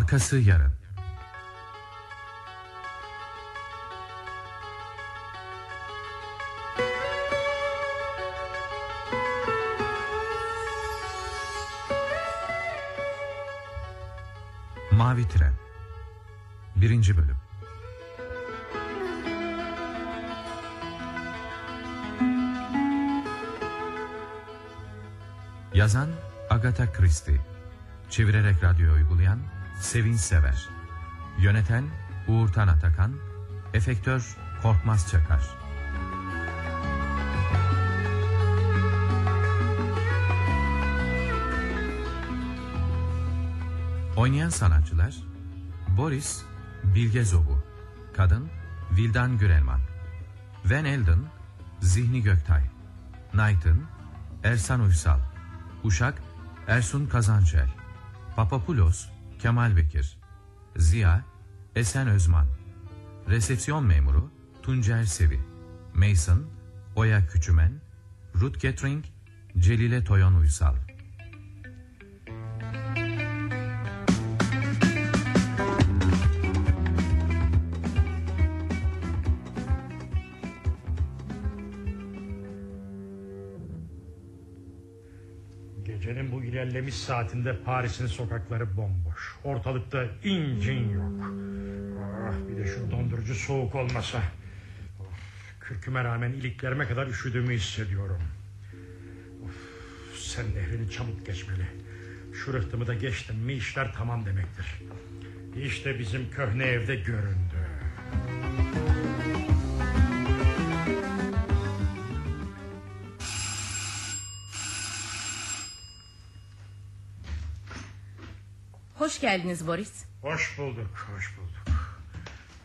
Arkası yarın. Mavi Tren Birinci Bölüm Yazan Agatha Christie Çevirerek radyo uygulayan Sevin Sever. Yöneten Uğur Tan Atakan. Efektör Korkmaz Çakar. Oynayan sanatçılar Boris Bilge Zobu Kadın Vildan Gürelman Van Elden Zihni Göktay Knighton Ersan Uysal Uşak Ersun Kazancel Papapulos Kemal Bekir Ziya Esen Özman Resepsiyon memuru Tuncer Sevi Mason Oya Küçümen Ruth Getring Celile Toyon Uysal Gecenin bu ilerlemiş saatinde Paris'in sokakları bomboş. Ortalıkta incin yok. Ah, bir de şu dondurucu soğuk olmasa. Of, kürküme rağmen iliklerime kadar üşüdüğümü hissediyorum. Of, sen nehrini çabuk geçmeli. Şu rıhtımı da geçtim mi işler tamam demektir. İşte bizim köhne evde göründü. Hoş geldiniz Boris. Hoş bulduk, hoş bulduk.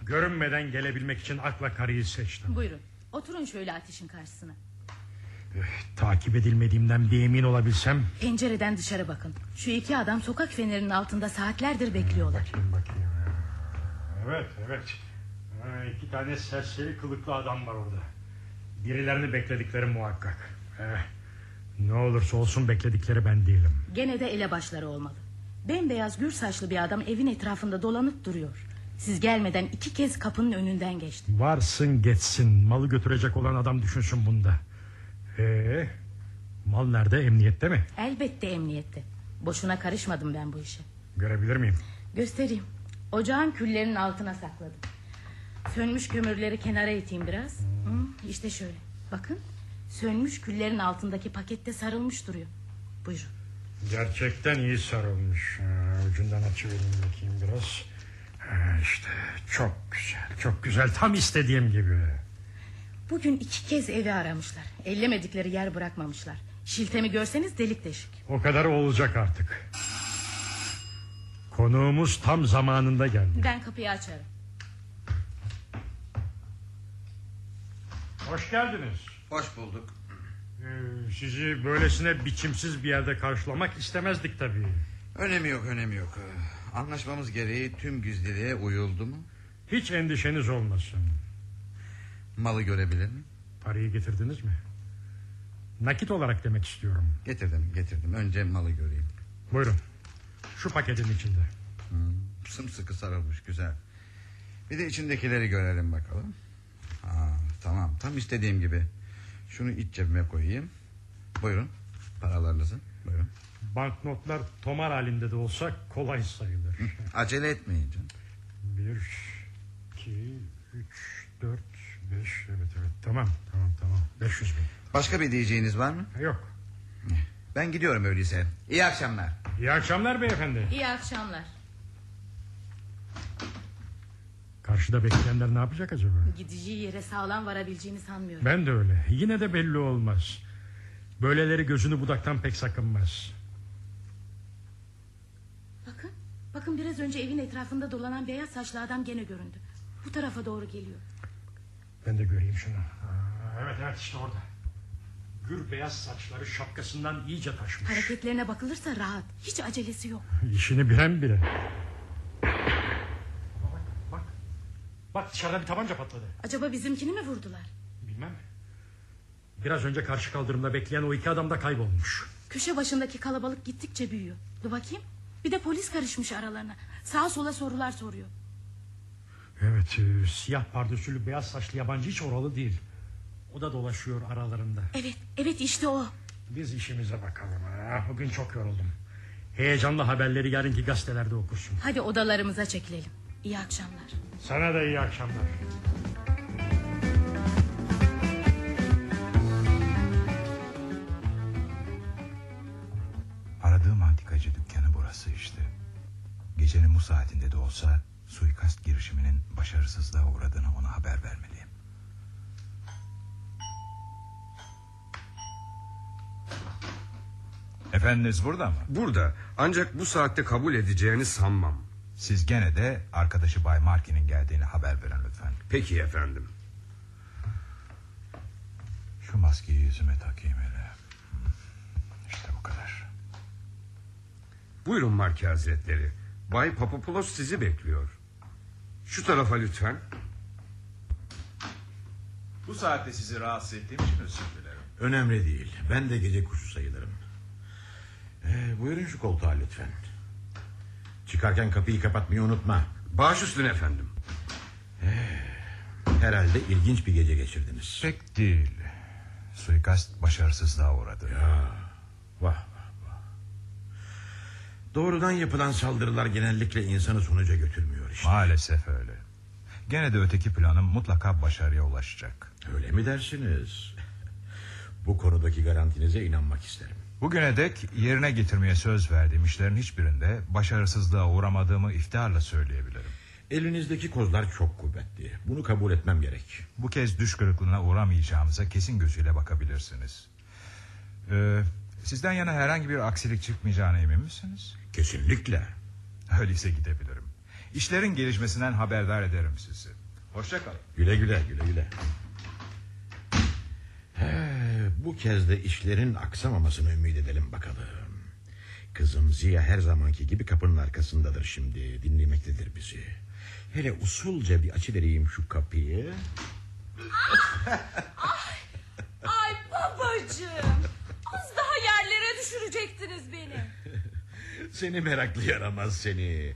Görünmeden gelebilmek için akla karıyı seçtim. Buyurun. Oturun şöyle ateşin karşısına. Takip edilmediğimden bir emin olabilsem... Pencereden dışarı bakın. Şu iki adam sokak fenerinin altında saatlerdir bekliyorlar. Bakayım bakayım. Evet evet. Ha, İki tane serseri kılıklı adam var orada. Birilerini bekledikleri muhakkak. Eh, ne olursa olsun bekledikleri ben değilim. Gene de elebaşları olmalı. Bembeyaz gür saçlı bir adam evin etrafında dolanıp duruyor. Siz gelmeden iki kez kapının önünden geçti. Varsın geçsin. Malı götürecek olan adam düşünsün bunda. Ee, mal nerede? Emniyette mi? Elbette emniyette. Boşuna karışmadım ben bu işe. Görebilir miyim? Göstereyim. Ocağın küllerinin altına sakladım. Sönmüş kömürleri kenara iteyim biraz. Hı, işte şöyle. Bakın. Sönmüş küllerin altındaki pakette sarılmış duruyor. Buyurun. Gerçekten iyi sarılmış. Ha, ucundan açıvereyim bakayım biraz. Ha, işte çok güzel, çok güzel. Tam istediğim gibi. Bugün iki kez evi aramışlar. Ellemedikleri yer bırakmamışlar. Şiltemi görseniz delik deşik. O kadar olacak artık. Konuğumuz tam zamanında geldi. Ben kapıyı açarım. Hoş geldiniz. Hoş bulduk. Ee, sizi böylesine biçimsiz bir yerde karşılamak istemezdik tabii. Önemi yok önemi yok. Ee, Anlaşmamız gereği tüm gizliliğe uyuldu mu? Hiç endişeniz olmasın. Malı görebilir mi? Parayı getirdiniz mi? Nakit olarak demek istiyorum. Getirdim getirdim. Önce malı göreyim. Buyurun. Şu paketin içinde. Hmm, sımsıkı sarılmış güzel. Bir de içindekileri görelim bakalım. Ha, tamam tam istediğim gibi. Şunu iç cebime koyayım. Buyurun paralarınızı. Buyurun. Banknotlar tomar halinde de olsa kolay sayılır. Acele etmeyin canım. Bir, iki, üç, dört, beş. Evet evet tamam tamam tamam. Beş yüz bin. Başka bir diyeceğiniz var mı? Yok. Ben gidiyorum öyleyse. İyi akşamlar. İyi akşamlar beyefendi. İyi akşamlar. Karşıda bekleyenler ne yapacak acaba? Gideceği yere sağlam varabileceğini sanmıyorum. Ben de öyle. Yine de belli olmaz. Böyleleri gözünü budaktan pek sakınmaz. Bakın. Bakın biraz önce evin etrafında dolanan beyaz saçlı adam gene göründü. Bu tarafa doğru geliyor. Ben de göreyim şunu. Aa, evet evet işte orada. Gür beyaz saçları şapkasından iyice taşmış. Hareketlerine bakılırsa rahat. Hiç acelesi yok. İşini bilen bile. Bak bak. Bak dışarıda bir tabanca patladı. Acaba bizimkini mi vurdular? Bilmem. Biraz önce karşı kaldırımda bekleyen o iki adam da kaybolmuş. Köşe başındaki kalabalık gittikçe büyüyor. Dur bakayım. Bir de polis karışmış aralarına. Sağa sola sorular soruyor. Evet e, siyah pardösülü beyaz saçlı yabancı hiç oralı değil. O da dolaşıyor aralarında. Evet evet işte o. Biz işimize bakalım. Ha. Bugün çok yoruldum. Heyecanlı haberleri yarınki gazetelerde okursun. Hadi odalarımıza çekilelim. İyi akşamlar. Sana da iyi akşamlar. Aradığım antikacı dükkanı burası işte. Gecenin bu saatinde de olsa suikast girişiminin başarısızlığa uğradığını ona haber vermeliyim. Efendiniz burada mı? Burada ancak bu saatte kabul edeceğini sanmam. Siz gene de arkadaşı Bay Markin'in geldiğini haber verin lütfen. Peki efendim. Şu maskeyi yüzüme takayım hele. İşte bu kadar. Buyurun Marki Hazretleri. Bay Papopoulos sizi bekliyor. Şu tarafa lütfen. Bu saatte sizi rahatsız ettiğim için özür dilerim. Önemli değil. Ben de gece kuşu sayılırım. Ee, buyurun şu koltuğa lütfen. Çıkarken kapıyı kapatmayı unutma. Baş üstüne efendim. Herhalde ilginç bir gece geçirdiniz. Pek değil. Suikast başarısızlığa uğradı. Vah vah vah. Doğrudan yapılan saldırılar genellikle insanı sonuca götürmüyor işte. Maalesef öyle. Gene de öteki planım mutlaka başarıya ulaşacak. Öyle mi dersiniz? Bu konudaki garantinize inanmak isterim. Bugüne dek yerine getirmeye söz verdiğim işlerin hiçbirinde başarısızlığa uğramadığımı iftiharla söyleyebilirim. Elinizdeki kozlar çok kuvvetli. Bunu kabul etmem gerek. Bu kez düş kırıklığına uğramayacağımıza kesin gözüyle bakabilirsiniz. Ee, sizden yana herhangi bir aksilik çıkmayacağına emin misiniz? Kesinlikle. Öyleyse gidebilirim. İşlerin gelişmesinden haberdar ederim sizi. Hoşçakalın. Güle güle güle güle. He, bu kez de işlerin aksamamasını ümit edelim bakalım. Kızım Ziya her zamanki gibi kapının arkasındadır şimdi. Dinlemektedir bizi. Hele usulca bir açı vereyim şu kapıyı. Ay babacığım. Az daha yerlere düşürecektiniz beni. Seni meraklı yaramaz seni.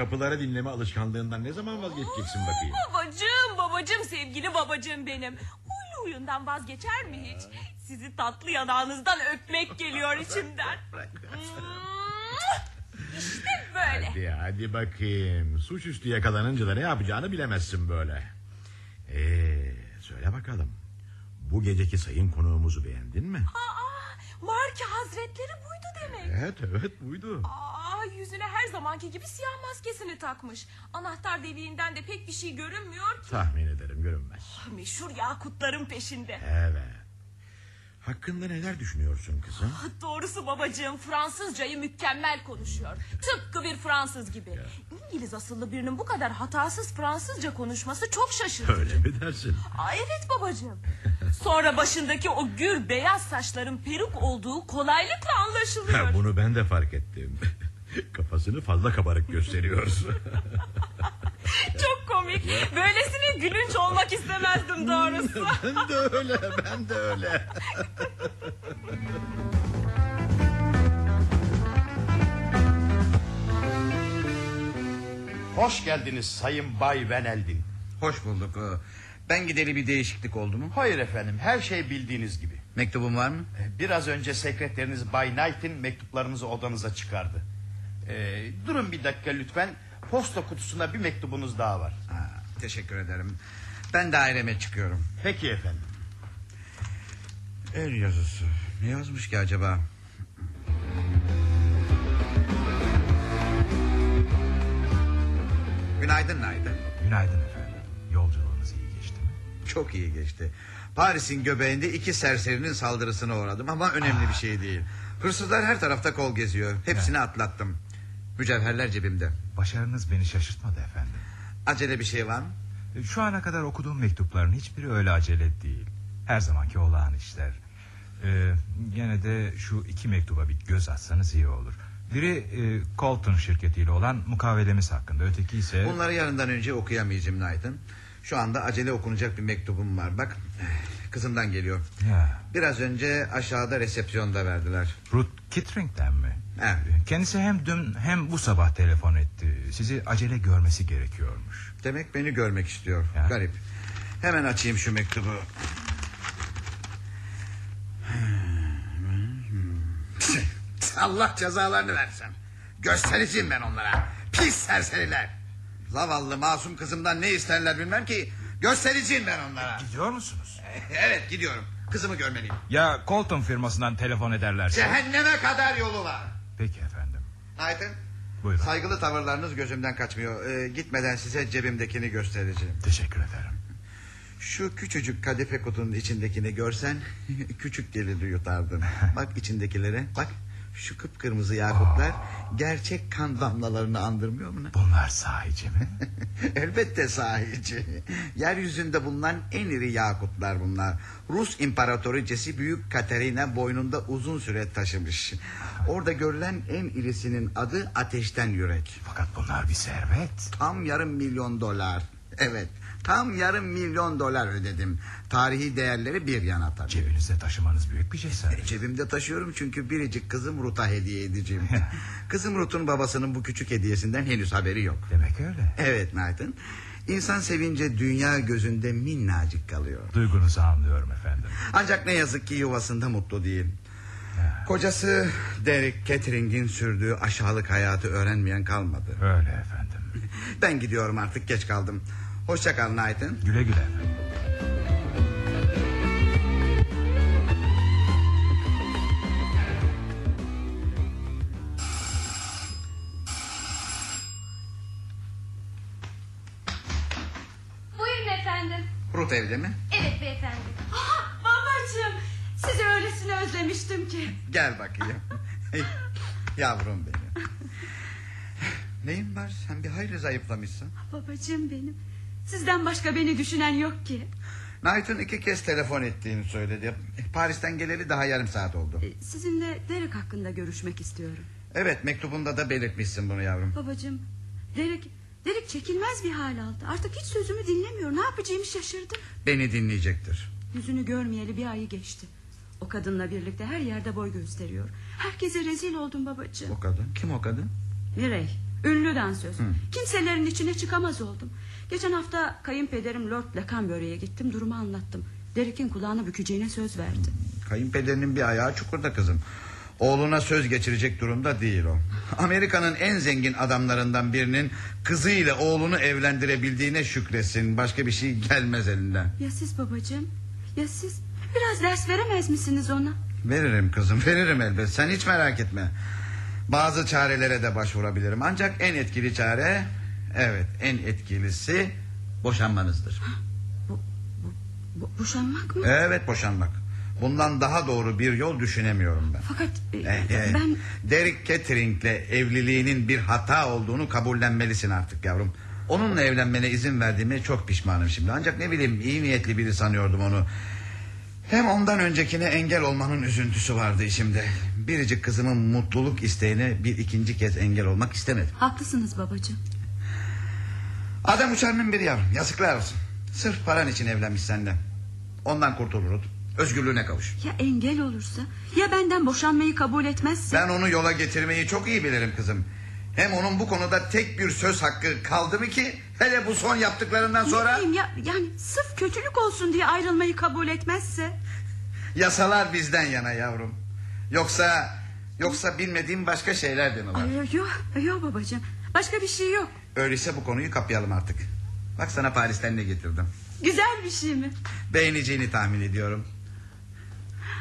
Kapıları dinleme alışkanlığından ne zaman vazgeçeceksin bakayım? Babacığım babacığım sevgili babacığım benim. Huylu huyundan vazgeçer mi hiç? Sizi tatlı yanağınızdan öpmek geliyor içimden. işte böyle. Hadi hadi bakayım. Suçüstü yakalanınca da ne yapacağını bilemezsin böyle. Ee, söyle bakalım. Bu geceki sayın konuğumuzu beğendin mi? Aa, Marki Hazretleri buydu demek. Evet evet buydu. Aa, yüzüne her zamanki gibi siyah maskesini takmış. Anahtar deliğinden de pek bir şey görünmüyor ki. Tahmin ederim görünmez. Meşhur yakutların peşinde. Evet. Hakkında neler düşünüyorsun kızım? Doğrusu babacığım Fransızcayı mükemmel konuşuyor. Tıpkı bir Fransız gibi. İngiliz asıllı birinin bu kadar hatasız Fransızca konuşması çok şaşırtıcı. Öyle mi dersin? Aa, evet babacığım. Sonra başındaki o gür beyaz saçların peruk olduğu kolaylıkla anlaşılıyor. Bunu ben de fark ettim. Kafasını fazla kabarık gösteriyorsun. Çok komik. Böylesine gülünç olmak istemezdim doğrusu. ben de öyle, ben de öyle. Hoş geldiniz Sayın Bay Van Eldin. Hoş bulduk. Ben gideli bir değişiklik oldu mu? Hayır efendim her şey bildiğiniz gibi. Mektubun var mı? Biraz önce sekreteriniz Bay Knight'in mektuplarınızı odanıza çıkardı. Ee, durun bir dakika lütfen. Posta kutusunda bir mektubunuz daha var. Ha, teşekkür ederim. Ben daireme çıkıyorum. Peki efendim. El yazısı. Ne yazmış ki acaba? Günaydın Naydın. Günaydın efendim. Yolculuğunuz iyi geçti mi? Çok iyi geçti. Paris'in göbeğinde iki serserinin saldırısına uğradım ama önemli bir şey değil. Hırsızlar her tarafta kol geziyor. Hepsini atlattım. Mücevherler cebimde. Başarınız beni şaşırtmadı efendim. Acele bir şey var mı? Şu ana kadar okuduğum mektupların hiçbiri öyle acele değil. Her zamanki olağan işler. Ee, gene de şu iki mektuba bir göz atsanız iyi olur. Biri e, Colton şirketiyle olan mukavelemiz hakkında. Öteki ise... Bunları yarından önce okuyamayacağım Naydın. Şu anda acele okunacak bir mektubum var. Bak kızımdan geliyor. Ya, Biraz önce aşağıda resepsiyonda verdiler. Ruth Kittering'den mi? Evet. Kendisi hem dün hem bu sabah telefon etti. sizi acele görmesi gerekiyormuş. Demek beni görmek istiyor. Ya. Garip. Hemen açayım şu mektubu. Allah cezalarını versin. Göstereceğim ben onlara. Pis serseriler. Zavallı masum kızımdan ne isterler bilmem ki. Göstereceğim ben onlara. Gidiyor musunuz? Evet gidiyorum. Kızımı görmeliyim. Ya Colton firmasından telefon ederlerse? Cehenneme kadar yolu var. Peki efendim. Aydın. Buyurun. Saygılı tavırlarınız gözümden kaçmıyor. Ee, gitmeden size cebimdekini göstereceğim. Teşekkür ederim. Şu küçücük kadife kutunun içindekini görsen küçük geliri yutardın. Bak içindekilere bak şu kıpkırmızı yakutlar gerçek kan damlalarını andırmıyor mu? ne? Bunlar sahici mi? Elbette sahici. Yeryüzünde bulunan en iri yakutlar bunlar. Rus imparatoriçesi Büyük Katerina boynunda uzun süre taşımış. Orada görülen en irisinin adı Ateşten Yürek. Fakat bunlar bir servet. Tam yarım milyon dolar. Evet tam yarım milyon dolar ödedim. Tarihi değerleri bir yana tabii. Cebinizde taşımanız büyük bir cesaret. Cebimde taşıyorum çünkü biricik kızım Ruth'a hediye edeceğim. kızım Ruth'un babasının bu küçük hediyesinden henüz haberi yok. Demek öyle. Evet Nathan. İnsan sevince dünya gözünde minnacık kalıyor. Duygunuzu anlıyorum efendim. Ancak ne yazık ki yuvasında mutlu değil. Kocası Derek Catering'in sürdüğü aşağılık hayatı öğrenmeyen kalmadı. Öyle efendim. Ben gidiyorum artık geç kaldım. Hoşça kal Nathan. Güle güle. Buyurun efendim. Ruth evde mi? Evet beyefendi. Ah, babacığım sizi öylesine özlemiştim ki. Gel bakayım. Yavrum benim. Neyin var? Sen bir hayli zayıflamışsın. Babacığım benim. Sizden başka beni düşünen yok ki. Nathan iki kez telefon ettiğini söyledi. Paris'ten geleli daha yarım saat oldu. E, Sizinle Derek hakkında görüşmek istiyorum. Evet mektubunda da belirtmişsin bunu yavrum. Babacığım Derek, Derek çekilmez bir hal aldı. Artık hiç sözümü dinlemiyor. Ne yapacağımı şaşırdım. Beni dinleyecektir. Yüzünü görmeyeli bir ayı geçti. O kadınla birlikte her yerde boy gösteriyor. Herkese rezil oldum babacığım. O kadın. Kim o kadın? Mirey, ünlü dansöz. Hı. Kimselerin içine çıkamaz oldum. Geçen hafta kayınpederim Lord Lecanbury'e gittim. Durumu anlattım. Derek'in kulağını bükeceğine söz verdi. Kayınpederinin bir ayağı çukurda kızım. Oğluna söz geçirecek durumda değil o. Amerika'nın en zengin adamlarından birinin kızıyla oğlunu evlendirebildiğine şükresin. Başka bir şey gelmez elinden. Ya siz babacığım? Ya siz? Biraz ders veremez misiniz ona? Veririm kızım veririm elbet sen hiç merak etme. Bazı çarelere de başvurabilirim. Ancak en etkili çare... Evet en etkilisi boşanmanızdır. Bo- boşanmak mı? Evet boşanmak. Bundan daha doğru bir yol düşünemiyorum ben. Fakat e, eh, ben Derek Catering'le evliliğinin bir hata olduğunu kabullenmelisin artık yavrum. Onunla evlenmene izin verdiğime çok pişmanım şimdi. Ancak ne bileyim iyi niyetli biri sanıyordum onu. Hem ondan öncekine engel olmanın üzüntüsü vardı içimde. Biricik kızımın mutluluk isteğine bir ikinci kez engel olmak istemedim. haklısınız babacığım. Adam uçarının biri yavrum yazıklar olsun. Sırf paran için evlenmiş senden. Ondan kurtulur. Özgürlüğüne kavuş. Ya engel olursa? Ya benden boşanmayı kabul etmezse? Ben onu yola getirmeyi çok iyi bilirim kızım. Hem onun bu konuda tek bir söz hakkı kaldı mı ki... ...hele bu son yaptıklarından Ne sonra... bileyim ya, yani sırf kötülük olsun diye ayrılmayı kabul etmezse? ...yasalar bizden yana yavrum. Yoksa... ...yoksa bilmediğim başka şeyler de mi var? Yok yok yok babacığım. Başka bir şey yok. Öyleyse bu konuyu kapayalım artık. Bak sana Paris'ten ne getirdim. Güzel bir şey mi? Beğeneceğini tahmin ediyorum.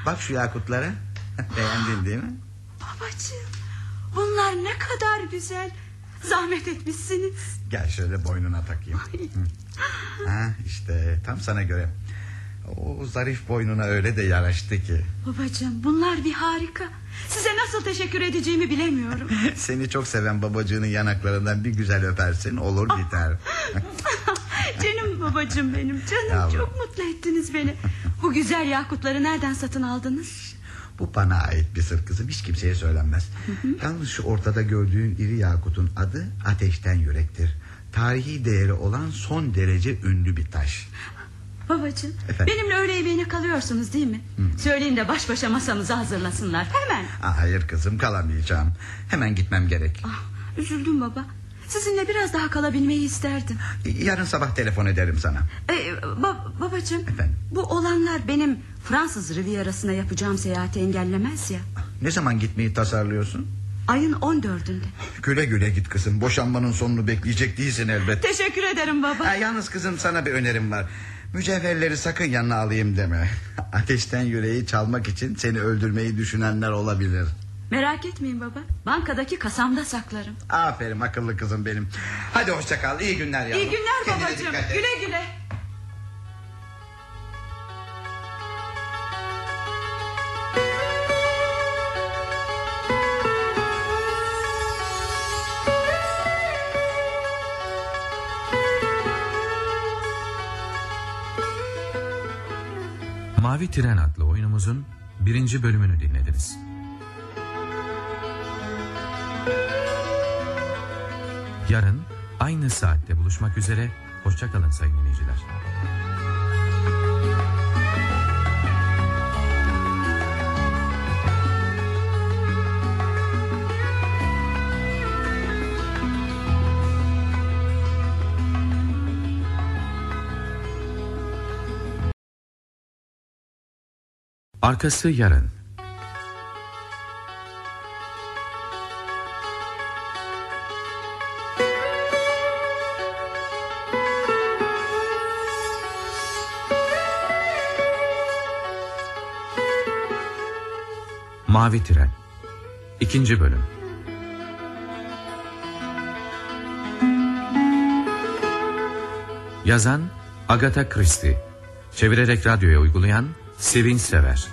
Bak şu yakutlara. Beğendin değil mi? Babacığım bunlar ne kadar güzel. Zahmet etmişsiniz. Gel şöyle boynuna takayım. Ha işte tam sana göre. O zarif boynuna öyle de yaraştı ki. Babacığım bunlar bir harika. Size nasıl teşekkür edeceğimi bilemiyorum. Seni çok seven babacığının yanaklarından bir güzel öpersin olur biter. canım babacığım benim canım Yavrum. çok mutlu ettiniz beni. Bu güzel yakutları nereden satın aldınız? Bu bana ait bir sır kızım hiç kimseye söylenmez. Yalnız şu ortada gördüğün iri yakutun adı ateşten yürektir. Tarihi değeri olan son derece ünlü bir taş. Babacığım Efendim? benimle öğle yemeğine kalıyorsunuz değil mi? Söyleyin de baş başa masamızı hazırlasınlar hemen. Aa, hayır kızım kalamayacağım. Hemen gitmem gerek. Ah, üzüldüm baba. Sizinle biraz daha kalabilmeyi isterdim. Yarın sabah telefon ederim sana. Ee, ba- babacığım Efendim? bu olanlar benim Fransız Rivierası'na yapacağım seyahati engellemez ya. Ne zaman gitmeyi tasarlıyorsun? Ayın 14'ünde. Güle güle git kızım. Boşanmanın sonunu bekleyecek değilsin elbet. Teşekkür ederim baba. Ha, yalnız kızım sana bir önerim var. Mücevherleri sakın yanına alayım deme. Ateşten yüreği çalmak için seni öldürmeyi düşünenler olabilir. Merak etmeyin baba. Bankadaki kasamda saklarım. Aferin akıllı kızım benim. Hadi hoşça kal. İyi günler yavrum. İyi günler babacığım. Güle güle. Mavi Tren adlı oyunumuzun birinci bölümünü dinlediniz. Yarın aynı saatte buluşmak üzere. Hoşçakalın sayın dinleyiciler. Arkası yarın. Mavi Tren. İkinci Bölüm. Yazan Agatha Christie. Çevirerek radyoya uygulayan Sevinç Sever.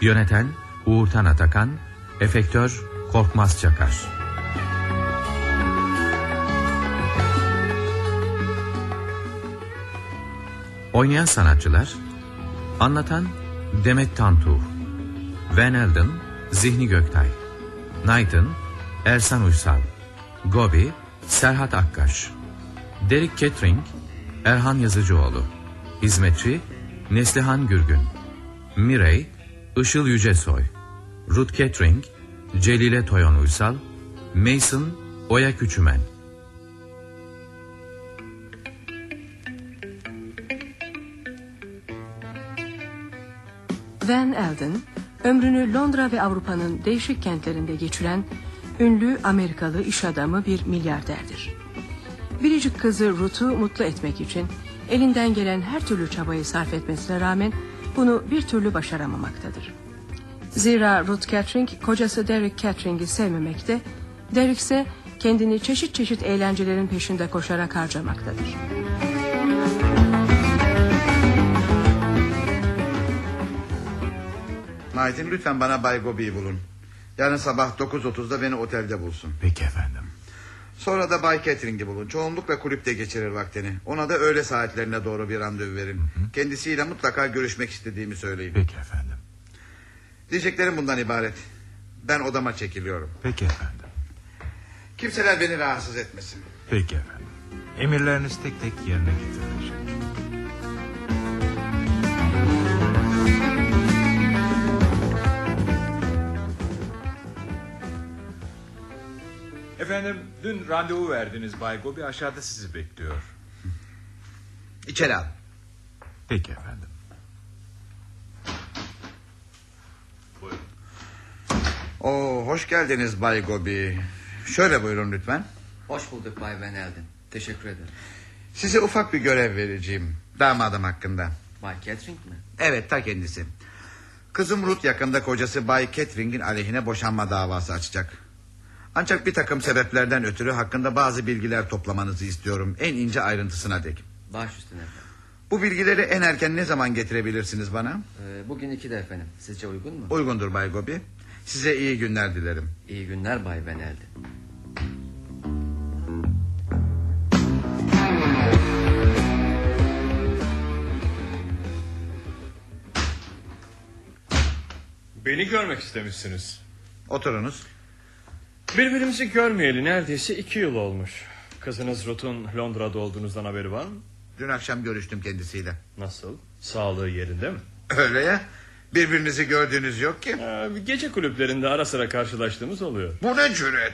Yöneten Uğurtan Atakan Efektör Korkmaz Çakar. Oynayan sanatçılar Anlatan Demet Tantuh Van Elden Zihni Göktay Knighton Ersan Uysal Gobi Serhat Akkaş Derek Kettering Erhan Yazıcıoğlu Hizmetçi Neslihan Gürgün Mirey Işıl Yücesoy Ruth Kettering Celile Toyon Uysal Mason Oya Küçümen Van Elden, ömrünü Londra ve Avrupa'nın değişik kentlerinde geçiren ünlü Amerikalı iş adamı bir milyarderdir. Biricik kızı Ruth'u mutlu etmek için elinden gelen her türlü çabayı sarf etmesine rağmen bunu bir türlü başaramamaktadır. Zira Ruth Catering kocası Derek Catering'i sevmemekte, Derek ise kendini çeşit çeşit eğlencelerin peşinde koşarak harcamaktadır. Knight'in lütfen bana Bay Gobi'yi bulun. Yarın sabah 9.30'da beni otelde bulsun. Peki efendim. Sonra da Bay Catering'i bulun. Çoğunlukla kulüpte geçirir vaktini. Ona da öğle saatlerine doğru bir randevu verin. Kendisiyle mutlaka görüşmek istediğimi söyleyin. Peki efendim. Diyeceklerim bundan ibaret. Ben odama çekiliyorum. Peki efendim. Kimseler beni rahatsız etmesin. Peki efendim. Emirleriniz tek tek yerine getirilecek. Efendim dün randevu verdiniz Bay Gobi aşağıda sizi bekliyor. İçeri al. Peki efendim. Oo, hoş geldiniz Bay Gobi. Şöyle buyurun lütfen. Hoş bulduk Bay Van Elden. Teşekkür ederim. Size ufak bir görev vereceğim. Damadım hakkında. Bay Catering mi? Evet ta kendisi. Kızım Ruth yakında kocası Bay Catering'in aleyhine boşanma davası açacak. Ancak bir takım sebeplerden ötürü hakkında bazı bilgiler toplamanızı istiyorum. En ince ayrıntısına dek. Baş üstüne efendim. Bu bilgileri en erken ne zaman getirebilirsiniz bana? Ee, bugün iki de efendim. Sizce uygun mu? Uygundur Bay Gobi. Size iyi günler dilerim. İyi günler Bay Van Elden. Beni görmek istemişsiniz. Oturunuz. Birbirimizi görmeyeli neredeyse iki yıl olmuş. Kızınız Ruth'un Londra'da olduğunuzdan haberi var mı? Dün akşam görüştüm kendisiyle. Nasıl? Sağlığı yerinde mi? Öyle ya. Birbirinizi gördüğünüz yok ki. Ee, gece kulüplerinde ara sıra karşılaştığımız oluyor. Bu ne cüret?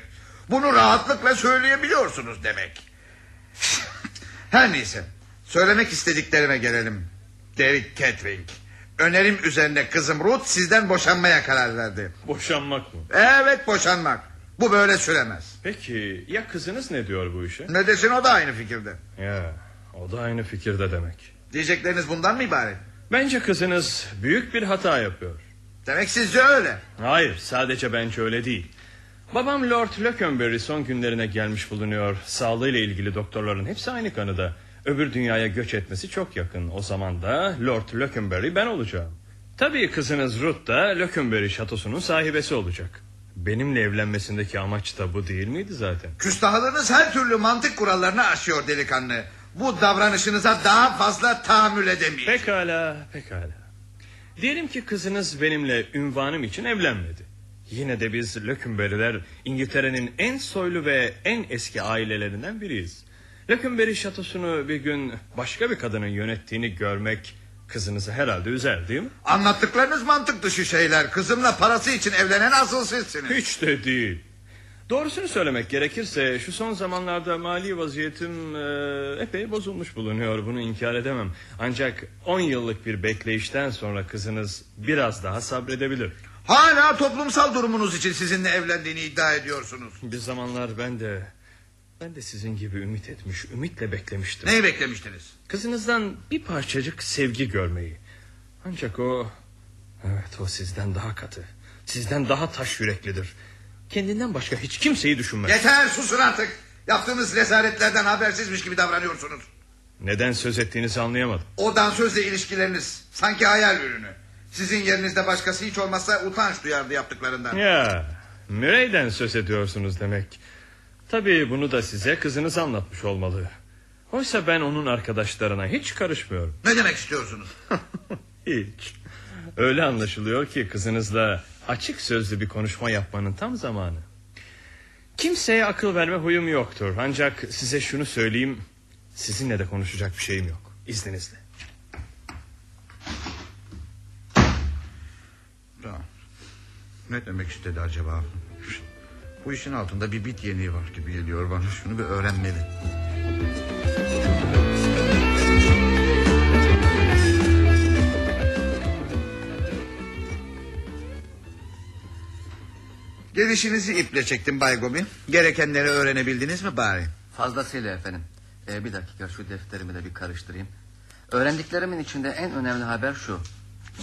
Bunu rahatlıkla söyleyebiliyorsunuz demek. Her neyse. Söylemek istediklerime gelelim. Derek Catering. Önerim üzerine kızım Ruth sizden boşanmaya karar verdi. Boşanmak mı? Evet boşanmak. Bu böyle süremez. Peki ya kızınız ne diyor bu işe? Ne desin o da aynı fikirde. Ya o da aynı fikirde demek. Diyecekleriniz bundan mı ibaret? Bence kızınız büyük bir hata yapıyor. Demek sizce öyle. Hayır sadece bence öyle değil. Babam Lord Lockenberry son günlerine gelmiş bulunuyor. Sağlığıyla ilgili doktorların hepsi aynı kanıda. Öbür dünyaya göç etmesi çok yakın. O zaman da Lord Lockenberry ben olacağım. Tabii kızınız Ruth da Lockenberry şatosunun sahibesi olacak. Benimle evlenmesindeki amaç da bu değil miydi zaten? Küstahlığınız her türlü mantık kurallarını aşıyor delikanlı. Bu davranışınıza daha fazla tahammül edemeyiz. Pekala, pekala. Diyelim ki kızınız benimle ünvanım için evlenmedi. Yine de biz Lockenberry'ler İngiltere'nin en soylu ve en eski ailelerinden biriyiz. Lockenberry şatosunu bir gün başka bir kadının yönettiğini görmek kızınızı herhalde üzer değil mi? Anlattıklarınız mantık dışı şeyler. Kızımla parası için evlenen asıl sizsiniz. Hiç de değil. Doğrusunu söylemek gerekirse şu son zamanlarda mali vaziyetim e, epey bozulmuş bulunuyor. Bunu inkar edemem. Ancak 10 yıllık bir bekleyişten sonra kızınız biraz daha sabredebilir. Hala toplumsal durumunuz için sizinle evlendiğini iddia ediyorsunuz. Bir zamanlar ben de ben de sizin gibi ümit etmiş, ümitle beklemiştim. Neyi beklemiştiniz? Kızınızdan bir parçacık sevgi görmeyi. Ancak o evet o sizden daha katı. Sizden daha taş yüreklidir. Kendinden başka hiç kimseyi düşünmez. Yeter susun artık. Yaptığınız rezaletlerden habersizmiş gibi davranıyorsunuz. Neden söz ettiğinizi anlayamadım. O dansözle ilişkileriniz sanki hayal ürünü. Sizin yerinizde başkası hiç olmazsa utanç duyardı yaptıklarından. Ya Mürey'den söz ediyorsunuz demek. Tabii bunu da size kızınız anlatmış olmalı. Oysa ben onun arkadaşlarına hiç karışmıyorum. Ne demek istiyorsunuz? Hiç. Öyle anlaşılıyor ki kızınızla açık sözlü bir konuşma yapmanın tam zamanı. Kimseye akıl verme huyum yoktur. Ancak size şunu söyleyeyim. Sizinle de konuşacak bir şeyim yok. İzninizle. Tamam. Ne demek istedi acaba? Bu işin altında bir bit yeniği var gibi geliyor bana. Şunu bir öğrenmeli. Gelişinizi iple çektim Bay Gobi. Gerekenleri öğrenebildiniz mi bari? Fazlasıyla efendim. Ee, bir dakika şu defterimi de bir karıştırayım. Öğrendiklerimin içinde en önemli haber şu.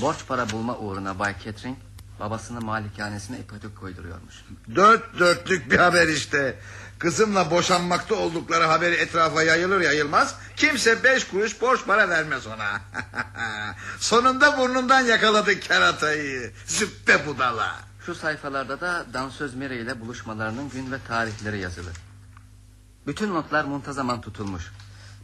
Borç para bulma uğruna Bay Catering babasının malikanesine ipotek koyduruyormuş. Dört dörtlük bir haber işte. Kızımla boşanmakta oldukları haberi etrafa yayılır yayılmaz... ...kimse beş kuruş borç para vermez ona. Sonunda burnundan yakaladık keratayı. Züppe budala. Şu sayfalarda da dansöz Mire ile buluşmalarının gün ve tarihleri yazılı. Bütün notlar muntazaman tutulmuş.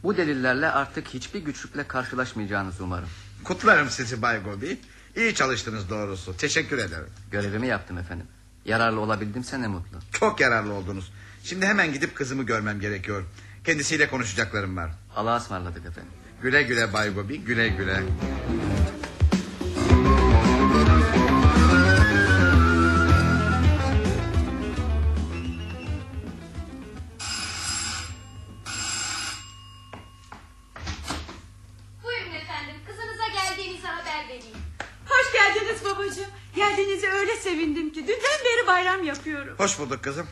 Bu delillerle artık hiçbir güçlükle karşılaşmayacağınızı umarım. Kutlarım sizi Bay Gobi. İyi çalıştınız doğrusu. Teşekkür ederim. Görevimi yaptım efendim. Yararlı olabildimse ne mutlu. Çok yararlı oldunuz. Şimdi hemen gidip kızımı görmem gerekiyor. Kendisiyle konuşacaklarım var. Allah'a ısmarladık efendim. Güle güle Bay Gobi güle güle. Buyurun sevindim ki. Dünden beri bayram yapıyorum. Hoş bulduk kızım.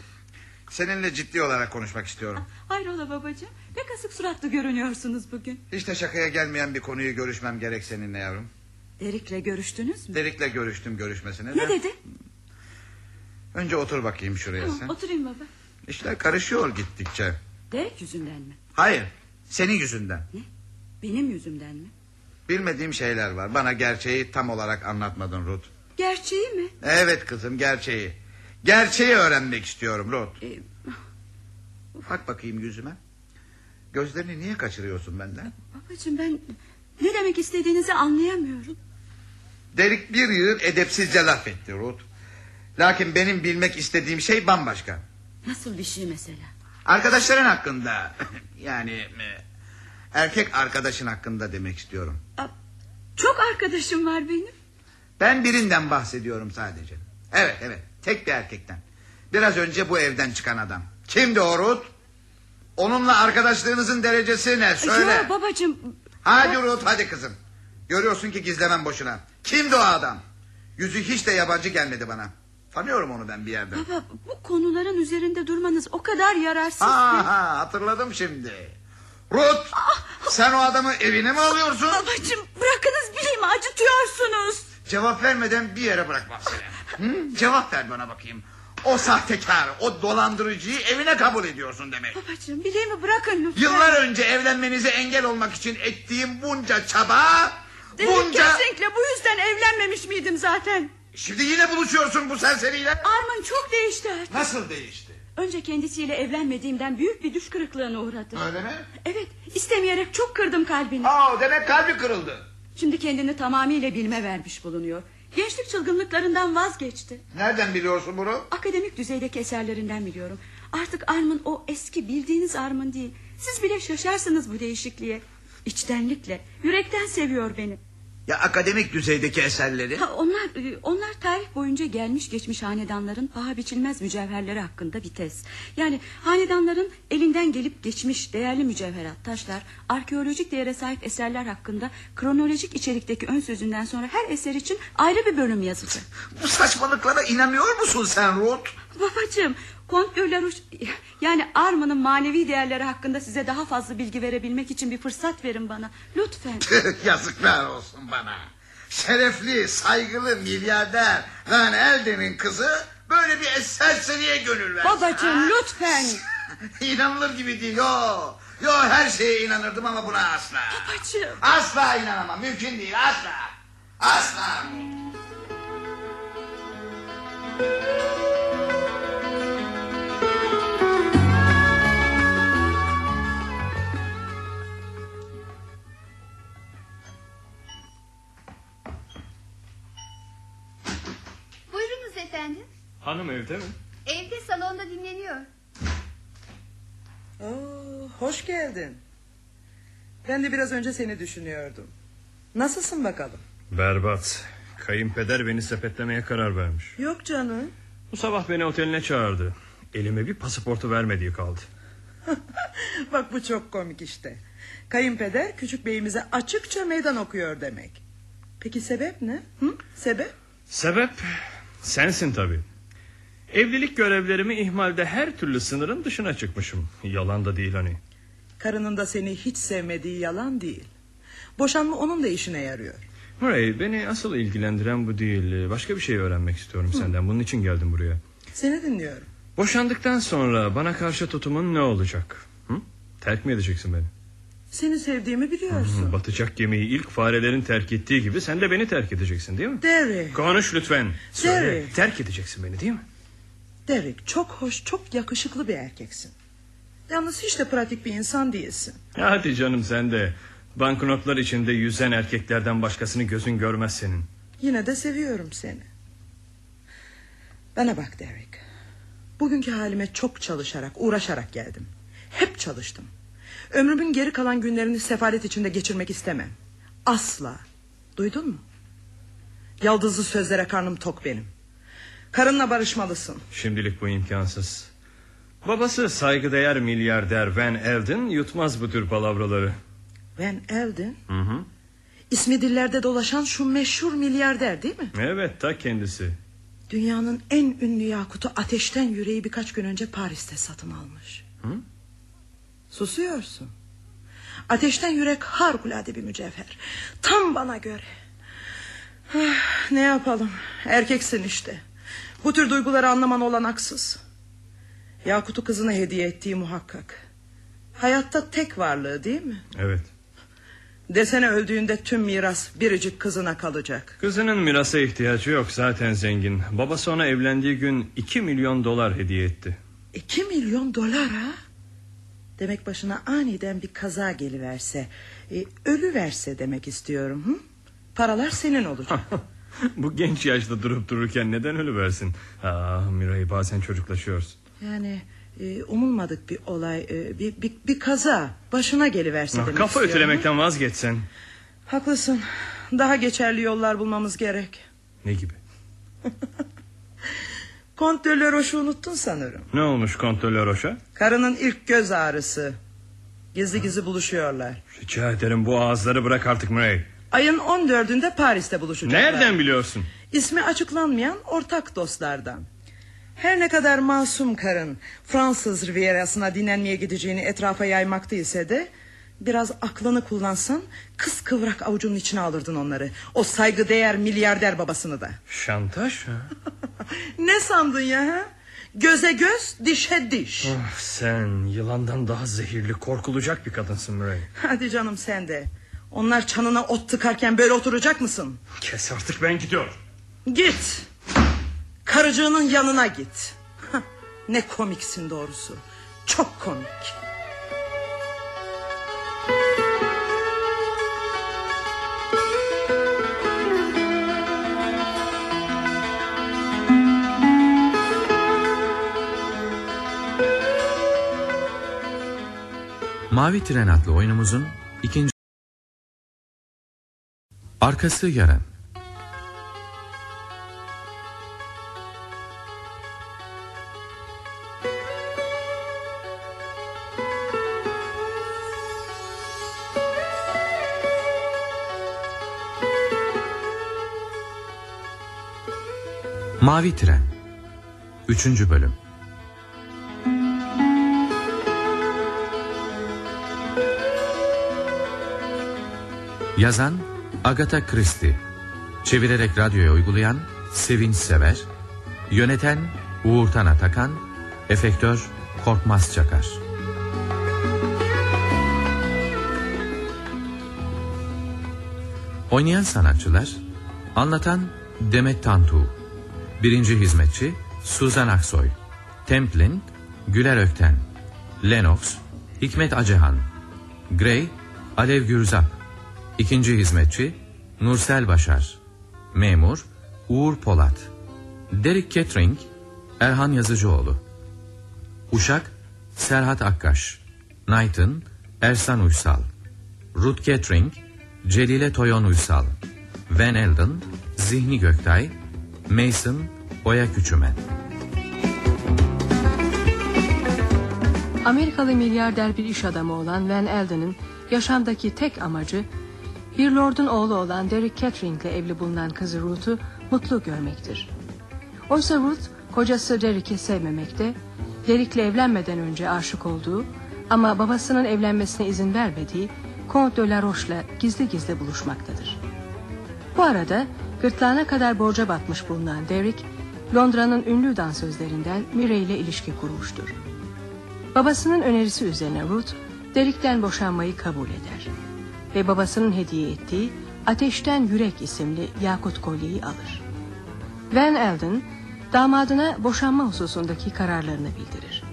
Seninle ciddi olarak konuşmak istiyorum. Hayrola babacığım. Pek asık suratlı görünüyorsunuz bugün. Hiç de şakaya gelmeyen bir konuyu görüşmem gerek seninle yavrum. Derik'le görüştünüz mü? Derik'le görüştüm görüşmesine de. Ne dedi? Önce otur bakayım şuraya Tamam, sen. oturayım baba. İşler karışıyor gittikçe. Derek yüzünden mi? Hayır senin yüzünden. Benim yüzümden mi? Bilmediğim şeyler var. Bana gerçeği tam olarak anlatmadın Ruth. Gerçeği mi? Evet kızım gerçeği. Gerçeği öğrenmek istiyorum Ruth. Ee, Bak bakayım yüzüme. Gözlerini niye kaçırıyorsun benden? babacığım ben ne demek istediğinizi anlayamıyorum. Derik bir yığın edepsizce laf etti Ruth. Lakin benim bilmek istediğim şey bambaşka. Nasıl bir şey mesela? Arkadaşların hakkında. yani e, erkek arkadaşın hakkında demek istiyorum. Çok arkadaşım var benim. Ben birinden bahsediyorum sadece. Evet evet tek bir erkekten. Biraz önce bu evden çıkan adam. Kimdi o Ruth? Onunla arkadaşlığınızın derecesi ne? Söyle. Ya babacığım Hadi Ruth hadi kızım. Görüyorsun ki gizlemem boşuna. Kimdi o adam? Yüzü hiç de yabancı gelmedi bana. Tanıyorum onu ben bir yerden. baba bu konuların üzerinde durmanız o kadar yararsız Ha ki. ha hatırladım şimdi. Ruth sen o adamı evine mi alıyorsun? Babacığım bırakınız bileyim acıtıyorsunuz. Cevap vermeden bir yere bırakmam seni. Hı? Cevap ver bana bakayım. O sahtekar, o dolandırıcıyı evine kabul ediyorsun demek. Babacığım bileğimi bırakın lütfen. Yıllar önce evlenmenize engel olmak için ettiğim bunca çaba... Demek bunca... kesinlikle bu yüzden evlenmemiş miydim zaten? Şimdi yine buluşuyorsun bu serseriyle. Arman çok değişti artık. Nasıl değişti? Önce kendisiyle evlenmediğimden büyük bir düş kırıklığına uğradı. Öyle mi? Evet istemeyerek çok kırdım kalbini. Aa, demek kalbi kırıldı. Şimdi kendini tamamıyla bilme vermiş bulunuyor. Gençlik çılgınlıklarından vazgeçti. Nereden biliyorsun bunu? Akademik düzeydeki eserlerinden biliyorum. Artık Armın o eski bildiğiniz Armın değil. Siz bile şaşarsınız bu değişikliğe. İçtenlikle, yürekten seviyor beni. Ya akademik düzeydeki eserleri? Ha, onlar e, onlar tarih boyunca gelmiş geçmiş hanedanların paha biçilmez mücevherleri hakkında bir tez. Yani hanedanların elinden gelip geçmiş değerli mücevherat, taşlar, arkeolojik değere sahip eserler hakkında kronolojik içerikteki ön sözünden sonra her eser için ayrı bir bölüm yazılacak. Bu saçmalıklara inanıyor musun sen Ruth? Babacığım, Kont de yani Arma'nın manevi değerleri hakkında size daha fazla bilgi verebilmek için bir fırsat verin bana. Lütfen. Yazıklar olsun bana. Şerefli, saygılı milyarder Van Elden'in kızı böyle bir serseriye gönül versin. Babacığım lütfen. İnanılır gibi değil. Yo, yo her şeye inanırdım ama buna asla. Babacığım. Asla inanamam. Mümkün değil asla. Asla. Buyurunuz efendim. Hanım evde mi? Evde salonda dinleniyor. Oo, hoş geldin. Ben de biraz önce seni düşünüyordum. Nasılsın bakalım? Berbat. Kayınpeder beni sepetlemeye karar vermiş. Yok canım. Bu sabah beni oteline çağırdı. Elime bir pasaportu vermediği kaldı. Bak bu çok komik işte. Kayınpeder küçük beyimize açıkça meydan okuyor demek. Peki sebep ne? Hı? Sebep? Sebep sensin tabii. Evlilik görevlerimi ihmalde her türlü sınırın dışına çıkmışım. Yalan da değil hani. Karının da seni hiç sevmediği yalan değil. Boşanma onun da işine yarıyor. Murray beni asıl ilgilendiren bu değil. Başka bir şey öğrenmek istiyorum senden. Bunun için geldim buraya. Seni dinliyorum. Boşandıktan sonra bana karşı tutumun ne olacak? Hı? Terk mi edeceksin beni? Seni sevdiğimi biliyorsun. Hı, Batacak gemiyi ilk farelerin terk ettiği gibi sen de beni terk edeceksin değil mi? Derek. Konuş lütfen. Söyle. Derek. Terk edeceksin beni değil mi? Derek çok hoş, çok yakışıklı bir erkeksin. Yalnız hiç de pratik bir insan değilsin. Hadi canım sen de. Banknotlar içinde yüzen erkeklerden başkasını gözün görmez senin. Yine de seviyorum seni. Bana bak Derek. Bugünkü halime çok çalışarak, uğraşarak geldim. Hep çalıştım. Ömrümün geri kalan günlerini sefalet içinde geçirmek istemem. Asla. Duydun mu? Yaldızlı sözlere karnım tok benim. Karınla barışmalısın. Şimdilik bu imkansız. Babası saygıdeğer milyarder Van Elden yutmaz bu tür palavraları. Van Elden, Hı hı. ismi dillerde dolaşan şu meşhur milyarder değil mi? Evet ta kendisi. Dünyanın en ünlü yakutu ateşten yüreği birkaç gün önce Paris'te satın almış. Hı? Susuyorsun. Ateşten yürek harikulade bir mücevher. Tam bana göre. Ah, ne yapalım? Erkeksin işte. Bu tür duyguları anlaman olanaksız. Yakut'u kızına hediye ettiği muhakkak. Hayatta tek varlığı değil mi? Evet. Desene öldüğünde tüm miras biricik kızına kalacak. Kızının mirasa ihtiyacı yok zaten zengin. Babası ona evlendiği gün 2 milyon dolar hediye etti. İki milyon dolar ha? Demek başına aniden bir kaza geliverse... E, ölü verse demek istiyorum. Hı? Paralar senin olacak. Bu genç yaşta durup dururken neden ölü versin? Ah Miray bazen çocuklaşıyorsun. yani e, umulmadık bir olay, e, bir, bir, bir kaza başına geliverse Ah, demek kafa istiyorum. ötelemekten vazgeçsen. Haklısın. Daha geçerli yollar bulmamız gerek. Ne gibi? Kont de la Roche'u unuttun sanırım. Ne olmuş kontrolör Roş'a? Karının ilk göz ağrısı. Gizli gizli buluşuyorlar. Rica ederim bu ağızları bırak artık Murray. Ayın 14'ünde Paris'te buluşacaklar. Nereden biliyorsun? İsmi açıklanmayan ortak dostlardan. Her ne kadar masum karın Fransız Rivierası'na dinlenmeye gideceğini etrafa yaymakta ise de biraz aklını kullansan kız kıvrak avucunun içine alırdın onları. O saygıdeğer milyarder babasını da. Şantaj ha? Ne sandın ya? ha? Göze göz, dişe diş. Ah, sen yılandan daha zehirli korkulacak bir kadınsın Murray. Hadi canım sen de. Onlar çanına ot tıkarken böyle oturacak mısın? Kes artık ben gidiyorum. Git. Karıcığının yanına git. Ne komiksin doğrusu. Çok komik. Mavi Tren adlı oyunumuzun ikinci... Arkası yarın. Mavi Tren 3. Bölüm Yazan Agatha Christie. Çevirerek radyoya uygulayan Sevinç Sever. Yöneten Uğurtan Atakan. Efektör Korkmaz Çakar. Oynayan sanatçılar Anlatan Demet Tantu. Birinci hizmetçi Suzan Aksoy. Templin Güler Ökten. Lennox Hikmet Acehan. Gray Alev Gürzap İkinci hizmetçi Nursel Başar. Memur Uğur Polat. Derek Catering Erhan Yazıcıoğlu. Uşak Serhat Akkaş. Knighton Ersan Uysal. Ruth Catering Celile Toyon Uysal. Van Elden Zihni Göktay. Mason Oya Küçümen. Amerikalı milyarder bir iş adamı olan Van Elden'in yaşamdaki tek amacı bir lordun oğlu olan Derek Catering ile evli bulunan kızı Ruth'u mutlu görmektir. Oysa Ruth kocası Derek'i sevmemekte, Derek'le evlenmeden önce aşık olduğu ama babasının evlenmesine izin vermediği Comte de la Roche'la gizli gizli buluşmaktadır. Bu arada gırtlağına kadar borca batmış bulunan Derek, Londra'nın ünlü dansözlerinden Mireille ile ilişki kurmuştur. Babasının önerisi üzerine Ruth, Derek'ten boşanmayı kabul eder ve babasının hediye ettiği Ateşten Yürek isimli yakut kolyeyi alır. Van Elden damadına boşanma hususundaki kararlarını bildirir.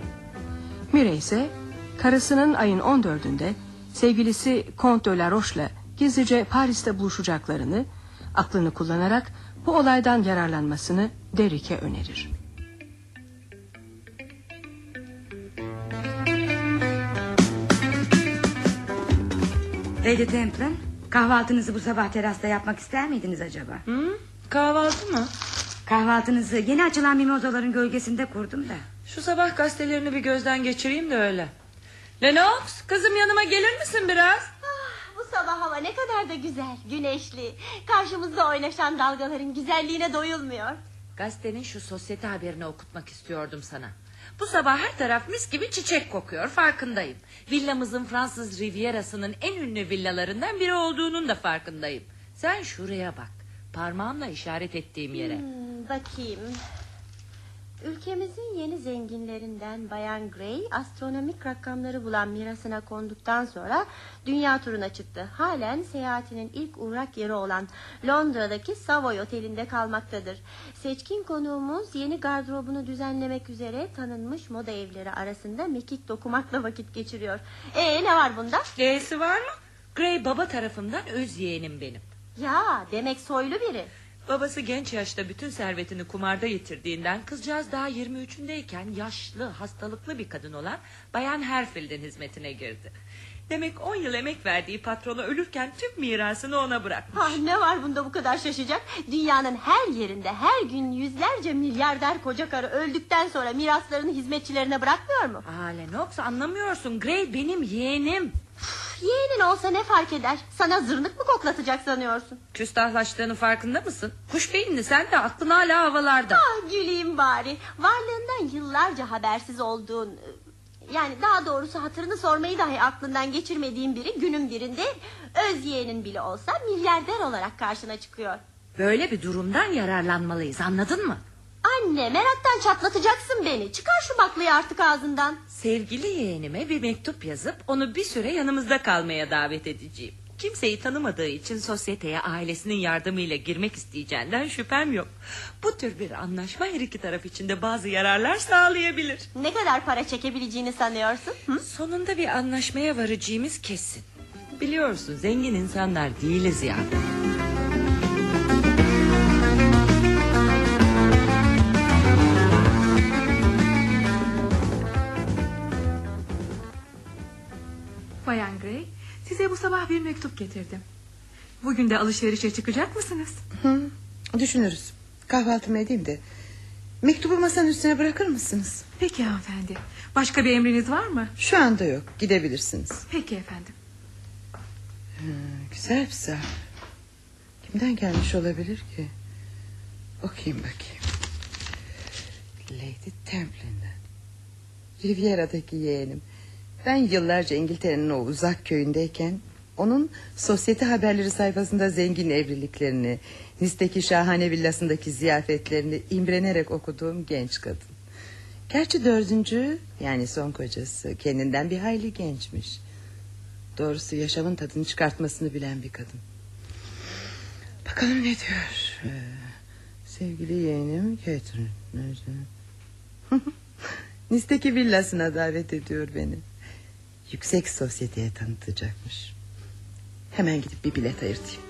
Mire ise karısının ayın 14'ünde sevgilisi Comte de la Roche'la gizlice Paris'te buluşacaklarını aklını kullanarak bu olaydan yararlanmasını Derek'e önerir. Lady Templin kahvaltınızı bu sabah terasta yapmak ister miydiniz acaba? Hı? Kahvaltı mı? Kahvaltınızı yeni açılan mimozaların gölgesinde kurdum da. Şu sabah gazetelerini bir gözden geçireyim de öyle. Lennox kızım yanıma gelir misin biraz? Bu sabah hava ne kadar da güzel, güneşli. Karşımızda oynaşan dalgaların güzelliğine doyulmuyor. Gazetenin şu sosyete haberini okutmak istiyordum sana. Bu sabah her taraf mis gibi çiçek kokuyor farkındayım. Villamızın Fransız Rivierası'nın en ünlü villalarından biri olduğunun da farkındayım. Sen şuraya bak. Parmağımla işaret ettiğim yere. Hmm, bakayım. Ülkemizin yeni zenginlerinden Bayan Gray astronomik rakamları bulan mirasına konduktan sonra dünya turuna çıktı. Halen seyahatinin ilk uğrak yeri olan Londra'daki Savoy Oteli'nde kalmaktadır. Seçkin konuğumuz yeni gardırobunu düzenlemek üzere tanınmış moda evleri arasında mekik dokumakla vakit geçiriyor. Ee ne var bunda? D'si var mı? Gray baba tarafından öz yeğenim benim. Ya demek soylu biri. Babası genç yaşta bütün servetini kumarda yitirdiğinden kızcağız daha 23'ündeyken yaşlı, hastalıklı bir kadın olan Bayan Herfield'in hizmetine girdi. Demek on yıl emek verdiği patronu ölürken tüm mirasını ona bırakmış. Ah, ne var bunda bu kadar şaşacak? Dünyanın her yerinde her gün yüzlerce milyarder koca karı öldükten sonra miraslarını hizmetçilerine bırakmıyor mu? Aa Lennox anlamıyorsun. Gray benim yeğenim. Yeğenin olsa ne fark eder? Sana zırnık mı koklatacak sanıyorsun? Küstahlaştığının farkında mısın? Kuş beyinli sen de aklın hala havalarda. Ah güleyim bari. Varlığından yıllarca habersiz olduğun... Yani daha doğrusu hatırını sormayı dahi aklından geçirmediğin biri günün birinde öz yeğenin bile olsa milyarder olarak karşına çıkıyor. Böyle bir durumdan yararlanmalıyız anladın mı? Anne meraktan çatlatacaksın beni. Çıkar şu baklayı artık ağzından. Sevgili yeğenime bir mektup yazıp onu bir süre yanımızda kalmaya davet edeceğim. Kimseyi tanımadığı için sosyeteye ailesinin yardımıyla girmek isteyeceğinden şüphem yok. Bu tür bir anlaşma her iki taraf için de bazı yararlar sağlayabilir. Ne kadar para çekebileceğini sanıyorsun? Hı? Sonunda bir anlaşmaya varacağımız kesin. Biliyorsun zengin insanlar değiliz ya. Bayan Gray, size bu sabah bir mektup getirdim. Bugün de alışverişe çıkacak mısınız? Hı, düşünürüz. Kahvaltımı edeyim de. Mektubu masanın üstüne bırakır mısınız? Peki hanımefendi. Başka bir emriniz var mı? Şu anda yok. Gidebilirsiniz. Peki efendim. Hı, güzel bir zarf. Kimden gelmiş olabilir ki? Okuyayım bakayım. Lady Templin'den. Riviera'daki yeğenim. Ben yıllarca İngiltere'nin o uzak köyündeyken... ...onun sosyete haberleri sayfasında zengin evliliklerini... ...Nice'deki şahane villasındaki ziyafetlerini... ...imrenerek okuduğum genç kadın. Gerçi dördüncü yani son kocası... ...kendinden bir hayli gençmiş. Doğrusu yaşamın tadını çıkartmasını bilen bir kadın. Bakalım ne diyor. Ee, sevgili yeğenim Catherine. Nice'deki villasına davet ediyor beni. Yüksek sosyeteye tanıtacakmış. Hemen gidip bir bilet ayırtayım.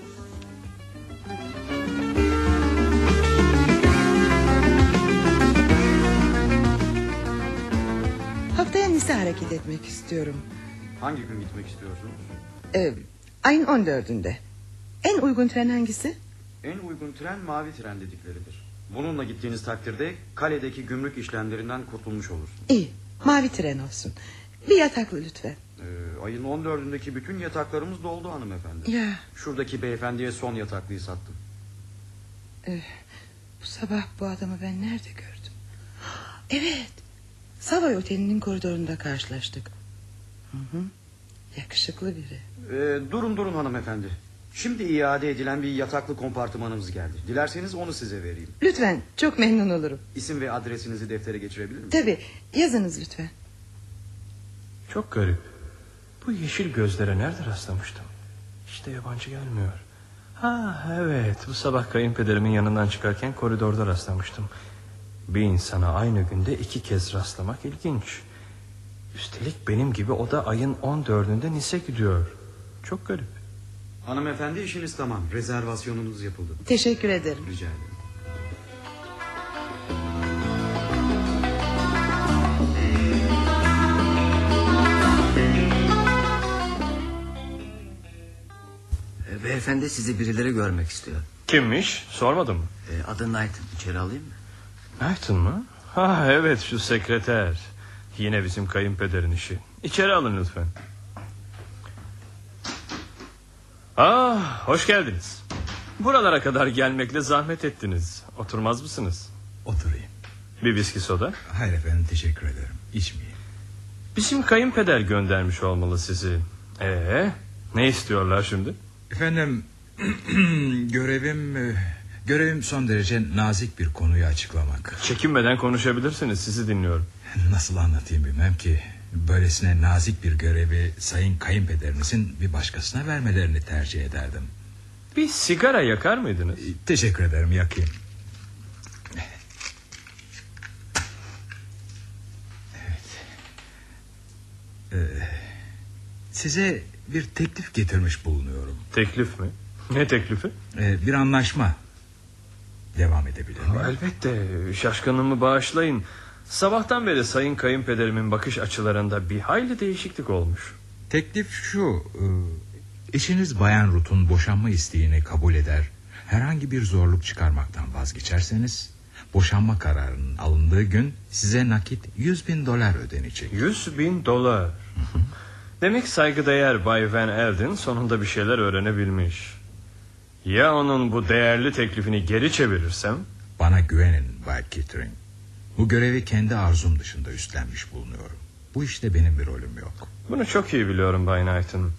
Haftaya Nice hareket etmek istiyorum. Hangi gün gitmek istiyorsunuz? Ee, ayın 14'ünde. En uygun tren hangisi? En uygun tren mavi tren dedikleridir. Bununla gittiğiniz takdirde kaledeki gümrük işlemlerinden kurtulmuş olursunuz. İyi mavi tren olsun. Bir yataklı lütfen. Ee, ayın 14'ündeki bütün yataklarımız doldu hanımefendi. Ya. Şuradaki beyefendiye son yataklıyı sattım. Ee, bu sabah bu adamı ben nerede gördüm? Evet. Savoy Oteli'nin koridorunda karşılaştık. Hı hı. Yakışıklı biri. Ee, durun durun hanımefendi. Şimdi iade edilen bir yataklı kompartımanımız geldi. Dilerseniz onu size vereyim. Lütfen çok memnun olurum. İsim ve adresinizi deftere geçirebilir miyim? Tabi yazınız lütfen. Çok garip. Bu yeşil gözlere nerede rastlamıştım? İşte yabancı gelmiyor. Ha evet bu sabah kayınpederimin yanından çıkarken koridorda rastlamıştım. Bir insana aynı günde iki kez rastlamak ilginç. Üstelik benim gibi o da ayın 14'ünde Nice gidiyor. Çok garip. Hanımefendi işiniz tamam. Rezervasyonunuz yapıldı. Teşekkür ederim. Rica ederim. Beyefendi sizi birileri görmek istiyor. Kimmiş sormadım mı? E, adı Knighton içeri alayım mı? Knighton mı? Ha evet şu sekreter. Yine bizim kayınpederin işi. İçeri alın lütfen. Ah hoş geldiniz. Buralara kadar gelmekle zahmet ettiniz. Oturmaz mısınız? Oturayım. Bir viski soda. Hayır efendim teşekkür ederim. İçmeyeyim. Bizim kayınpeder göndermiş olmalı sizi. Ee, ne istiyorlar şimdi? Efendim görevim e, görevim son derece nazik bir konuyu açıklamak. Çekinmeden konuşabilirsiniz sizi dinliyorum. Nasıl anlatayım bilmem ki. Böylesine nazik bir görevi sayın kayınpederinizin bir başkasına vermelerini tercih ederdim. Bir sigara yakar mıydınız? Teşekkür ederim yakayım. Evet. Ee, size bir teklif getirmiş bulunuyorum. Teklif mi? Ne teklifi? Ee, bir anlaşma. Devam edebilir miyim? Elbette şaşkınlığımı bağışlayın. Sabahtan beri sayın kayınpederimin bakış açılarında bir hayli değişiklik olmuş. Teklif şu. e, eşiniz Bayan Ruth'un boşanma isteğini kabul eder. Herhangi bir zorluk çıkarmaktan vazgeçerseniz... ...boşanma kararının alındığı gün size nakit 100 bin dolar ödenecek. 100 bin dolar. Demek saygıdeğer Bay Van Elden sonunda bir şeyler öğrenebilmiş. Ya onun bu değerli teklifini geri çevirirsem? Bana güvenin Bay Kittering. Bu görevi kendi arzum dışında üstlenmiş bulunuyorum. Bu işte benim bir rolüm yok. Bunu çok iyi biliyorum Bay Knighton.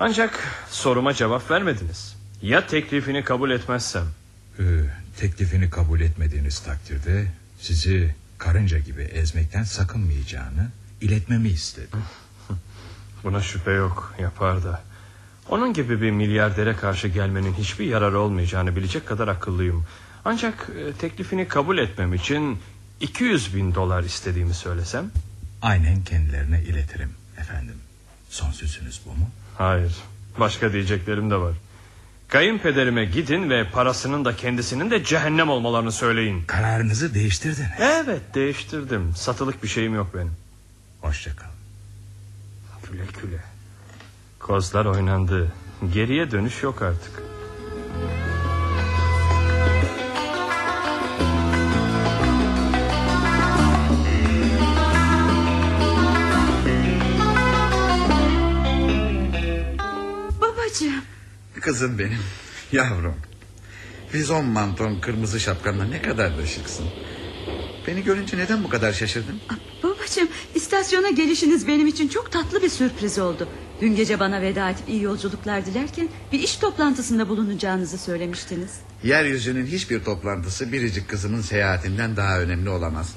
Ancak soruma cevap vermediniz. Ya teklifini kabul etmezsem? Ee, teklifini kabul etmediğiniz takdirde sizi karınca gibi ezmekten sakınmayacağını iletmemi istedi. Buna şüphe yok yapar da. Onun gibi bir milyardere karşı gelmenin hiçbir yararı olmayacağını bilecek kadar akıllıyım. Ancak e, teklifini kabul etmem için 200 bin dolar istediğimi söylesem? Aynen kendilerine iletirim efendim. Son sözünüz bu mu? Hayır. Başka diyeceklerim de var. Kayınpederime gidin ve parasının da kendisinin de cehennem olmalarını söyleyin. Kararınızı değiştirdin. Evet değiştirdim. Satılık bir şeyim yok benim. Hoşçakal. Güle güle. Kozlar oynandı. Geriye dönüş yok artık. Babacığım. Kızım benim. Yavrum. Vizon manton kırmızı şapkanla ne kadar da şıksın. Beni görünce neden bu kadar şaşırdın? Babacığım istasyona gelişiniz benim için çok tatlı bir sürpriz oldu. Dün gece bana veda edip iyi yolculuklar dilerken bir iş toplantısında bulunacağınızı söylemiştiniz. Yeryüzünün hiçbir toplantısı biricik kızımın seyahatinden daha önemli olamaz.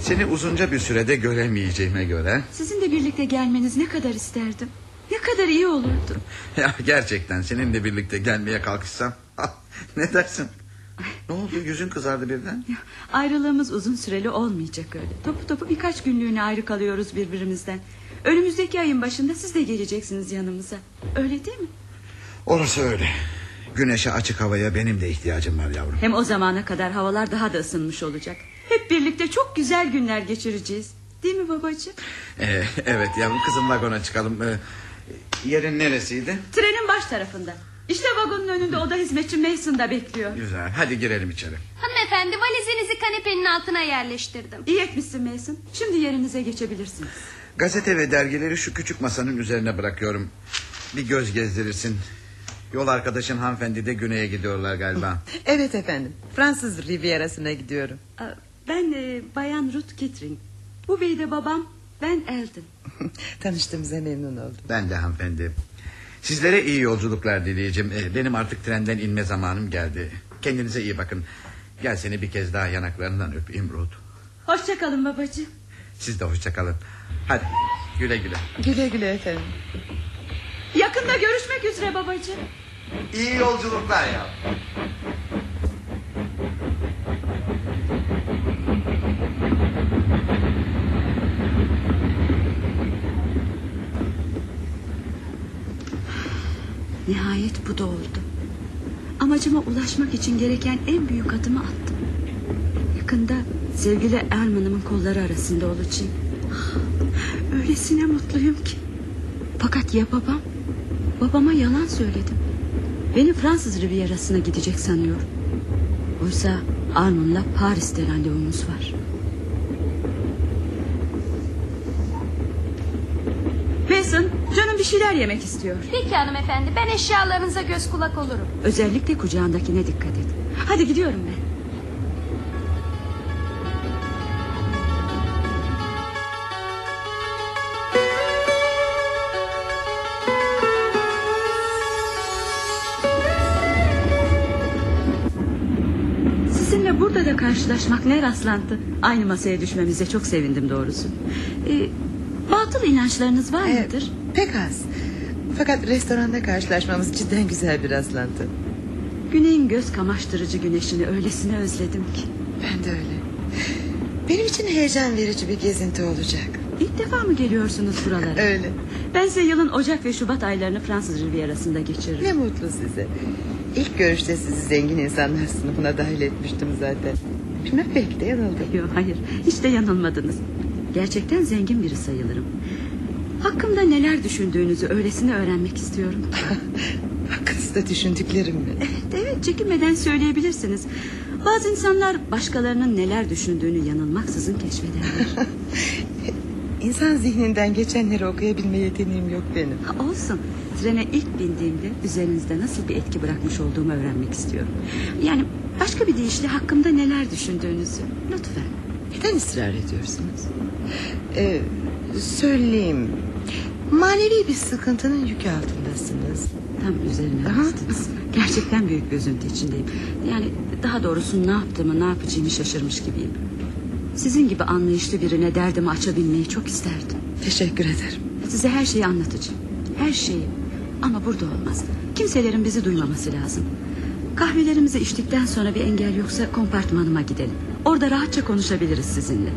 Seni uzunca bir sürede göremeyeceğime göre... Sizinle birlikte gelmeniz ne kadar isterdim. Ne kadar iyi olurdu. Ya gerçekten seninle birlikte gelmeye kalkışsam... ne dersin? Ne oldu yüzün kızardı birden? Ayrılığımız uzun süreli olmayacak öyle. Topu topu birkaç günlüğüne ayrı kalıyoruz birbirimizden. Önümüzdeki ayın başında siz de geleceksiniz yanımıza. Öyle değil mi? Orası öyle. Güneşe açık havaya benim de ihtiyacım var yavrum. Hem o zamana kadar havalar daha da ısınmış olacak. Hep birlikte çok güzel günler geçireceğiz. Değil mi babacığım? Ee, evet yavrum kızım vagona çıkalım. Ee, yerin neresiydi? Trenin baş tarafında. İşte vagonun önünde oda hizmetçi Mason da bekliyor. Güzel hadi girelim içeri. Hanımefendi valizinizi kanepenin altına yerleştirdim. İyi etmişsin Mason. Şimdi yerinize geçebilirsiniz. Gazete ve dergileri şu küçük masanın üzerine bırakıyorum. Bir göz gezdirirsin. Yol arkadaşın hanımefendi de güneye gidiyorlar galiba. Evet efendim. Fransız Rivierası'na gidiyorum. Ben e, Bayan Ruth Kittring. Bu bey de babam. Ben Eldon. Tanıştığımıza memnun oldum. Ben de hanımefendi. Sizlere iyi yolculuklar dileyeceğim. Ee, Benim artık trenden inme zamanım geldi. Kendinize iyi bakın. Gel seni bir kez daha yanaklarından öpeyim Ruth. Hoşçakalın babacığım. Siz de hoşça kalın. Hadi güle güle. Güle güle efendim. Yakında görüşmek üzere babacığım. İyi yolculuklar ya. Nihayet bu da oldu. Amacıma ulaşmak için gereken en büyük adımı attım. Yakında sevgili Erman'ımın kolları arasında olacağım. Öylesine mutluyum ki. Fakat ya babam? Babama yalan söyledim. Beni Fransız Rivierası'na gidecek sanıyor. Oysa Arnold'la Paris'te randevumuz var. Mason, canım bir şeyler yemek istiyor. Peki hanımefendi ben eşyalarınıza göz kulak olurum. Özellikle kucağındakine dikkat et. Hadi gidiyorum ben. Sizinle burada da karşılaşmak ne rastlantı. Aynı masaya düşmemize çok sevindim doğrusu. Ee, batıl inançlarınız var Ee, mıdır? Pek az. Fakat restoranda karşılaşmamız cidden güzel bir rastlantı. Güneyin göz kamaştırıcı güneşini öylesine özledim ki. Ben de öyle. Benim için heyecan verici bir gezinti olacak. İlk defa mı geliyorsunuz buralara? Öyle. Bense yılın Ocak ve Şubat aylarını Fransız Rivierası'nda geçiririm. Ne mutlu size. İlk görüşte sizi zengin insanlar sınıfına dahil etmiştim zaten. Bilmem belki de yanıldım. Yok hayır hiç de yanılmadınız. Gerçekten zengin biri sayılırım. Hakkımda neler düşündüğünüzü öylesine öğrenmek istiyorum. Hakkınızda düşündüklerim mi? Evet, evet çekinmeden söyleyebilirsiniz. Bazı insanlar başkalarının neler düşündüğünü yanılmaksızın keşfederler. İnsan zihninden geçenleri okuyabilme yeteneğim yok benim. Ha, olsun. Trene ilk bindiğimde üzerinizde nasıl bir etki bırakmış olduğumu öğrenmek istiyorum. Yani başka bir deyişle hakkımda neler düşündüğünüzü. Lütfen. Neden ısrar ediyorsunuz? Ee, söyleyeyim. Manevi bir sıkıntının yükü altındasınız. Tam üzerine bastınız. Gerçekten büyük bir üzüntü içindeyim. Yani daha doğrusu ne yaptığımı ne yapacağımı şaşırmış gibiyim. Sizin gibi anlayışlı birine derdimi açabilmeyi çok isterdim. Teşekkür ederim. Size her şeyi anlatacağım. Her şeyi. Ama burada olmaz. Kimselerin bizi duymaması lazım. Kahvelerimizi içtikten sonra bir engel yoksa kompartmanıma gidelim. Orada rahatça konuşabiliriz sizinle.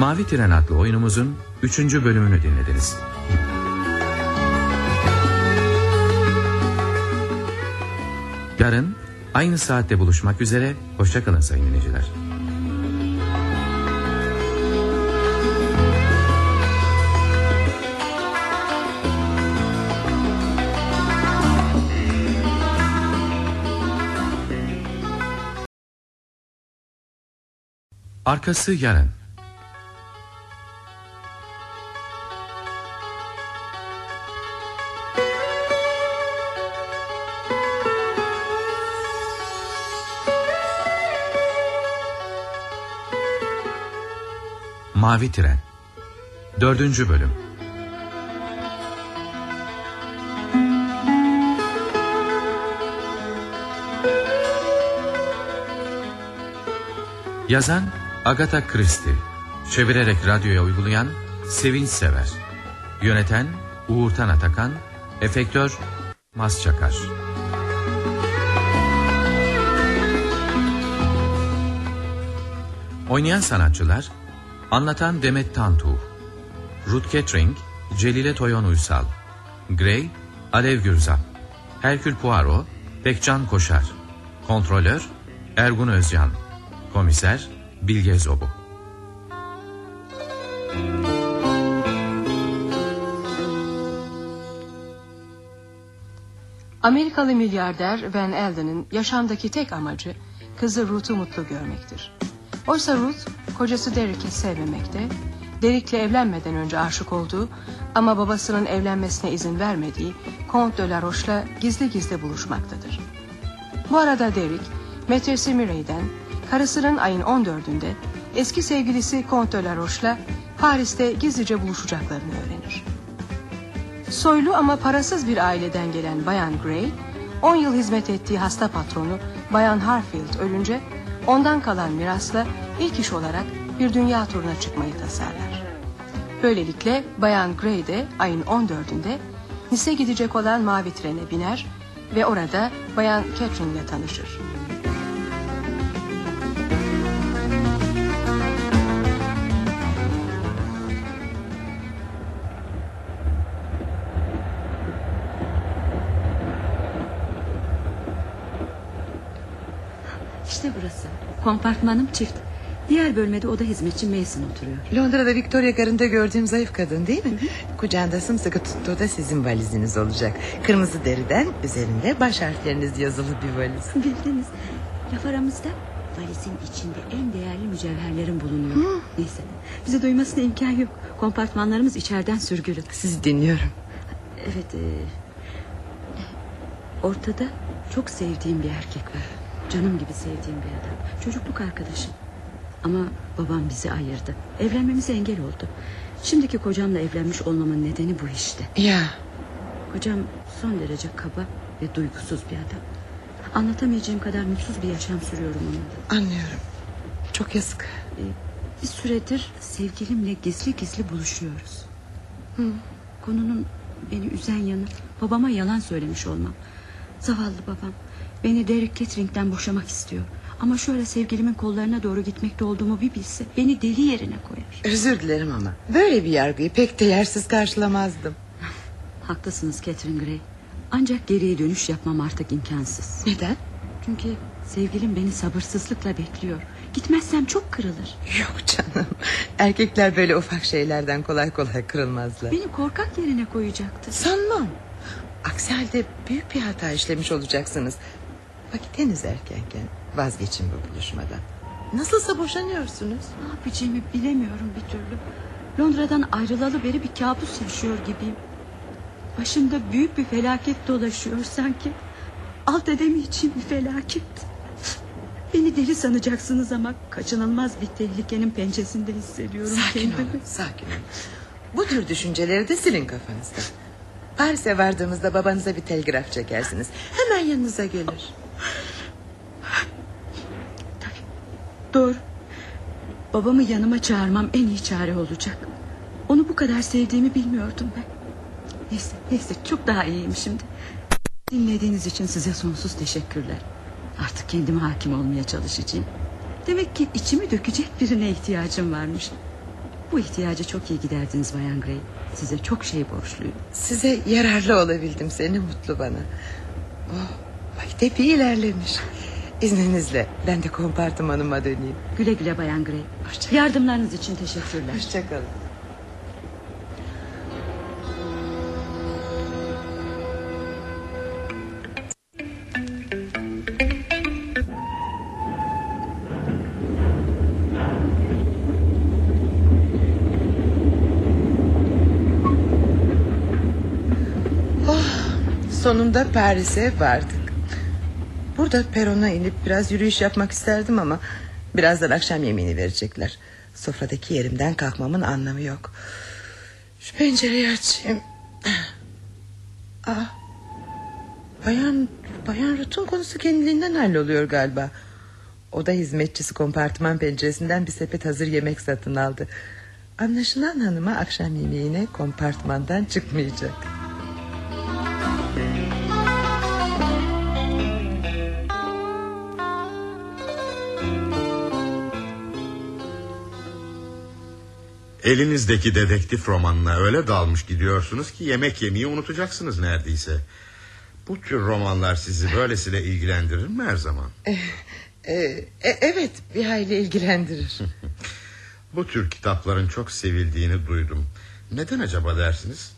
Mavi Tren adlı oyunumuzun 3. bölümünü dinlediniz. Yarın aynı saatte buluşmak üzere. Hoşçakalın sayın dinleyiciler. Arkası yarın. Mavi Tren. Dördüncü Bölüm. Yazan Agatha Christie. Çevirerek radyoya uygulayan Sevinç Sever. Yöneten Uğurtan Atakan. Efektör Mas Çakar. Oynayan sanatçılar Anlatan Demet Tantuh Ruth Kettering Celile Toyon Uysal. Gray Alev Gürzap. Herkül Poirot Pekcan Koşar. Kontrolör Ergun Özcan. Komiser Bilge Zobu Amerikalı milyarder Van Alden'in yaşamdaki tek amacı kızı Ruth'u mutlu görmektir. Oysa Ruth kocası Derek'i sevmemekte, Derek'le evlenmeden önce aşık olduğu ama babasının evlenmesine izin vermediği Comte de la Roche'la gizli gizli buluşmaktadır. Bu arada Derek, metresi Mirey'den karısının ayın 14'ünde eski sevgilisi Comte de la Roche'la Paris'te gizlice buluşacaklarını öğrenir. Soylu ama parasız bir aileden gelen Bayan Gray, 10 yıl hizmet ettiği hasta patronu Bayan Harfield ölünce ondan kalan mirasla ilk iş olarak bir dünya turuna çıkmayı tasarlar. Böylelikle Bayan Gray de ayın 14'ünde Nice gidecek olan mavi trene biner ve orada Bayan Catherine ile tanışır. Kompartmanım çift. Diğer bölmede oda hizmetçi Mason oturuyor. Londra'da Victoria Garı'nda gördüğüm zayıf kadın değil mi? Kucağında sımsıkı tuttuğu da sizin valiziniz olacak. Kırmızı deriden üzerinde baş harfleriniz yazılı bir valiz. Bildiniz. Laf aramızda valizin içinde en değerli mücevherlerin bulunuyor. Neyse bize duymasına imkan yok. Kompartmanlarımız içeriden sürgülü. Sizi dinliyorum. Evet. E, ortada çok sevdiğim bir erkek var. Canım gibi sevdiğim bir adam. Çocukluk arkadaşım. Ama babam bizi ayırdı. Evlenmemize engel oldu. Şimdiki kocamla evlenmiş olmamın nedeni bu işte. Ya. Kocam son derece kaba ve duygusuz bir adam. Anlatamayacağım kadar mutsuz bir yaşam sürüyorum onunla. Anlıyorum. Çok yazık. Ee, bir süredir sevgilimle gizli gizli buluşuyoruz. Hı. Konunun beni üzen yanı babama yalan söylemiş olmam. Zavallı babam beni Derek Catering'den boşamak istiyor. Ama şöyle sevgilimin kollarına doğru gitmekte olduğumu bir bilse beni deli yerine koyar. Özür dilerim ama böyle bir yargıyı pek de yersiz karşılamazdım. Haklısınız Catherine Gray. Ancak geriye dönüş yapmam artık imkansız. Neden? Çünkü sevgilim beni sabırsızlıkla bekliyor. Gitmezsem çok kırılır. Yok canım. Erkekler böyle ufak şeylerden kolay kolay kırılmazlar. Beni korkak yerine koyacaktı. Sanmam. Aksi halde büyük bir hata işlemiş olacaksınız. Vakit henüz erkenken vazgeçin bu buluşmadan. Nasılsa boşanıyorsunuz. Ne yapacağımı bilemiyorum bir türlü. Londra'dan ayrılalı beri bir kabus yaşıyor gibiyim. Başımda büyük bir felaket dolaşıyor sanki. Alt edemeyeceğim bir felaket. Beni deli sanacaksınız ama kaçınılmaz bir tehlikenin pençesinde hissediyorum Sakin kendimi. olun, sakin olun. Bu tür düşünceleri de silin kafanızdan. Paris'e vardığımızda babanıza bir telgraf çekersiniz. Hemen yanınıza gelir. Doğru. Babamı yanıma çağırmam en iyi çare olacak. Onu bu kadar sevdiğimi bilmiyordum ben. Neyse, neyse çok daha iyiyim şimdi. Dinlediğiniz için size sonsuz teşekkürler. Artık kendime hakim olmaya çalışacağım. Demek ki içimi dökecek birine ihtiyacım varmış. Bu ihtiyacı çok iyi giderdiniz Bayan Gray. Size çok şey borçluyum. Size yararlı olabildim seni mutlu bana. Oh, vakit epey ilerlemiş. İzninizle ben de kompartımanıma döneyim. Güle güle Bayan Gray. Yardımlarınız için teşekkürler. Hoşçakalın. Oh, sonunda Paris'e vardık. Burada perona inip biraz yürüyüş yapmak isterdim ama... ...birazdan akşam yemeğini verecekler. Sofradaki yerimden kalkmamın anlamı yok. Şu pencereyi açayım. Ah, bayan, bayan Rut'un konusu kendiliğinden halloluyor galiba. O da hizmetçisi kompartıman penceresinden bir sepet hazır yemek satın aldı. Anlaşılan hanıma akşam yemeğine kompartmandan çıkmayacak. Elinizdeki dedektif romanına öyle dalmış gidiyorsunuz ki yemek yemeyi unutacaksınız neredeyse. Bu tür romanlar sizi böylesine ilgilendirir mi her zaman? E, e, evet bir hayli ilgilendirir. Bu tür kitapların çok sevildiğini duydum. Neden acaba dersiniz?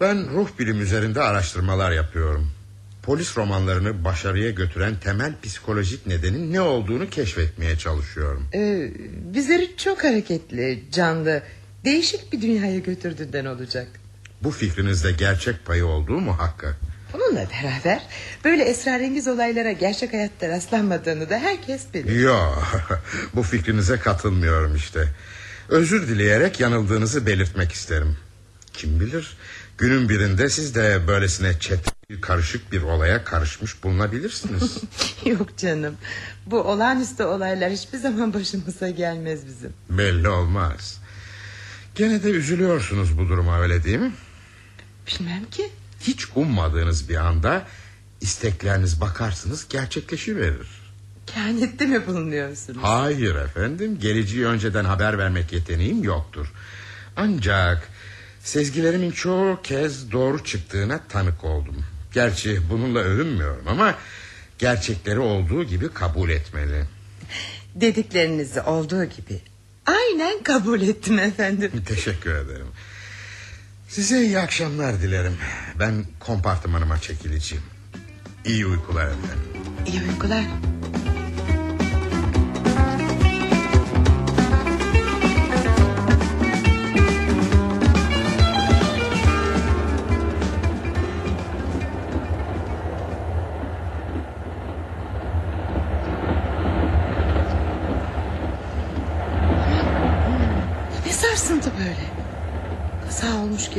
Ben ruh bilim üzerinde araştırmalar yapıyorum. Polis romanlarını başarıya götüren temel psikolojik nedenin ne olduğunu keşfetmeye çalışıyorum. Ee, bizleri çok hareketli, canlı, değişik bir dünyaya götürdüğünden olacak. Bu fikrinizde gerçek payı olduğu muhakkak. Bununla beraber böyle esrarengiz olaylara gerçek hayatta rastlanmadığını da herkes bilir. Yo, bu fikrinize katılmıyorum işte. Özür dileyerek yanıldığınızı belirtmek isterim. Kim bilir günün birinde siz de böylesine çetin karışık bir olaya karışmış bulunabilirsiniz. Yok canım. Bu olağanüstü olaylar hiçbir zaman başımıza gelmez bizim. Belli olmaz. Gene de üzülüyorsunuz bu duruma öyle değil mi? Bilmem ki. Hiç ummadığınız bir anda istekleriniz bakarsınız gerçekleşiverir. Kehanette mi bulunuyorsunuz? Hayır efendim geleceği önceden haber vermek yeteneğim yoktur. Ancak sezgilerimin çoğu kez doğru çıktığına tanık oldum. Gerçi bununla övünmüyorum ama gerçekleri olduğu gibi kabul etmeli. Dediklerinizi olduğu gibi aynen kabul ettim efendim. Teşekkür ederim. Size iyi akşamlar dilerim. Ben kompartımanıma çekileceğim. İyi uykular efendim. İyi uykular.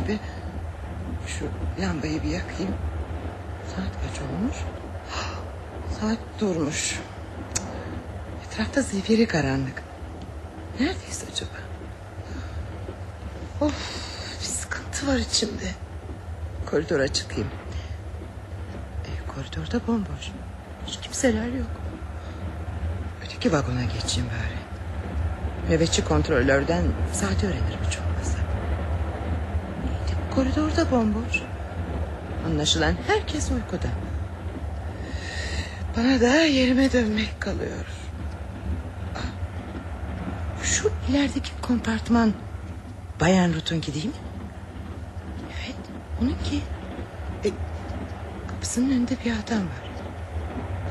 Gibi. Şu lambayı bir yakayım. Saat kaç olmuş? Saat durmuş. Etrafta zifiri karanlık. Neredeyiz acaba? Of bir sıkıntı var içimde. Koridora çıkayım. E, koridorda bomboş. Hiç kimseler yok. Öteki vagona geçeyim bari. Nöbetçi kontrolörden saati öğrenirim bu koridorda bomboş. Anlaşılan herkes uykuda. Bana da yerime dönmek kalıyor. Şu ilerideki kompartman Bayan Ruth'unki değil mi? Evet onunki. E, kapısının önünde bir adam var.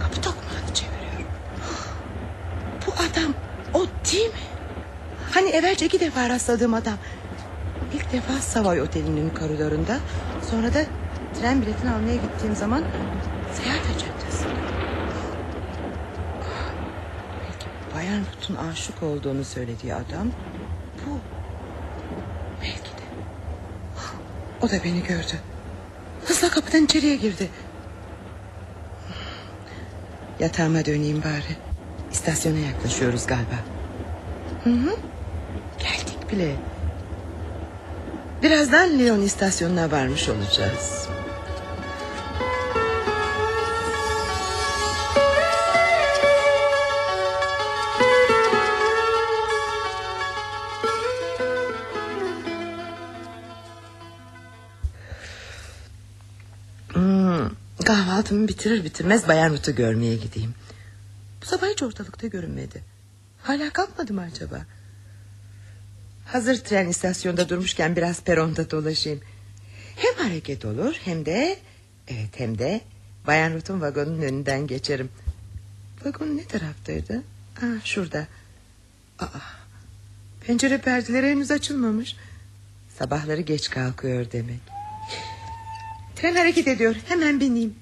Kapı tokmağını çeviriyor. Bu adam o değil mi? Hani evvelce iki defa rastladığım adam. İlk defa Savoy Oteli'nin koridorunda... ...sonra da tren biletini almaya gittiğim zaman... ...seyahat acentası. Belki Bayan Ruth'un aşık olduğunu söylediği adam... ...bu. Belki de. O da beni gördü. Hızla kapıdan içeriye girdi. Yatağıma döneyim bari. İstasyona yaklaşıyoruz galiba. Hı hı. Geldik bile. Birazdan Lyon istasyonuna varmış olacağız. Hmm, kahvaltımı bitirir bitirmez Bayan Ruth'u görmeye gideyim. Bu sabah hiç ortalıkta görünmedi. Hala kalkmadı mı acaba? Hazır tren istasyonda durmuşken biraz peronda dolaşayım. Hem hareket olur hem de... Evet hem de Bayan Ruth'un vagonun önünden geçerim. Vagon ne taraftaydı? Ha, şurada. Aa, pencere perdeleri henüz açılmamış. Sabahları geç kalkıyor demek. Tren hareket ediyor. Hemen bineyim.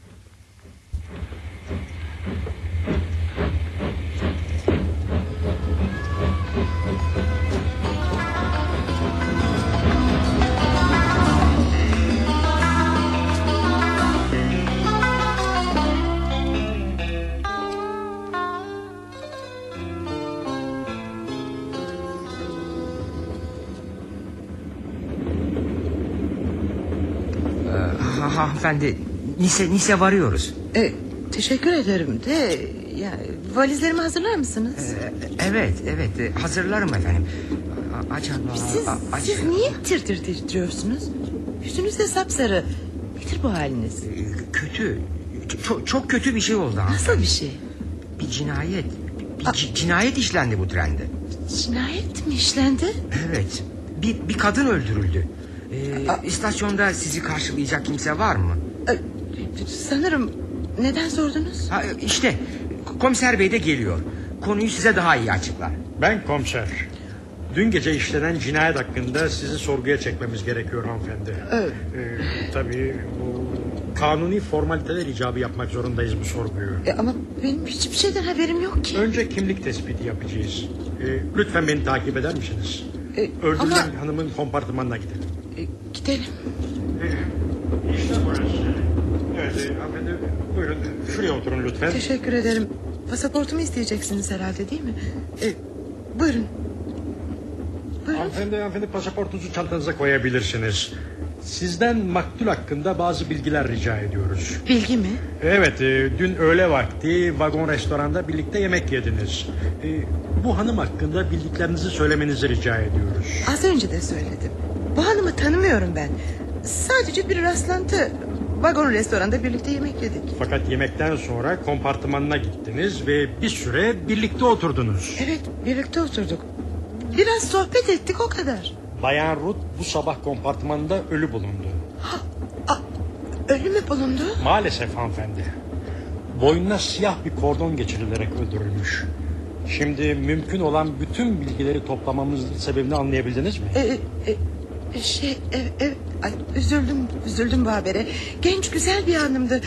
Hanımefendi Nice, Nice varıyoruz. E, teşekkür ederim de... Ya, valizlerimi hazırlar mısınız? Ee, evet evet e, hazırlarım efendim. A- Acaba... Siz, a- ac- siz niye tir tir titriyorsunuz? Yüzünüz de sapsarı. Nedir bu haliniz? Kötü. Çok, çok kötü bir şey oldu. Nasıl bir şey? Bir cinayet. Bir ci- cinayet işlendi bu trende. Cinayet mi işlendi? Evet. Bir, bir kadın öldürüldü. Ee, istasyonda sizi karşılayacak kimse var mı? Sanırım. Neden sordunuz? Ha, işte komiser bey de geliyor. Konuyu size daha iyi açıklar. Ben komiser. Dün gece işlenen cinayet hakkında sizi sorguya çekmemiz gerekiyor hanımefendi. Evet. Ee, tabii bu kanuni formaliteler icabı yapmak zorundayız bu sorguyu. E, ama benim hiçbir şeyden haberim yok ki. Önce kimlik tespiti yapacağız. Ee, lütfen beni takip eder misiniz? E, Öldürülen ama- hanımın kompartımanına gidelim. Gidelim. İşte burası. Evet e, hanımefendi buyurun şuraya oturun lütfen. Teşekkür ederim. Pasaportumu isteyeceksiniz herhalde değil mi? E, buyurun. Hanımefendi, hanımefendi pasaportunuzu çantanıza koyabilirsiniz. Sizden maktul hakkında bazı bilgiler rica ediyoruz. Bilgi mi? Evet, e, dün öğle vakti vagon restoranda birlikte yemek yediniz. E, bu hanım hakkında bildiklerinizi söylemenizi rica ediyoruz. Az önce de söyledim. Bu hanımı tanımıyorum ben. Sadece bir rastlantı. Vagon restoranda birlikte yemek yedik. Fakat yemekten sonra kompartımanına gittiniz ve bir süre birlikte oturdunuz. Evet birlikte oturduk. Biraz sohbet ettik o kadar. Bayan Ruth bu sabah kompartımanında ölü bulundu. Ölü mü bulundu? Maalesef hanımefendi. Boynuna siyah bir kordon geçirilerek öldürülmüş. Şimdi mümkün olan bütün bilgileri toplamamızın sebebini anlayabildiniz mi? E, e, e, şey e, e, ay, üzüldüm üzüldüm bu habere. Genç güzel bir hanımdı.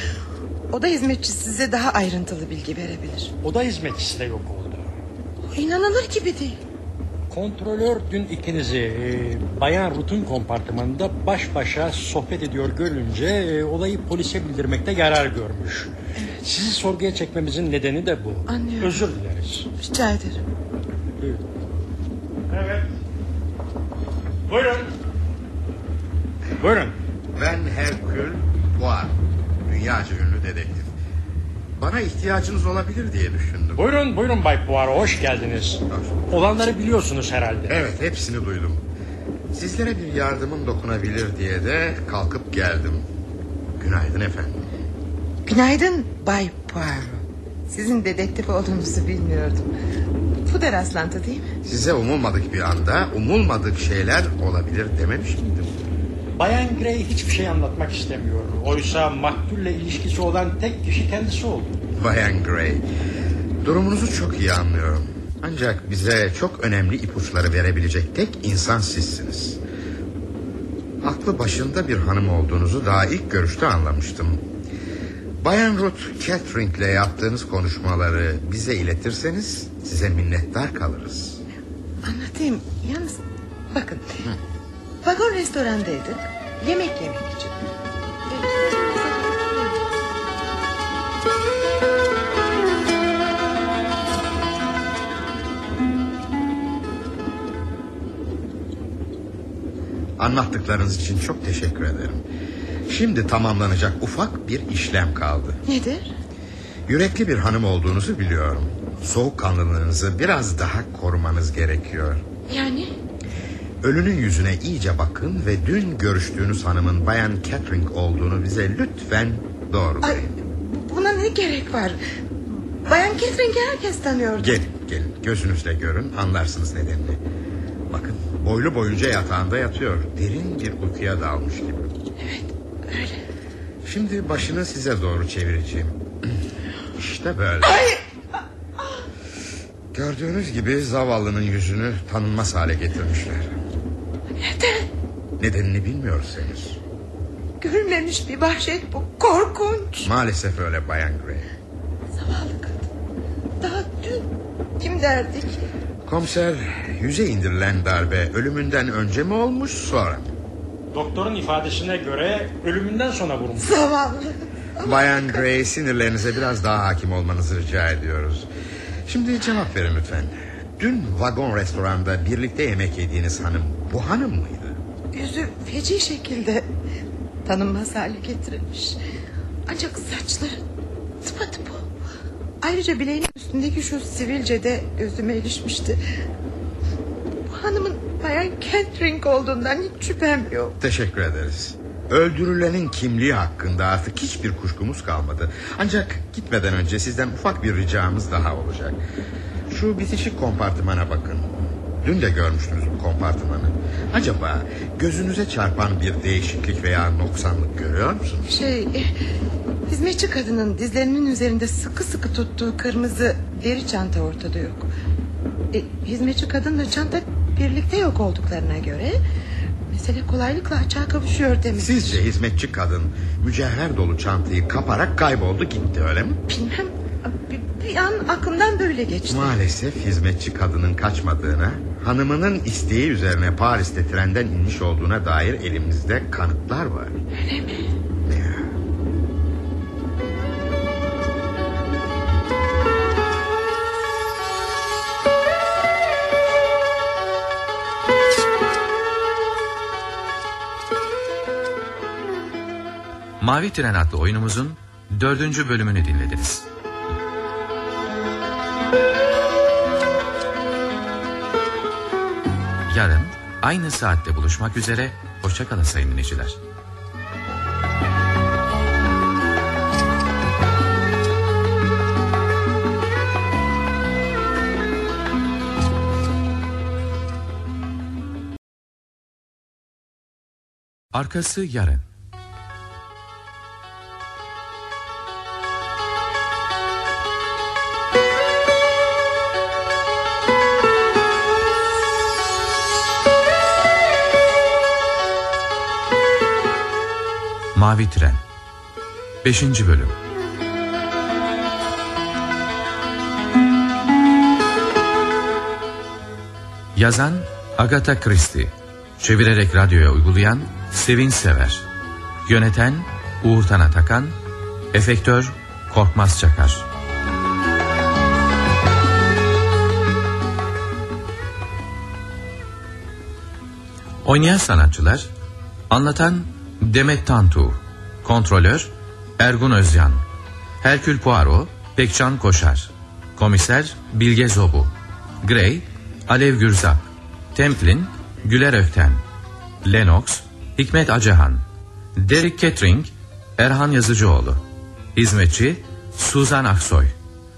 Oda hizmetçisi size daha ayrıntılı bilgi verebilir. Oda hizmetçisi de yok oldu. İnanılır gibi değil. Kontrolör dün ikinizi e, Bayan Ruth'un kompartımanında baş başa sohbet ediyor görünce e, olayı polise bildirmekte yarar görmüş. Sizi sorguya çekmemizin nedeni de bu. Anlıyorum. Özür dileriz. Rica ederim. Evet. Buyurun. Buyurun. Ben Herkül Poirot. Dünyaca ünlü dedektif. bana ihtiyacınız olabilir diye düşündüm. Buyurun buyurun Bay Poirot hoş geldiniz. Olanları biliyorsunuz herhalde. Evet hepsini duydum. Sizlere bir yardımım dokunabilir diye de kalkıp geldim. Günaydın efendim. Günaydın Bay Poirot. Sizin dedektif olduğunuzu bilmiyordum. Bu da rastlantı değil mi? Size umulmadık bir anda umulmadık şeyler olabilir dememiş miydim? Bayan Gray hiçbir şey anlatmak istemiyor. Oysa maktulle ilişkisi olan tek kişi kendisi oldu. Bayan Gray, durumunuzu çok iyi anlıyorum. Ancak bize çok önemli ipuçları verebilecek tek insan sizsiniz. Aklı başında bir hanım olduğunuzu daha ilk görüşte anlamıştım. Bayan Ruth Catherine ile yaptığınız konuşmaları bize iletirseniz size minnettar kalırız. Anlatayım. Yalnız bakın. Vagon restorandaydık. Yemek yemek için. Anlattıklarınız için çok teşekkür ederim. Şimdi tamamlanacak ufak bir işlem kaldı. Nedir? Yürekli bir hanım olduğunuzu biliyorum. Soğukkanlılığınızı biraz daha korumanız gerekiyor. Yani? Ölünün yüzüne iyice bakın ve dün görüştüğünüz hanımın Bayan Catherine olduğunu bize lütfen doğrulayın. Ay, buna ne gerek var? Bayan Catherine'i herkes tanıyordu. Gelin gelin gözünüzle görün anlarsınız nedenini. Bakın boylu boyunca yatağında yatıyor. Derin bir uykuya dalmış gibi. Evet öyle. Şimdi başını size doğru çevireceğim. İşte böyle. Ay! Gördüğünüz gibi zavallının yüzünü tanınmaz hale getirmişler. Neden? Nedenini bilmiyoruz henüz. Görülmemiş bir vahşet bu. Korkunç. Maalesef öyle Bayan Gray. Zavallı kadın. Daha dün kim derdi ki? Komiser yüze indirilen darbe ölümünden önce mi olmuş sonra mı? Doktorun ifadesine göre ölümünden sonra vurmuş. Zavallı. Bayan Gray sinirlerinize biraz daha hakim olmanızı rica ediyoruz. Şimdi cevap verin lütfen. Dün vagon restoranda birlikte yemek yediğiniz hanım bu hanım mıydı? Yüzü feci şekilde tanınmaz hale getirilmiş. Ancak saçları tıpatıp o. Ayrıca bileğinin üstündeki şu sivilce de gözüme ilişmişti. Bu hanımın Bayan Catherine olduğundan hiç şüphem yok. Teşekkür ederiz. Öldürülenin kimliği hakkında artık hiçbir kuşkumuz kalmadı. Ancak gitmeden önce sizden ufak bir ricamız daha olacak. Şu bitişik kompartımana bakın. Dün de görmüştünüz bu kompartımanı. Acaba gözünüze çarpan bir değişiklik veya noksanlık görüyor musunuz? Şey hizmetçi kadının dizlerinin üzerinde sıkı sıkı tuttuğu kırmızı deri çanta ortada yok. E, hizmetçi kadınla çanta birlikte yok olduklarına göre mesele kolaylıkla açığa kavuşuyor demek. Sizce hizmetçi kadın mücevher dolu çantayı kaparak kayboldu gitti öyle mi? Bilmem bir, an aklımdan böyle geçti. Maalesef hizmetçi kadının kaçmadığına, hanımının isteği üzerine Paris'te trenden inmiş olduğuna dair elimizde kanıtlar var. Öyle mi? Mavi Tren adlı oyunumuzun dördüncü bölümünü dinlediniz. Yarın aynı saatte buluşmak üzere. Hoşçakalın sayın dinleyiciler. Arkası yarın. Mavi Tren. 5. Bölüm. Yazan Agatha Christie. Çevirerek radyoya uygulayan Sevin Sever. Yöneten Uğur Tanatakan Efektör Korkmaz Çakar. Oynayan sanatçılar Anlatan Demet Tantu Kontrolör Ergun Özyan Herkül Poirot, Pekcan Koşar. Komiser Bilge Zobu. Gray, Alev Gürzap. Templin, Güler Ökten. Lennox, Hikmet Acehan. Derek Kettering, Erhan Yazıcıoğlu. Hizmetçi, Suzan Aksoy.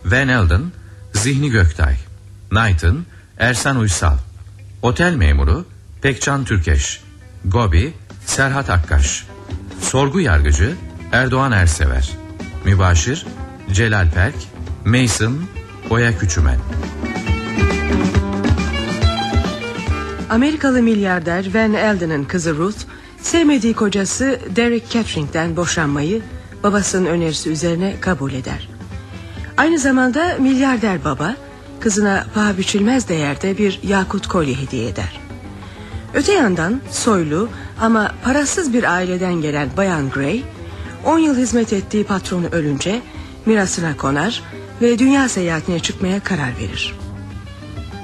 Van Elden, Zihni Göktay. Knighton, Ersan Uysal. Otel memuru, Pekcan Türkeş. Gobi, Serhat Akkaş. Sorgu yargıcı, Erdoğan Ersever. Mübaşir, Celal Perk, Mason, Oya Küçümen. Amerikalı milyarder Van Elden'ın kızı Ruth, sevmediği kocası Derek Cattering'den boşanmayı babasının önerisi üzerine kabul eder. Aynı zamanda milyarder baba, kızına paha biçilmez değerde bir yakut kolye hediye eder. Öte yandan soylu ama parasız bir aileden gelen Bayan Gray, 10 yıl hizmet ettiği patronu ölünce mirasına konar ve dünya seyahatine çıkmaya karar verir.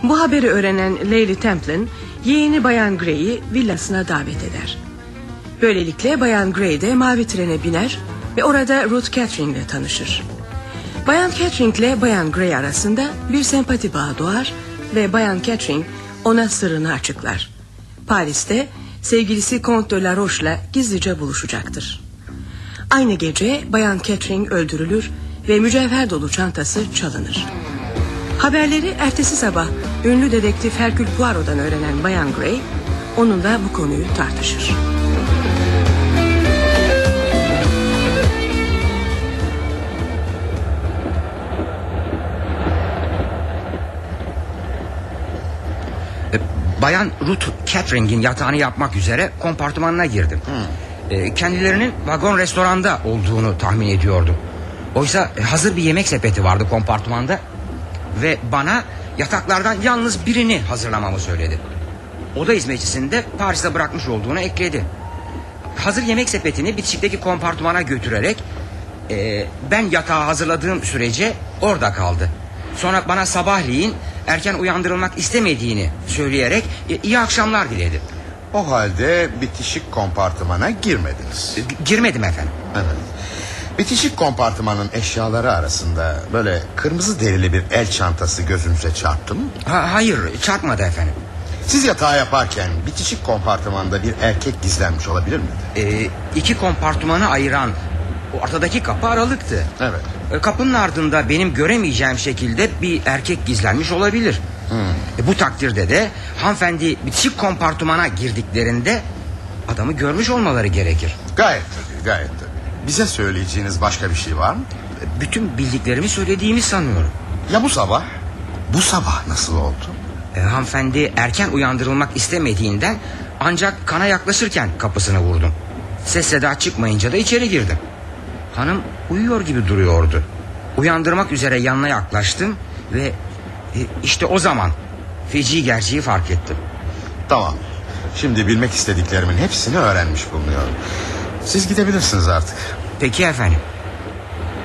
Bu haberi öğrenen Lady Templin yeğeni Bayan Grey'i villasına davet eder. Böylelikle Bayan Grey de mavi trene biner ve orada Ruth Catherine ile tanışır. Bayan Catherine ile Bayan Grey arasında bir sempati bağı doğar ve Bayan Catherine ona sırrını açıklar. Paris'te sevgilisi Comte de la Roche'la gizlice buluşacaktır. Aynı gece Bayan Catherine öldürülür ve mücevher dolu çantası çalınır. Haberleri ertesi sabah ünlü dedektif Hercule Poirot'dan öğrenen Bayan Gray onunla bu konuyu tartışır. Bayan Ruth Catering'in yatağını yapmak üzere kompartımanına girdim. E, kendilerinin vagon restoranda olduğunu tahmin ediyordum. Oysa e, hazır bir yemek sepeti vardı kompartımanda ve bana yataklardan yalnız birini hazırlamamı söyledi. Oda hizmetçisini de Paris'te bırakmış olduğunu ekledi. Hazır yemek sepetini bitişikteki kompartımana götürerek e, ben yatağı hazırladığım sürece orada kaldı. Sonra bana sabahleyin erken uyandırılmak istemediğini söyleyerek e, iyi akşamlar diledi. O halde bitişik kompartımana girmediniz. Girmedim efendim. Evet. Bitişik kompartımanın eşyaları arasında böyle kırmızı derili bir el çantası gözünüze çarptı mı? Ha, hayır çarpmadı efendim. Siz yatağı yaparken bitişik kompartımanda bir erkek gizlenmiş olabilir mi? E, iki kompartımanı ayıran ortadaki kapı aralıktı. Evet. E, kapının ardında benim göremeyeceğim şekilde bir erkek gizlenmiş olabilir. Hmm. E, bu takdirde de hanımefendi bitişik kompartımana girdiklerinde adamı görmüş olmaları gerekir. Gayet tabii gayet tabii. Bize söyleyeceğiniz başka bir şey var mı? E, bütün bildiklerimi söylediğimi sanıyorum. Ya bu sabah? Bu sabah nasıl oldu? E, hanımefendi erken uyandırılmak istemediğinden ancak kana yaklaşırken kapısını vurdum. Ses seda çıkmayınca da içeri girdim. Hanım uyuyor gibi duruyordu. Uyandırmak üzere yanına yaklaştım ve e, işte o zaman feci gerçeği fark ettim. Tamam. Şimdi bilmek istediklerimin hepsini öğrenmiş bulunuyorum. Siz gidebilirsiniz artık. Peki efendim.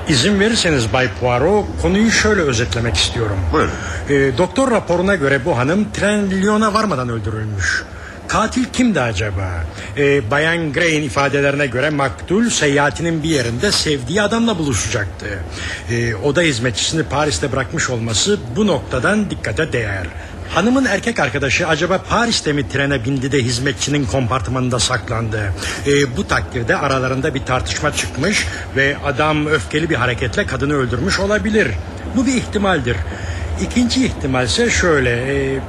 İzin verirseniz Bay Poirot konuyu şöyle özetlemek istiyorum. Buyurun. Ee, doktor raporuna göre bu hanım tren Lyon'a varmadan öldürülmüş. Katil kimdi acaba? Ee, Bayan Gray'in ifadelerine göre maktul seyahatinin bir yerinde sevdiği adamla buluşacaktı. Ee, oda hizmetçisini Paris'te bırakmış olması bu noktadan dikkate değer. Hanımın erkek arkadaşı acaba Paris'te mi trene bindi de hizmetçinin kompartımanında saklandı? Ee, bu takdirde aralarında bir tartışma çıkmış ve adam öfkeli bir hareketle kadını öldürmüş olabilir. Bu bir ihtimaldir. İkinci ihtimal ise şöyle. e,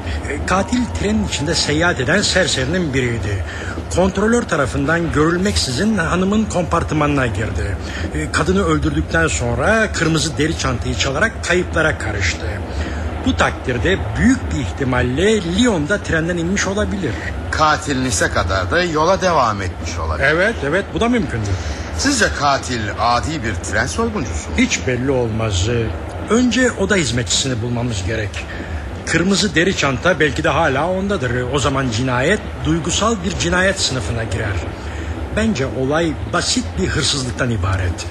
katil trenin içinde seyahat eden serserinin biriydi. Kontrolör tarafından görülmeksizin hanımın kompartımanına girdi. E, kadını öldürdükten sonra kırmızı deri çantayı çalarak kayıplara karıştı. Bu takdirde büyük bir ihtimalle Lyon'da trenden inmiş olabilir. Katil Nice kadar da yola devam etmiş olabilir. Evet evet bu da mümkündür. Sizce katil adi bir tren soyguncusu mu? Hiç belli olmaz. Önce oda hizmetçisini bulmamız gerek. Kırmızı deri çanta belki de hala ondadır. O zaman cinayet duygusal bir cinayet sınıfına girer. Bence olay basit bir hırsızlıktan ibaret.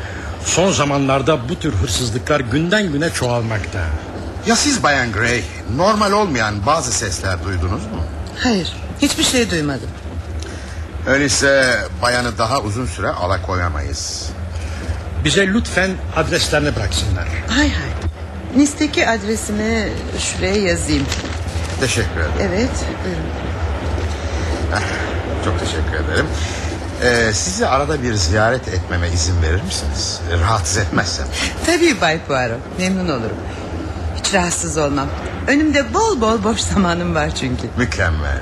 Son zamanlarda bu tür hırsızlıklar günden güne çoğalmakta. Ya siz Bayan Gray normal olmayan bazı sesler duydunuz mu? Hayır hiçbir şey duymadım. Öyleyse bayanı daha uzun süre alakoyamayız. bize lütfen adreslerini bıraksınlar. Hay hay. Nice'deki adresimi şuraya yazayım. Teşekkür ederim. Evet buyurun. Ah, Çok teşekkür ederim. Ee, sizi arada bir ziyaret etmeme izin verir misiniz? Rahatsız etmezsem. Tabii Bay Poirot memnun olurum. Hiç rahatsız olmam. Önümde bol bol boş zamanım var çünkü. Mükemmel.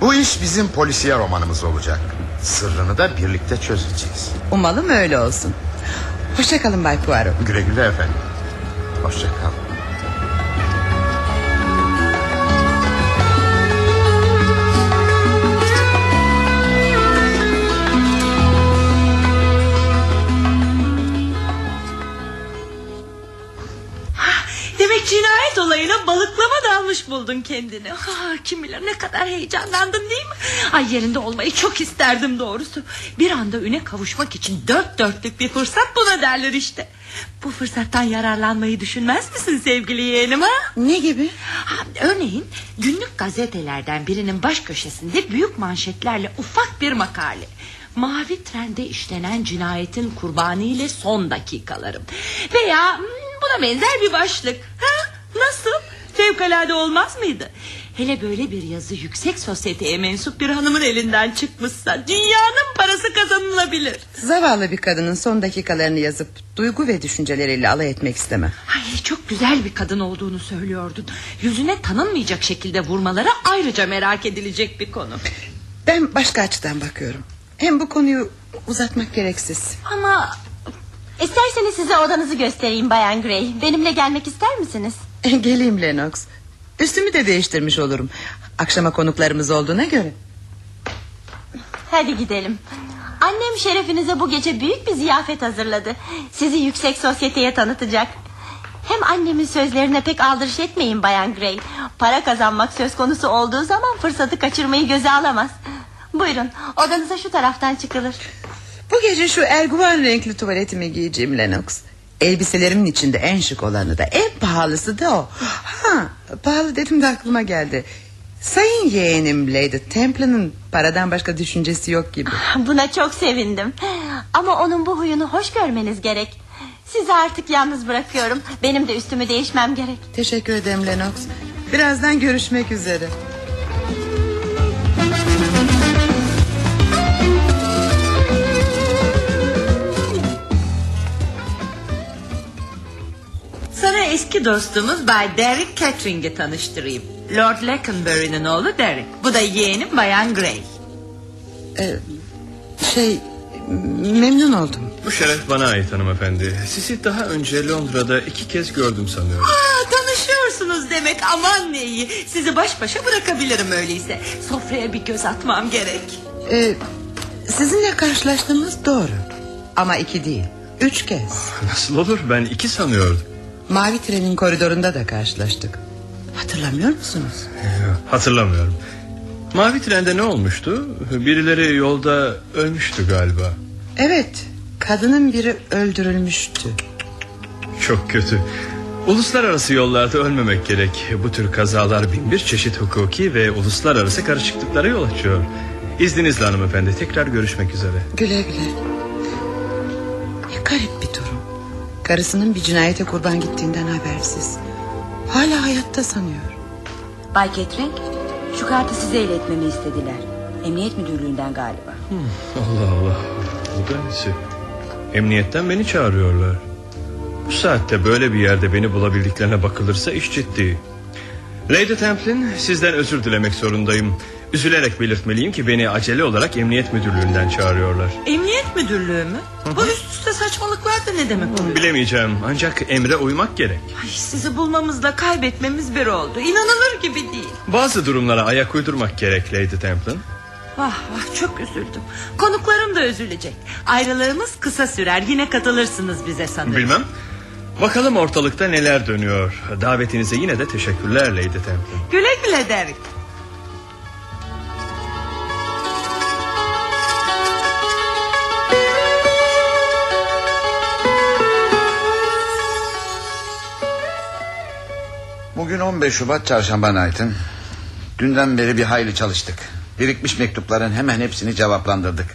Bu iş bizim polisiye romanımız olacak. Sırrını da birlikte çözeceğiz. Umalım öyle olsun. Hoşçakalın Bay Poirot. Güle güle efendim. Hoşçakal. Olayına balıklama dalmış buldun kendini. Ah, kim bilir ne kadar heyecanlandın değil mi? Ay yerinde olmayı çok isterdim doğrusu. Bir anda üne kavuşmak için dört dörtlük bir fırsat buna derler işte. Bu fırsattan yararlanmayı düşünmez misin sevgili yeğenim ha? Ne gibi? Ha, örneğin günlük gazetelerden birinin baş köşesinde büyük manşetlerle ufak bir makale. Mavi trende işlenen cinayetin kurbanı ile son dakikalarım. Veya hmm, buna benzer bir başlık. Ha? Nasıl? Fevkalade olmaz mıydı? Hele böyle bir yazı yüksek sosyeteye mensup bir hanımın elinden çıkmışsa dünyanın parası kazanılabilir. Zavallı bir kadının son dakikalarını yazıp duygu ve düşünceleriyle alay etmek istemem. Ay çok güzel bir kadın olduğunu söylüyordun. Yüzüne tanınmayacak şekilde vurmaları ayrıca merak edilecek bir konu. Ben başka açıdan bakıyorum. Hem bu konuyu uzatmak gereksiz. Ama isterseniz size odanızı göstereyim Bayan Gray. Benimle gelmek ister misiniz? Geleyim Lennox. Üstümü de değiştirmiş olurum. Akşama konuklarımız olduğuna göre. Hadi gidelim. Annem şerefinize bu gece büyük bir ziyafet hazırladı. Sizi yüksek sosyeteye tanıtacak. Hem annemin sözlerine pek aldırış etmeyin Bayan Gray. Para kazanmak söz konusu olduğu zaman fırsatı kaçırmayı göze alamaz. Buyurun odanıza şu taraftan çıkılır. Bu gece şu erguvan renkli tuvaletimi giyeceğim Lennox. Elbiselerimin içinde en şık olanı da en pahalısı da o. Ha, pahalı dedim de aklıma geldi. Sayın yeğenim Lady Temple'ın paradan başka düşüncesi yok gibi. Buna çok sevindim. Ama onun bu huyunu hoş görmeniz gerek. Sizi artık yalnız bırakıyorum. Benim de üstümü değişmem gerek. Teşekkür ederim Lennox. Birazdan görüşmek üzere. Sana eski dostumuz Bay Derek Catering'i tanıştırayım. Lord Leconbury'nin oğlu Derek. Bu da yeğenim Bayan Gray. Ee, şey memnun oldum. Bu şeref bana ait hanımefendi. Sizi daha önce Londra'da iki kez gördüm sanıyorum. Aa, tanışıyorsunuz demek aman ne iyi. Sizi baş başa bırakabilirim öyleyse. Sofraya bir göz atmam gerek. Ee, sizinle karşılaştığımız doğru. Ama iki değil. Üç kez. Nasıl olur ben iki sanıyordum. Mavi trenin koridorunda da karşılaştık. Hatırlamıyor musunuz? Hatırlamıyorum. Mavi trende ne olmuştu? Birileri yolda ölmüştü galiba. Evet. Kadının biri öldürülmüştü. Çok kötü. Uluslararası yollarda ölmemek gerek. Bu tür kazalar bin bir çeşit hukuki ve uluslararası karışıklıklara yol açıyor. İzninizle hanımefendi tekrar görüşmek üzere. Güle güle. Ne garip. Karısının bir cinayete kurban gittiğinden habersiz. Hala hayatta sanıyor. Bay Catering şu kartı size iletmemi istediler. Emniyet müdürlüğünden galiba. Allah Allah. Bu da nesi? Emniyetten beni çağırıyorlar. Bu saatte böyle bir yerde beni bulabildiklerine bakılırsa iş ciddi. Lady Templin sizden özür dilemek zorundayım. Üzülerek belirtmeliyim ki beni acele olarak emniyet müdürlüğünden çağırıyorlar. Emniyet müdürlüğü mü? Bu üst üste saçmalıklar da ne demek oluyor? Bilemeyeceğim ancak emre uymak gerek. Ay, sizi bulmamızla kaybetmemiz bir oldu. İnanılır gibi değil. Bazı durumlara ayak uydurmak gerek Lady Templin. Vah vah çok üzüldüm. Konuklarım da üzülecek. Ayrılığımız kısa sürer. Yine katılırsınız bize sanırım. Bilmem. Bakalım ortalıkta neler dönüyor. Davetinize yine de teşekkürler Lady Templin. Güle güle Derek. Bugün 15 Şubat Çarşamba Night'ın. Dünden beri bir hayli çalıştık. Birikmiş mektupların hemen hepsini cevaplandırdık.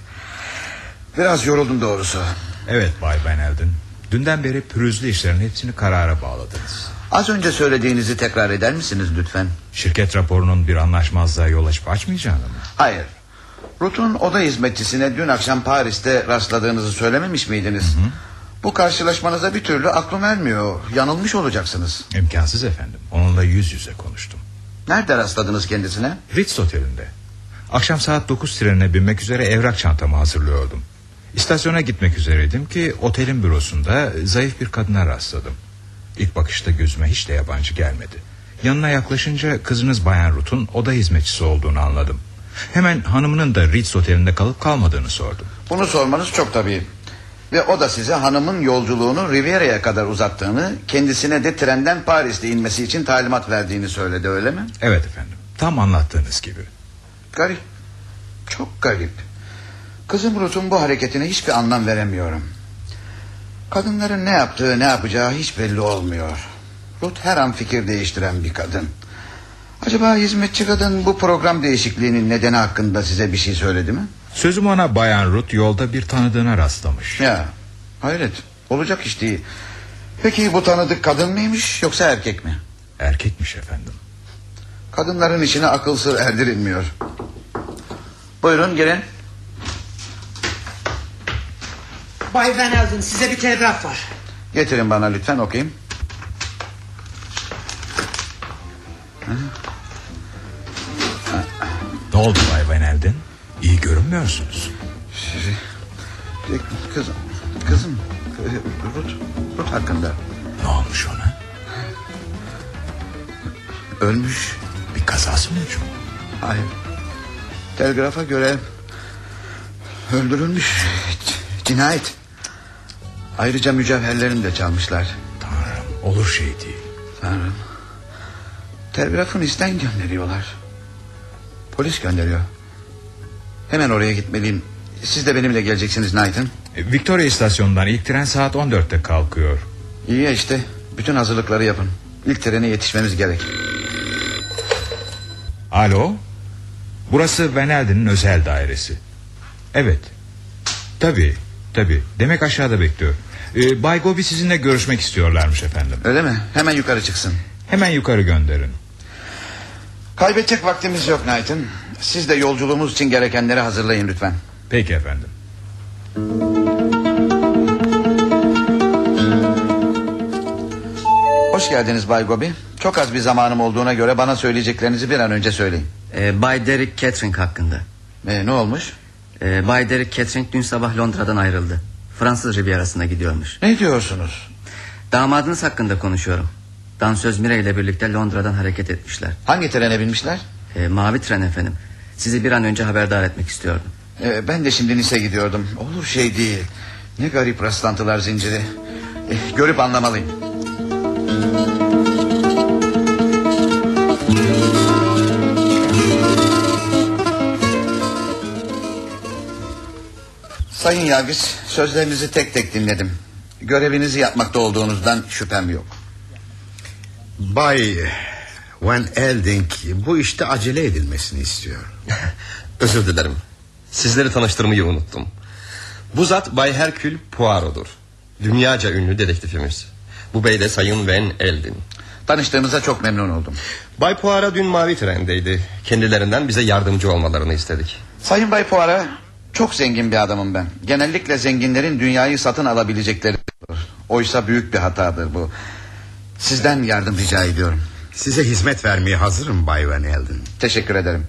Biraz yoruldum doğrusu. Evet Bay Van Elden. Dünden beri pürüzlü işlerin hepsini karara bağladınız. Az önce söylediğinizi tekrar eder misiniz lütfen? Şirket raporunun bir anlaşmazlığa yol açıp açmayacağını mı? Hayır. Rut'un oda hizmetçisine dün akşam Paris'te rastladığınızı söylememiş miydiniz? Bu karşılaşmanıza bir türlü aklım ermiyor. Yanılmış olacaksınız. İmkansız efendim. Onunla yüz yüze konuştum. Nerede rastladınız kendisine? Ritz Oteli'nde. Akşam saat 9 trenine binmek üzere evrak çantamı hazırlıyordum. İstasyona gitmek üzereydim ki otelin bürosunda zayıf bir kadına rastladım. İlk bakışta gözüme hiç de yabancı gelmedi. Yanına yaklaşınca kızınız Bayan Ruth'un oda hizmetçisi olduğunu anladım. Hemen hanımının da Ritz Oteli'nde kalıp kalmadığını sordum. Bunu sormanız çok tabii. Ve o da size hanımın yolculuğunu Riviera'ya kadar uzattığını... ...kendisine de trenden Paris'te inmesi için talimat verdiğini söyledi öyle mi? Evet efendim. Tam anlattığınız gibi. Garip. Çok garip. Kızım Ruth'un bu hareketine hiçbir anlam veremiyorum. Kadınların ne yaptığı ne yapacağı hiç belli olmuyor. Ruth her an fikir değiştiren bir kadın. Acaba hizmetçi kadın bu program değişikliğinin nedeni hakkında size bir şey söyledi mi? Sözüm ona Bayan Ruth yolda bir tanıdığına rastlamış. Ya hayret olacak iş değil. Peki bu tanıdık kadın mıymış yoksa erkek mi? Erkekmiş efendim. Kadınların içine akıl sır erdirilmiyor. Buyurun gelin. Bay Van Elden size bir telgraf var. Getirin bana lütfen okuyayım. Ne oldu Bay? İyi görünmüyorsunuz. Sizi... Kızım, kızım, Ruth, Ruth hakkında. Ne olmuş ona? Ölmüş. Bir kazası mı hocam? Hayır. Telgrafa göre öldürülmüş. Cinayet. Ayrıca mücevherlerini de çalmışlar. Tanrım olur şey değil. Tanrım. Telgrafın isten gönderiyorlar. Polis gönderiyor. Hemen oraya gitmeliyim. Siz de benimle geleceksiniz Nathan. E, Victoria istasyonundan ilk tren saat 14'te kalkıyor. İyi ya işte. Bütün hazırlıkları yapın. İlk trene yetişmemiz gerek. Alo. Burası Van Elden'in özel dairesi. Evet. Tabii. Tabii. Demek aşağıda bekliyor. Ee, Bay Gobi sizinle görüşmek istiyorlarmış efendim. Öyle mi? Hemen yukarı çıksın. Hemen yukarı gönderin. Kaybedecek vaktimiz yok Nathan. Siz de yolculuğumuz için gerekenleri hazırlayın lütfen. Peki efendim. Hoş geldiniz Bay Gobi. Çok az bir zamanım olduğuna göre bana söyleyeceklerinizi bir an önce söyleyin. Ee, Bay Derek Catering hakkında. Ee, ne olmuş? Ee, Bay Derek Catering dün sabah Londra'dan ayrıldı. Fransız Rivierası'na gidiyormuş. Ne diyorsunuz? Damadınız hakkında konuşuyorum. Dansöz Mire ile birlikte Londra'dan hareket etmişler. Hangi trene binmişler? Ee, mavi tren efendim. Sizi bir an önce haberdar etmek istiyordum. Ee, ben de şimdi Nice gidiyordum. Olur şey değil. Ne garip rastlantılar zinciri. Ee, görüp anlamalıyım. Sayın Yargıç sözlerinizi tek tek dinledim. Görevinizi yapmakta olduğunuzdan şüphem yok. Bay Van Elding bu işte acele edilmesini istiyor. Özür dilerim. Sizleri tanıştırmayı unuttum. Bu zat Bay Herkül Poirot'dur. Dünyaca ünlü dedektifimiz. Bu bey de Sayın Van Eldin. Tanıştığımıza çok memnun oldum. Bay Poirot dün mavi trendeydi. Kendilerinden bize yardımcı olmalarını istedik. Sayın Bay Poirot çok zengin bir adamım ben. Genellikle zenginlerin dünyayı satın alabilecekleri. Oysa büyük bir hatadır bu. Sizden yardım rica ediyorum. Size hizmet vermeye hazırım Bay Van Elden. Teşekkür ederim.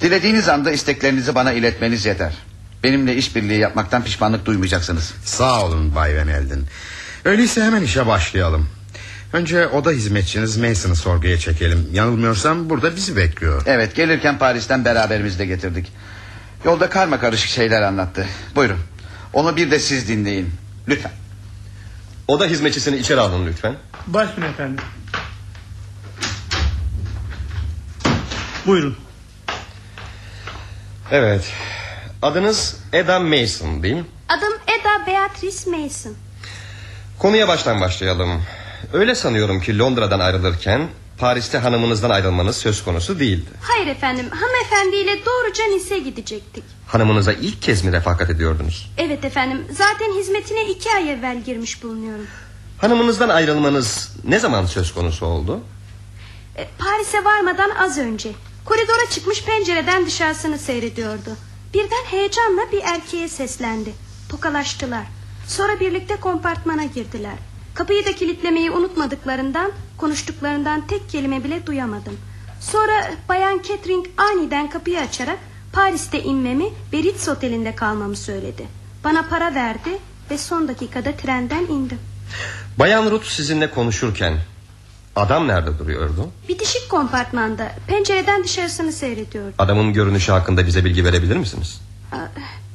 Dilediğiniz anda isteklerinizi bana iletmeniz yeter. Benimle işbirliği yapmaktan pişmanlık duymayacaksınız. Sağ olun Bay Van Elden. Öyleyse hemen işe başlayalım. Önce oda hizmetçiniz Mason'ı sorguya çekelim. Yanılmıyorsam burada bizi bekliyor. Evet gelirken Paris'ten beraberimizle getirdik. Yolda karma karışık şeyler anlattı. Buyurun. Onu bir de siz dinleyin. Lütfen. Oda hizmetçisini içeri alın lütfen. Başüstüne efendim. Buyurun. Evet. Adınız Eda Mason değil mi? Adım Eda Beatrice Mason. Konuya baştan başlayalım. Öyle sanıyorum ki Londra'dan ayrılırken Paris'te hanımınızdan ayrılmanız söz konusu değildi. Hayır efendim hanımefendiyle doğruca Nice gidecektik. Hanımınıza ilk kez mi refakat ediyordunuz? Evet efendim zaten hizmetine iki ay evvel girmiş bulunuyorum. Hanımınızdan ayrılmanız ne zaman söz konusu oldu? E, Paris'e varmadan az önce. Koridora çıkmış pencereden dışarısını seyrediyordu. Birden heyecanla bir erkeğe seslendi. Tokalaştılar. Sonra birlikte kompartmana girdiler. Kapıyı da kilitlemeyi unutmadıklarından konuştuklarından tek kelime bile duyamadım. Sonra Bayan Catherine aniden kapıyı açarak Paris'te inmemi ve Ritz otelinde kalmamı söyledi. Bana para verdi ve son dakikada trenden indim. Bayan Ruth sizinle konuşurken adam nerede duruyordu? Bitişik kompartmanda pencereden dışarısını seyrediyordu. Adamın görünüşü hakkında bize bilgi verebilir misiniz? Aa,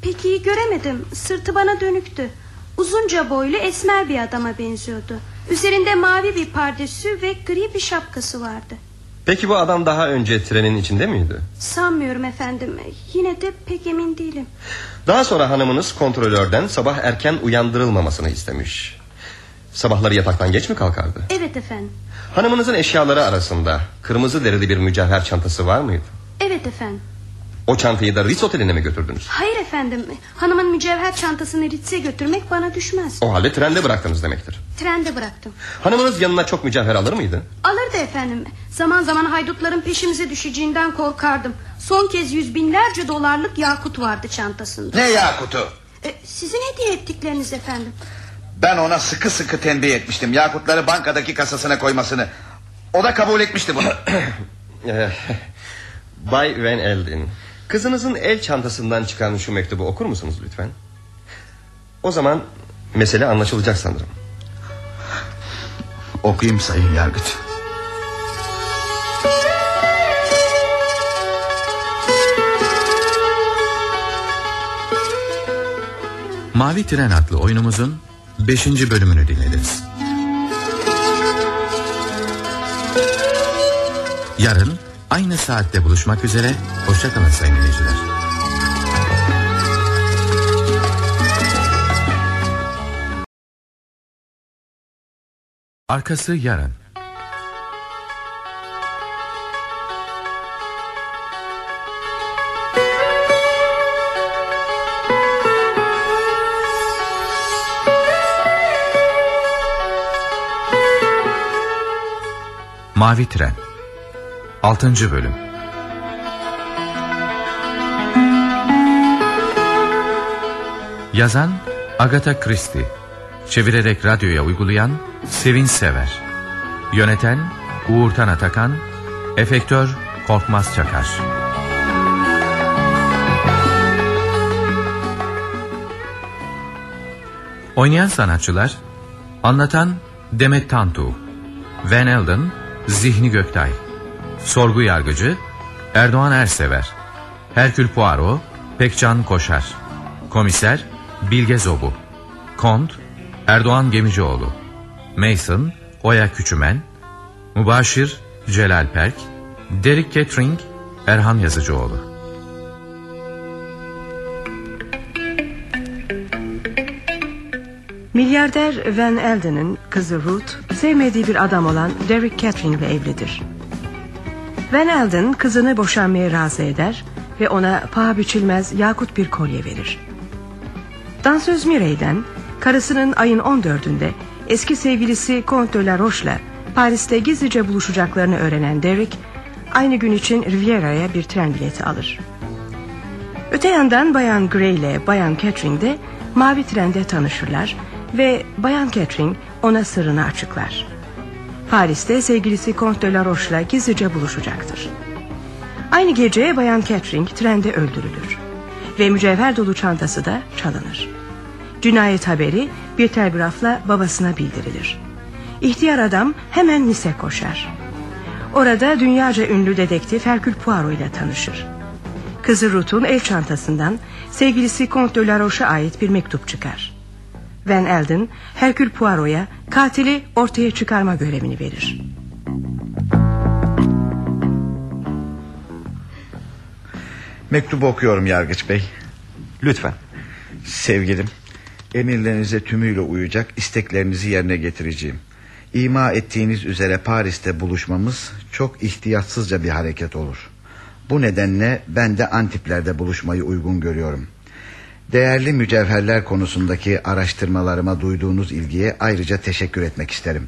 Pek iyi göremedim. Sırtı bana dönüktü. Uzunca boylu esmer bir adama benziyordu. Üzerinde mavi bir pardesü ve gri bir şapkası vardı. Peki bu adam daha önce trenin içinde miydi? Sanmıyorum efendim. Yine de pek emin değilim. Daha sonra hanımınız kontrolörden sabah erken uyandırılmamasını istemiş. Sabahları yataktan geç mi kalkardı? Evet efendim. Hanımınızın eşyaları arasında kırmızı derili bir mücevher çantası var mıydı? Evet efendim. O çantayı da Ritz Oteli'ne mi götürdünüz? Hayır efendim. Hanımın mücevher çantasını Ritz'e götürmek bana düşmez. O halde trende bıraktınız demektir. Trende bıraktım. Hanımınız yanına çok mücevher alır mıydı? Alırdı efendim. Zaman zaman haydutların peşimize düşeceğinden korkardım. Son kez yüz binlerce dolarlık yakut vardı çantasında. Ne yakutu? E, sizin hediye ettikleriniz efendim. Ben ona sıkı sıkı tembih etmiştim. Yakutları bankadaki kasasına koymasını. O da kabul etmişti bunu. Eh, Bay Van Elden Kızınızın el çantasından çıkan şu mektubu okur musunuz lütfen? O zaman mesele anlaşılacak sanırım. Okuyayım sayın yargıç. Mavi Tren adlı oyunumuzun 5. bölümünü dinlediniz. Yarın aynı saatte buluşmak üzere. Hoşçakalın sayın dinleyiciler. Arkası yarın. Mavi Tren 6. Bölüm Yazan Agatha Christie Çevirerek radyoya uygulayan Sevin Sever Yöneten Uğurtan Atakan Efektör Korkmaz Çakar. Oynayan sanatçılar Anlatan Demet Tantu Van Elden Zihni Göktay Sorgu Yargıcı Erdoğan Ersever Herkül Poirot Pekcan Koşar Komiser Bilge Zobu Kont Erdoğan Gemicioğlu Mason Oya Küçümen Mübaşir Celal Perk Derek Kettering Erhan Yazıcıoğlu Milyarder Van Elden'in kızı Ruth sevmediği bir adam olan Derek Catherine ile evlidir. Van Elden kızını boşanmaya razı eder ve ona paha biçilmez yakut bir kolye verir. Dansöz Mirey'den karısının ayın 14'ünde eski sevgilisi Comte de la Roche'la Paris'te gizlice buluşacaklarını öğrenen Derek aynı gün için Riviera'ya bir tren bileti alır. Öte yandan Bayan Gray ile Bayan Catherine de mavi trende tanışırlar ve Bayan Catherine ona sırrını açıklar. Paris'te sevgilisi Comte de la Roche'la gizlice buluşacaktır. Aynı gece Bayan Catherine trende öldürülür. Ve mücevher dolu çantası da çalınır. Cinayet haberi bir telgrafla babasına bildirilir. İhtiyar adam hemen Nice koşar. Orada dünyaca ünlü dedektif Hercule Poirot ile tanışır. Kızı Ruth'un el çantasından sevgilisi Comte de la Roche'a ait bir mektup çıkar. Van Elden Hercule Poirot'a katili ortaya çıkarma görevini verir. Mektubu okuyorum Yargıç Bey. Lütfen. Sevgilim, emirlerinize tümüyle uyacak, isteklerinizi yerine getireceğim. İma ettiğiniz üzere Paris'te buluşmamız çok ihtiyatsızca bir hareket olur. Bu nedenle ben de Antipler'de buluşmayı uygun görüyorum. Değerli mücevherler konusundaki araştırmalarıma duyduğunuz ilgiye ayrıca teşekkür etmek isterim.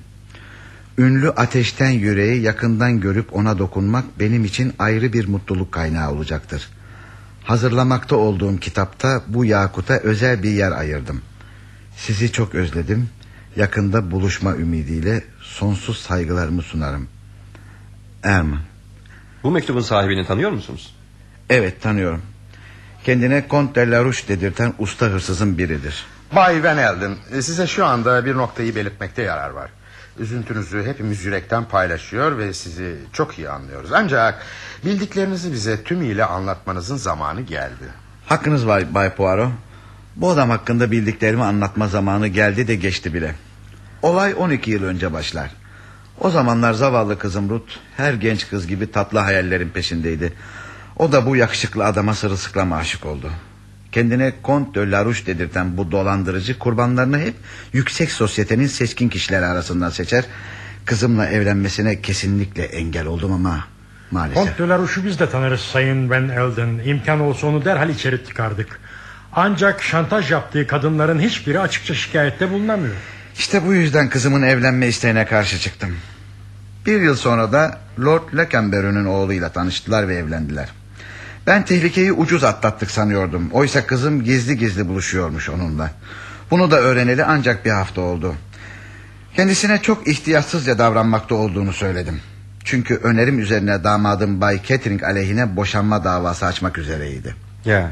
Ünlü ateşten yüreği yakından görüp ona dokunmak benim için ayrı bir mutluluk kaynağı olacaktır. Hazırlamakta olduğum kitapta bu yakuta özel bir yer ayırdım. Sizi çok özledim. Yakında buluşma ümidiyle sonsuz saygılarımı sunarım. Erman. Bu mektubun sahibini tanıyor musunuz? Evet tanıyorum. Kendine Kont de la Rouche dedirten usta hırsızın biridir. Bay Van Elden size şu anda bir noktayı belirtmekte yarar var. Üzüntünüzü hepimiz yürekten paylaşıyor ve sizi çok iyi anlıyoruz. Ancak bildiklerinizi bize tümüyle anlatmanızın zamanı geldi. Hakkınız var Bay Poirot. Bu adam hakkında bildiklerimi anlatma zamanı geldi de geçti bile. Olay 12 yıl önce başlar. O zamanlar zavallı kızım Ruth her genç kız gibi tatlı hayallerin peşindeydi. O da bu yakışıklı adama sırılsıklam aşık oldu. Kendine Kont de Larouche dedirten bu dolandırıcı kurbanlarını hep yüksek sosyetenin seçkin kişileri arasından seçer. Kızımla evlenmesine kesinlikle engel oldum ama maalesef. Kont de la Rouche'u biz de tanırız Sayın Van Elden. İmkan olsa onu derhal içeri çıkardık. Ancak şantaj yaptığı kadınların hiçbiri açıkça şikayette bulunamıyor. İşte bu yüzden kızımın evlenme isteğine karşı çıktım. Bir yıl sonra da Lord Lekenberry'nin oğluyla tanıştılar ve evlendiler. Ben tehlikeyi ucuz atlattık sanıyordum. Oysa kızım gizli gizli buluşuyormuş onunla. Bunu da öğreneli ancak bir hafta oldu. Kendisine çok ihtiyatsızca davranmakta olduğunu söyledim. Çünkü önerim üzerine damadım Bay Catering aleyhine boşanma davası açmak üzereydi. Ya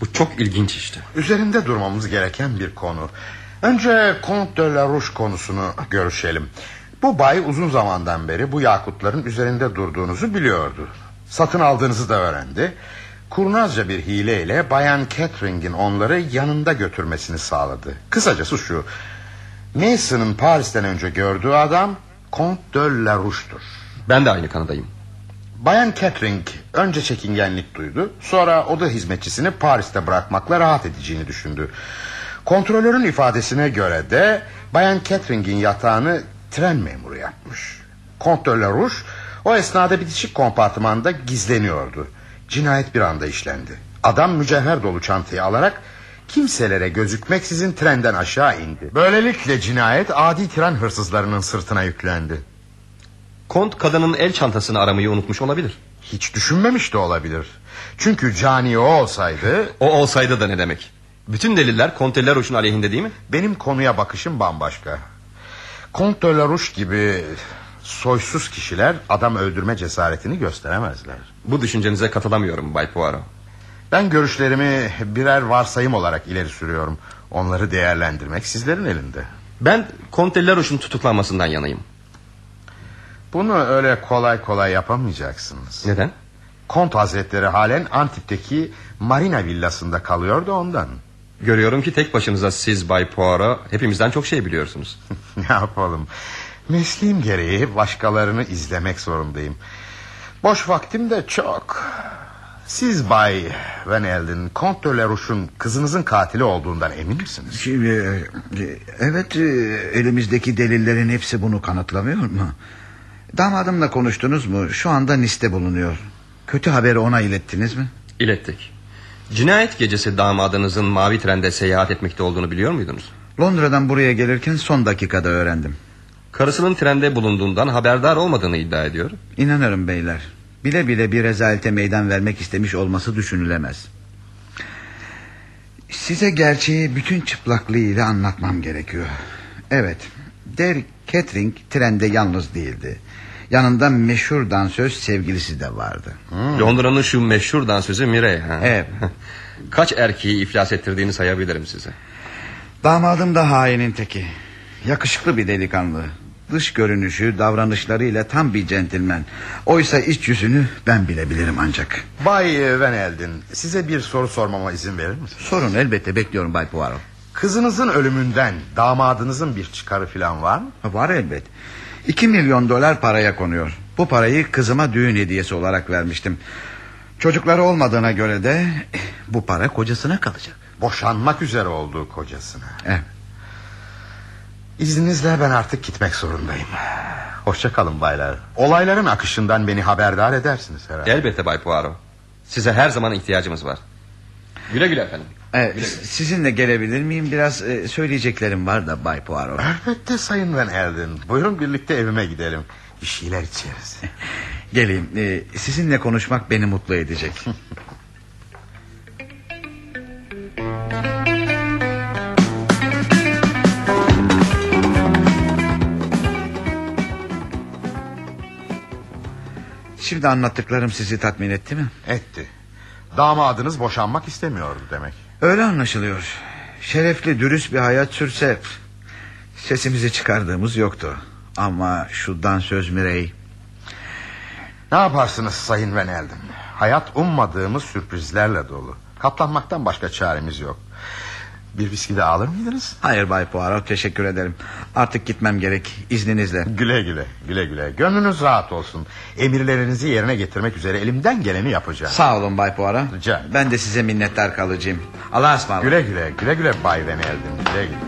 bu çok ilginç işte. Üzerinde durmamız gereken bir konu. Önce Comte de la Rouche konusunu görüşelim. Bu bay uzun zamandan beri bu yakutların üzerinde durduğunuzu biliyordu. Satın aldığınızı da öğrendi. Kurnazca bir hileyle Bayan Catherine'in onları yanında götürmesini sağladı. Kısacası şu. Mason'ın Paris'ten önce gördüğü adam Comte de la Rouche'dur. Ben de aynı kanadayım. Bayan Catherine önce çekingenlik duydu. Sonra oda hizmetçisini Paris'te bırakmakla rahat edeceğini düşündü. Kontrolörün ifadesine göre de Bayan Catherine'in yatağını tren memuru yapmış. Comte de o esnada bitişik kompartımanda gizleniyordu. Cinayet bir anda işlendi. Adam mücevher dolu çantayı alarak kimselere gözükmeksizin trenden aşağı indi. Böylelikle cinayet adi tren hırsızlarının sırtına yüklendi. Kont kadının el çantasını aramayı unutmuş olabilir. Hiç düşünmemiş de olabilir. Çünkü cani o olsaydı... O olsaydı da ne demek? Bütün deliller Kont de la Rouche'un aleyhinde değil mi? Benim konuya bakışım bambaşka. Kont de la Rouche gibi soysuz kişiler adam öldürme cesaretini gösteremezler. Bu düşüncenize katılamıyorum Bay Poirot. Ben görüşlerimi birer varsayım olarak ileri sürüyorum. Onları değerlendirmek sizlerin elinde. Ben Kont de la Rouche'un tutuklanmasından yanayım. Bunu öyle kolay kolay yapamayacaksınız. Neden? Kont Hazretleri halen Antip'teki Marina villasında kalıyordu ondan. Görüyorum ki tek başınıza siz Bay Poirot hepimizden çok şey biliyorsunuz. ne yapalım? Mesleğim gereği başkalarını izlemek zorundayım. Boş vaktim de çok. Siz Bay Van Elden, Kont de la Rouche'un kızınızın katili olduğundan emin misiniz? Şimdi, e, evet e, elimizdeki delillerin hepsi bunu kanıtlamıyor mu? Damadımla konuştunuz mu? Şu anda Nice'de bulunuyor. Kötü haberi ona ilettiniz mi? İlettik. Cinayet gecesi damadınızın mavi trende seyahat etmekte olduğunu biliyor muydunuz? Londra'dan buraya gelirken son dakikada öğrendim. Karısının trende bulunduğundan haberdar olmadığını iddia ediyor. İnanırım beyler. Bile bile bir rezalete meydan vermek istemiş olması düşünülemez. Size gerçeği bütün çıplaklığıyla anlatmam gerekiyor. Evet, Derek Catering trende yalnız değildi. Yanında meşhur dansöz sevgilisi de vardı. Hmm. Londra'nın şu meşhur dansözü Mireille. Ha? Evet. Kaç erkeği iflas ettirdiğini sayabilirim size. Damadım da hainin teki. Yakışıklı bir delikanlı. Dış görünüşü, davranışlarıyla tam bir centilmen. Oysa iç yüzünü ben bile bilirim ancak. Bay Van Elden, size bir soru sormama izin verir misiniz? Sorun elbette bekliyorum Bay Poirot. Kızınızın ölümünden damadınızın bir çıkarı falan var mı? Var elbet. İki milyon dolar paraya konuyor. Bu parayı kızıma düğün hediyesi olarak vermiştim. Çocukları olmadığına göre de bu para kocasına kalacak. Boşanmak üzere olduğu kocasına. Evet. İzninizle ben artık gitmek zorundayım. Hoşça kalın baylar. Olayların akışından beni haberdar edersiniz herhalde. Elbette Bay Poirot. Size her zaman ihtiyacımız var. Güle güle efendim. Ee, sizinle gelebilir miyim? Biraz e, söyleyeceklerim var da Bay Poirot. Elbette Sayın Van Elden. Buyurun birlikte evime gidelim. Bir şeyler içeriz. Geleyim. Ee, sizinle konuşmak beni mutlu edecek. Şimdi anlattıklarım sizi tatmin etti mi? Etti. Damadınız boşanmak istemiyordu demek. Öyle anlaşılıyor. Şerefli, dürüst bir hayat sürse sesimizi çıkardığımız yoktu. Ama şu dansöz Mirey Ne yaparsınız Sayın Van Elden? Hayat ummadığımız sürprizlerle dolu. Katlanmaktan başka çaremiz yok. Bir viski de alır mıydınız? Hayır Bay Poirot teşekkür ederim. Artık gitmem gerek izninizle. Güle güle güle güle. Gönlünüz rahat olsun. Emirlerinizi yerine getirmek üzere elimden geleni yapacağım. Sağ olun Bay Poirot. Rica ederim. Ben de size minnettar kalacağım. Allah'a ısmarladık. Güle güle güle güle Bay Van. Güle güle.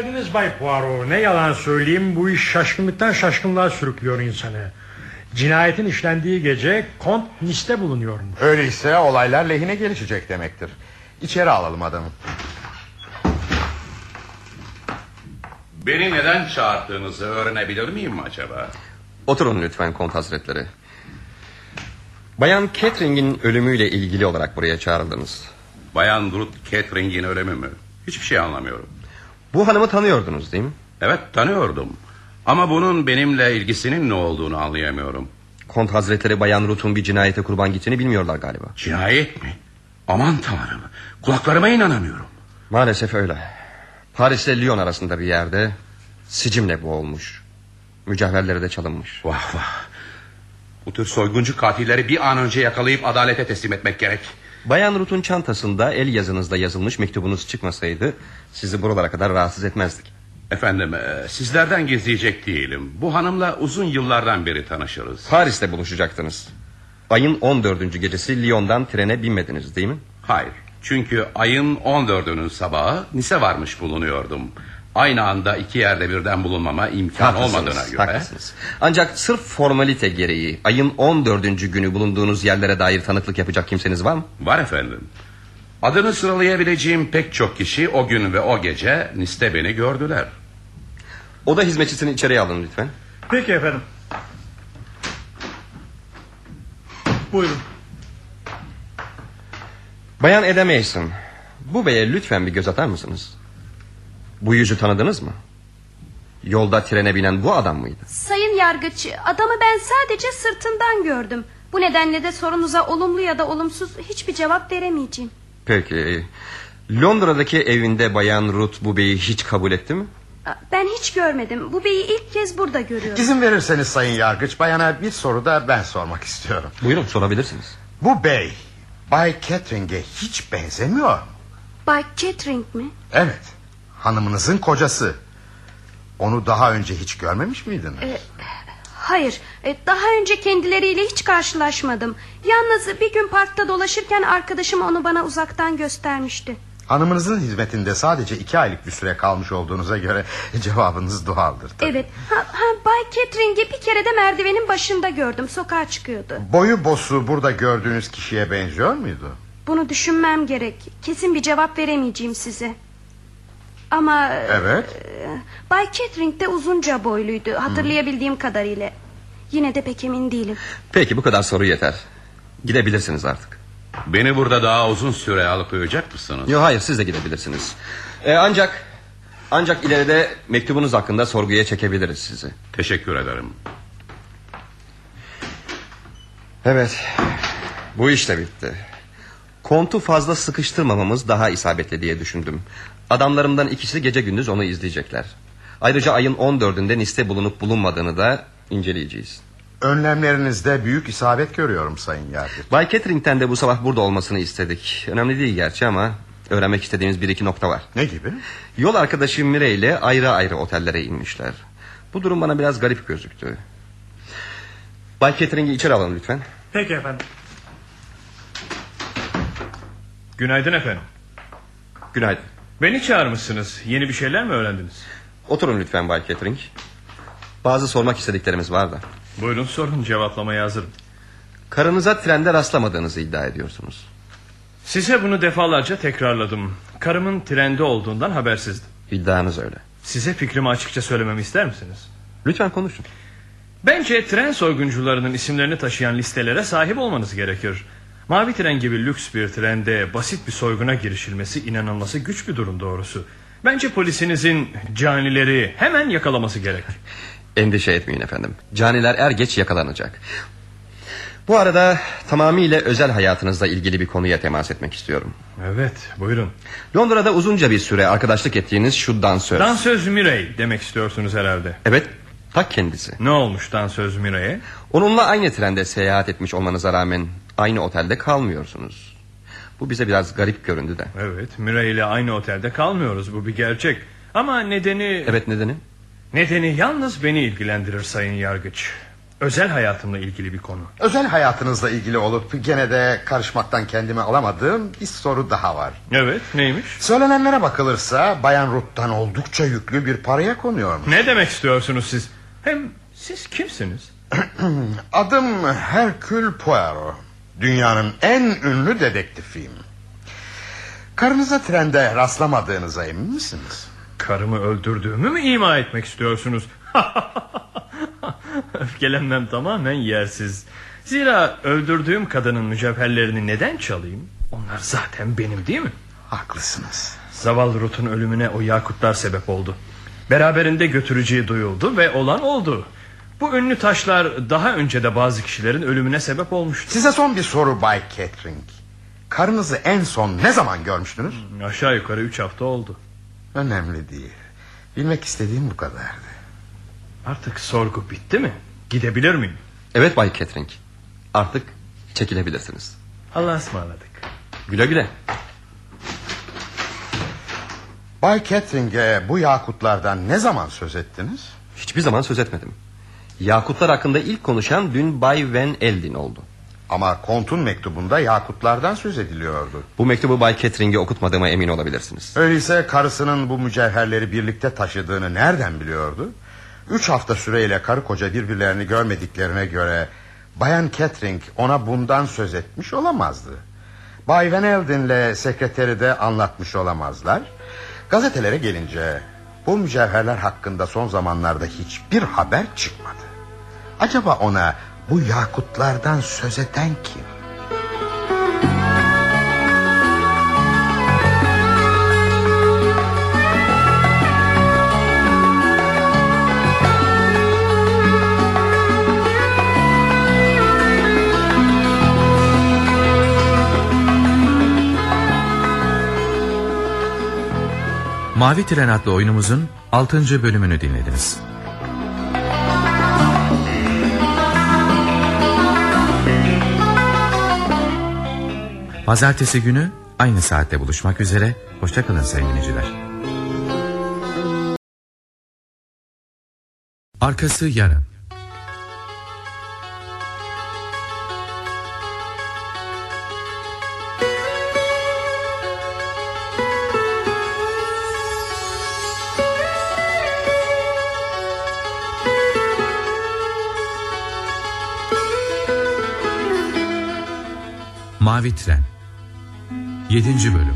Geldiniz Bay Poirot. Ne yalan söyleyeyim bu iş şaşkınlıktan şaşkınlığa sürüklüyor insanı. Cinayetin işlendiği gece Kont Nice'te bulunuyormuş. Öyleyse olaylar lehine gelişecek demektir. İçeri alalım adamı. Beni neden çağırdığınızı öğrenebilir miyim acaba? Oturun lütfen kont hazretleri. Bayan Catherine'in ölümüyle ilgili olarak buraya çağrıldınız. Bayan Ruth Catherine'in ölümü mü? Hiçbir şey anlamıyorum. Bu hanımı tanıyordunuz değil mi? Evet tanıyordum. Ama bunun benimle ilgisinin ne olduğunu anlayamıyorum. Kont hazretleri Bayan Ruth'un bir cinayete kurban gittiğini bilmiyorlar galiba. Cinayet mi? Aman tanrım. Kulaklarıma inanamıyorum. Maalesef öyle. Paris ile Lyon arasında bir yerde sicimle boğulmuş. Mücevherleri de çalınmış. Vah vah. Bu tür soyguncu katilleri bir an önce yakalayıp adalete teslim etmek gerek. Bayan Ruth'un çantasında el yazınızda yazılmış mektubunuz çıkmasaydı... ...sizi buralara kadar rahatsız etmezdik. Efendim e, sizlerden gizleyecek değilim. Bu hanımla uzun yıllardan beri tanışırız. Paris'te buluşacaktınız. Ayın 14. gecesi Lyon'dan trene binmediniz değil mi? Hayır. Çünkü ayın 14'ünün sabahı Nice varmış bulunuyordum. Aynı anda iki yerde birden bulunmama imkan Haklısınız, olmadığına göre. haklısınız. Ancak sırf formalite gereği ayın 14. günü bulunduğunuz yerlere dair tanıklık yapacak kimseniz var mı? Var efendim. Adını sıralayabileceğim pek çok kişi o gün ve o gece Nice'te beni gördüler. Oda hizmetçisini içeriye alın lütfen. Peki efendim. Buyurun. Bayan Eda Mason. Bu beye lütfen bir göz atar mısınız? Bu yüzü tanıdınız mı? Yolda trene binen bu adam mıydı? Sayın yargıç adamı ben sadece sırtından gördüm. Bu nedenle de sorunuza olumlu ya da olumsuz hiçbir cevap veremeyeceğim. Peki. Londra'daki evinde bayan Ruth bu beyi hiç kabul etti mi? Ben hiç görmedim. Bu beyi ilk kez burada görüyorum. İzin verirseniz sayın yargıç bayana bir soru da ben sormak istiyorum. Buyurun sorabilirsiniz. Bu bey Bay Catherine'e hiç benzemiyor mu? Bay Catering mi? Evet hanımınızın kocası. Onu daha önce hiç görmemiş miydiniz? Ee, hayır. Ee, daha önce kendileriyle hiç karşılaşmadım. Yalnız bir gün parkta dolaşırken arkadaşım onu bana uzaktan göstermişti. Hanımınızın hizmetinde sadece iki aylık bir süre kalmış olduğunuza göre cevabınız doğaldır. tabii. Evet. Ha, ha, Bay Catering'i bir kere de merdivenin başında gördüm. Sokağa çıkıyordu. Boyu bosu burada gördüğünüz kişiye benziyor muydu? Bunu düşünmem gerek. Kesin bir cevap veremeyeceğim size. Ama... Evet. e, Bay Catering de uzunca boyluydu. Hatırlayabildiğim kadarıyla. Yine de pek emin değilim. Peki bu kadar soru yeter. Gidebilirsiniz artık. Beni burada daha uzun süre alıkoyacak mısınız? Yok hayır siz de gidebilirsiniz. Ee, ancak ancak ileride mektubunuz hakkında sorguya çekebiliriz sizi. Teşekkür ederim. Evet. Bu iş de bitti. Kontu fazla sıkıştırmamamız daha isabetli diye düşündüm. Adamlarımdan ikisi gece gündüz onu izleyecekler. Ayrıca ayın 14'ünde Nice'te bulunup bulunmadığını da inceleyeceğiz. Önlemlerinizde büyük isabet görüyorum sayın yargıç. Bay Catering'ten de bu sabah burada olmasını istedik. Önemli değil gerçi ama öğrenmek istediğimiz bir iki nokta var. Ne gibi? Yol arkadaşı Mire ile ayrı ayrı otellere inmişler. Bu durum bana biraz garip gözüktü. Bay Catering'i içeri alın lütfen. Peki efendim. Günaydın efendim. Günaydın. Beni çağırmışsınız. Yeni bir şeyler mi öğrendiniz? Oturun lütfen Bay Catering. Bazı sormak istediklerimiz var da. Buyurun sorun cevaplamaya hazırım. Karınıza trende rastlamadığınızı iddia ediyorsunuz. Size bunu defalarca tekrarladım. Karımın trende olduğundan habersizdim. İddianız öyle. Size fikrimi açıkça söylememi ister misiniz? Lütfen konuşun. Bence tren soyguncularının isimlerini taşıyan listelere sahip olmanız gerekir. Mavi tren gibi lüks bir trende basit bir soyguna girişilmesi inanılması güç bir durum doğrusu. Bence polisinizin canileri hemen yakalaması gerek. Endişe etmeyin efendim. Caniler er geç yakalanacak. Bu arada tamamıyla özel hayatınızla ilgili bir konuya temas etmek istiyorum. Evet buyurun. Londra'da uzunca bir süre arkadaşlık ettiğiniz şu dansöz. Dansöz Mirey demek istiyorsunuz herhalde. Evet ta kendisi. Ne olmuş dansöz Mirey'e? Onunla aynı trende seyahat etmiş olmanıza rağmen aynı otelde kalmıyorsunuz. Bu bize biraz garip göründü de. Evet Mirey ile aynı otelde kalmıyoruz bu bir gerçek. Ama nedeni... Evet nedeni? Nedeni yalnız beni ilgilendirir sayın yargıç. Özel hayatımla ilgili bir konu. Özel hayatınızla ilgili olup gene de karışmaktan kendimi alamadığım bir soru daha var. Evet neymiş? Söylenenlere bakılırsa Bayan Ruth'tan oldukça yüklü bir paraya konuyormuş. Ne demek istiyorsunuz siz? Hem siz kimsiniz? Adım Hercule Poirot. Dünyanın en ünlü dedektifiyim. Karınıza trende rastlamadığınıza emin misiniz? Karımı öldürdüğümü mü ima etmek istiyorsunuz? Öfkelenmem tamamen yersiz. Zira öldürdüğüm kadının mücevherlerini neden çalayım? Onlar zaten benim değil mi? Haklısınız. Zavallı Ruth'un ölümüne o yakutlar sebep oldu. Beraberinde götüreceği duyuldu ve olan oldu. Bu ünlü taşlar daha önce de bazı kişilerin ölümüne sebep olmuştu. Size son bir soru Bay Catering. Karınızı en son ne zaman görmüştünüz? Aşağı yukarı üç hafta oldu. Önemli değil. Bilmek istediğim bu kadardı. Artık sorgu bitti mi? Gidebilir miyim? Evet Bay Catering. Artık çekilebilirsiniz. Allah'a ısmarladık. Güle güle. Bay Catering'e bu yakutlardan ne zaman söz ettiniz? Hiçbir zaman söz etmedim. Yakutlar hakkında ilk konuşan dün Bay Van Eldin oldu. Ama kontun mektubunda yakutlardan söz ediliyordu. Bu mektubu Bay Catering'e okutmadığıma emin olabilirsiniz. Öyleyse karısının bu mücevherleri birlikte taşıdığını nereden biliyordu? Üç hafta süreyle karı koca birbirlerini görmediklerine göre... Bayan Catering ona bundan söz etmiş olamazdı. Bay Van Elden'le sekreteri de anlatmış olamazlar. Gazetelere gelince bu mücevherler hakkında son zamanlarda hiçbir haber çıkmadı. Acaba ona bu yakutlardan söz eden kim? Mavi Tren adlı oyunumuzun 6. bölümünü dinlediniz. Pazartesi günü aynı saatte buluşmak üzere. Hoşçakalın sayın dinleyiciler. Arkası yarın. Mavi Tren 7. Bölüm.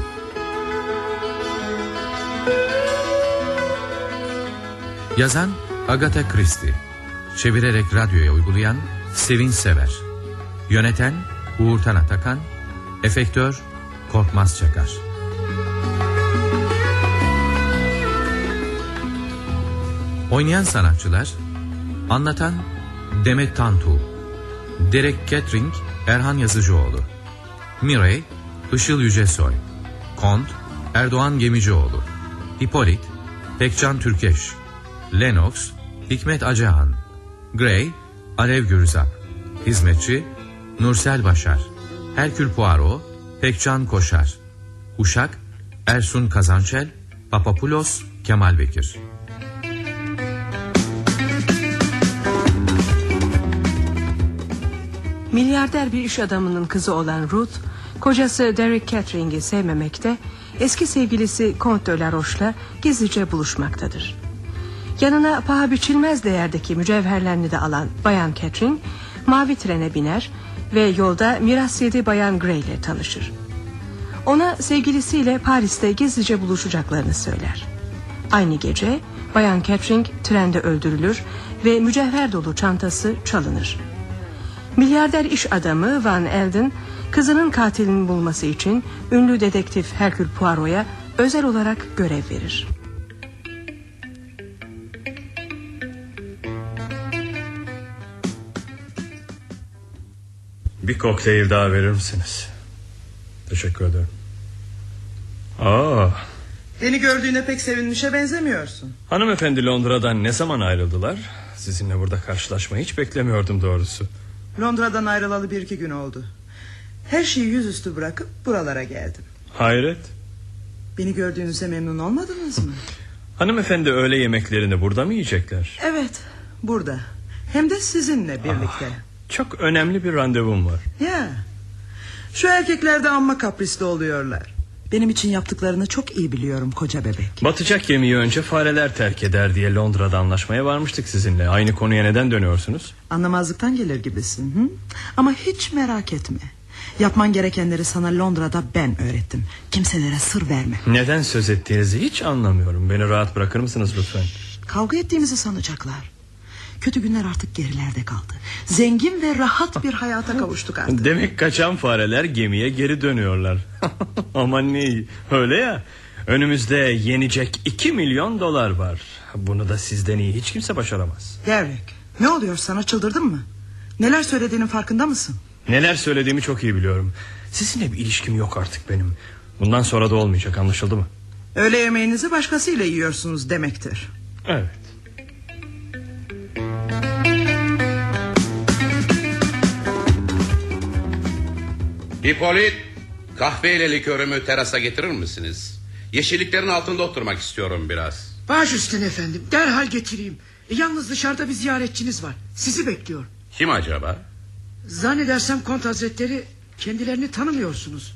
Yazan Agatha Christie. Çevirerek radyoya uygulayan Sevin Sever. Yöneten Uğurtan Atakan. Efektör Korkmaz Çakar. Oynayan sanatçılar Anlatan Demet Tantu. Derek Catering Erhan Yazıcıoğlu. Mirey Işıl Yücesoy Kont Erdoğan Gemicioğlu Hipolit Pekcan Türkeş Lennox Hikmet Acehan Gray Alev Gürzap Hizmetçi Nursel Başar Herkül Poirot Pekcan Koşar Uşak Ersun Kazançel Papapulos Kemal Bekir. Milyarder bir iş adamının kızı olan Ruth, Kocası Derek Catering'i sevmemekte, eski sevgilisi Comte de la Roche'la gizlice buluşmaktadır. Yanına paha biçilmez değerdeki mücevherlerini de alan Bayan Catherine mavi trene biner ve yolda miras yedi Bayan Gray ile tanışır. Ona sevgilisiyle Paris'te gizlice buluşacaklarını söyler. Aynı gece Bayan Catherine trende öldürülür ve mücevher dolu çantası çalınır. Milyarder iş adamı Van Elden kızının katilini bulması için ünlü dedektif Hercule Poirot'a özel olarak görev verir. Bir kokteyl daha verir misiniz? Teşekkür ederim. Aa, Beni gördüğüne pek sevinmişe benzemiyorsun. hanımefendi Londra'dan ne zaman ayrıldılar? Sizinle burada karşılaşmayı hiç beklemiyordum doğrusu. Londra'dan ayrılalı bir iki gün oldu. Her şeyi yüzüstü bırakıp buralara geldim. Hayret. Beni gördüğünüze memnun olmadınız mı? Hanımefendi öğle yemeklerini burada mı yiyecekler? evet, burada. Hem de sizinle birlikte. Çok önemli bir randevum var. Ya. Şu erkekler de amma kaprisli oluyorlar. Benim için yaptıklarını çok iyi biliyorum koca bebek. Batacak gemiyi önce fareler terk eder diye Londra'da anlaşmaya varmıştık sizinle. Aynı konuya neden dönüyorsunuz? Anlamazlıktan gelir gibisin. Hı? Ama hiç merak etme. Yapman gerekenleri sana Londra'da ben öğrettim. Kimselere sır verme. Neden söz ettiğinizi hiç anlamıyorum. Beni rahat bırakır mısınız lütfen? Kavga ettiğimizi sanacaklar. Kötü günler artık gerilerde kaldı. Zengin ve rahat bir hayata kavuştuk artık. Demek kaçan fareler gemiye geri dönüyorlar. Aman ne iyi. Öyle ya. Önümüzde yenecek 2 milyon dolar var. Bunu da sizden iyi hiç kimse başaramaz. Derek ne oluyor sana çıldırdın mı? Neler söylediğinin farkında mısın? Neler söylediğimi çok iyi biliyorum. Sizinle bir ilişkim yok artık benim. Bundan sonra da olmayacak anlaşıldı mı? Öğle yemeğinizi başkasıyla yiyorsunuz demektir. Evet. Hipolit kahveyle likörümü terasa getirir misiniz? Yeşilliklerin altında oturmak istiyorum biraz. Baş üstüne efendim derhal getireyim. E, yalnız dışarıda bir ziyaretçiniz var. Sizi bekliyor. Kim acaba? Zannedersem kont hazretleri kendilerini tanımıyorsunuz.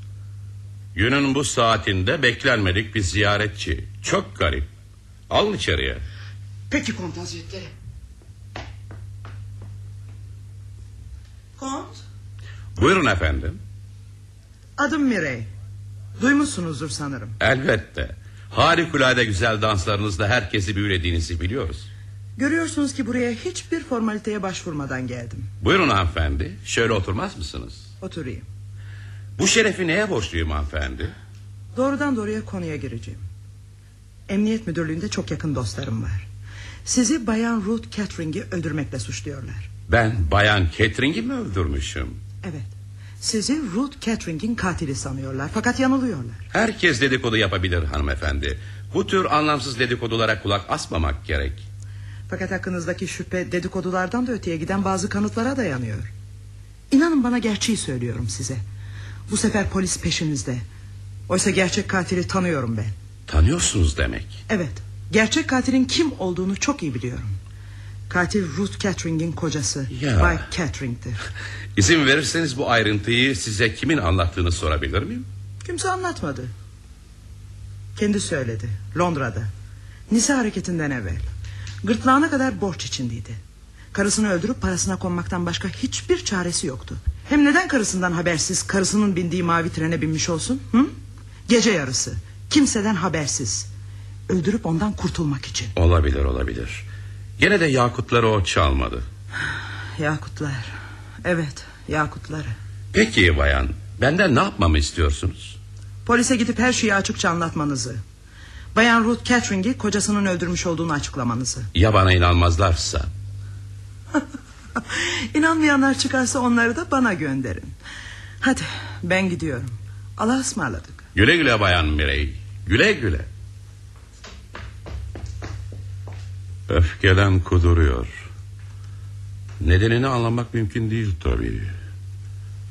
Günün bu saatinde beklenmedik bir ziyaretçi. Çok garip. Alın içeriye. Peki kont hazretleri. Kont Buyurun efendim. adım Mirey. Duymuşsunuzdur sanırım. Elbette. Harikulade güzel danslarınızla herkesi büyülediğinizi biliyoruz. Görüyorsunuz ki buraya hiçbir formaliteye başvurmadan geldim. Buyurun hanımefendi. Şöyle oturmaz mısınız? Oturayım. Bu şerefi neye borçluyum hanımefendi? Doğrudan doğruya konuya gireceğim. Emniyet müdürlüğünde çok yakın dostlarım var. Sizi bayan Ruth Catering'i öldürmekle suçluyorlar. Ben bayan Catering'i mi öldürmüşüm? Evet. Sizi Ruth Catering'in katili sanıyorlar fakat yanılıyorlar. Herkes dedikodu yapabilir hanımefendi. Bu tür anlamsız dedikodulara kulak asmamak gerek. Fakat hakkınızdaki şüphe dedikodulardan da öteye giden bazı kanıtlara dayanıyor. İnanın bana gerçeği söylüyorum size. Bu sefer polis peşinizde. Oysa gerçek katili tanıyorum ben. Tanıyorsunuz demek. Evet. Gerçek katilin kim olduğunu çok iyi biliyorum. Katil Ruth Catering'in kocası. Ya. Bay Catering'tir. İzin verirseniz bu ayrıntıyı size kimin anlattığını sorabilir miyim? Kimse anlatmadı. Kendi söyledi. Londra'da. Nisa hareketinden evvel. Gırtlağına kadar borç içindeydi. Karısını öldürüp parasına konmaktan başka hiçbir çaresi yoktu. Hem neden karısından habersiz karısının bindiği mavi trene binmiş olsun? Hı? Gece yarısı. Kimseden habersiz. Öldürüp ondan kurtulmak için. Olabilir olabilir. Gene de yakutları o çalmadı. Yakutlar. Evet yakutları. Peki bayan benden ne yapmamı istiyorsunuz? Polise gidip her şeyi açıkça anlatmanızı. Bayan Ruth Catering'i kocasının öldürmüş olduğunu açıklamanızı. Ya bana inanmazlarsa? İnanmayanlar çıkarsa onları da bana gönderin. Hadi ben gidiyorum. Allah'a ısmarladık. Güle güle bayan Mirey. Güle güle. Öfkeden kuduruyor. Nedenini anlamak mümkün değil tabii.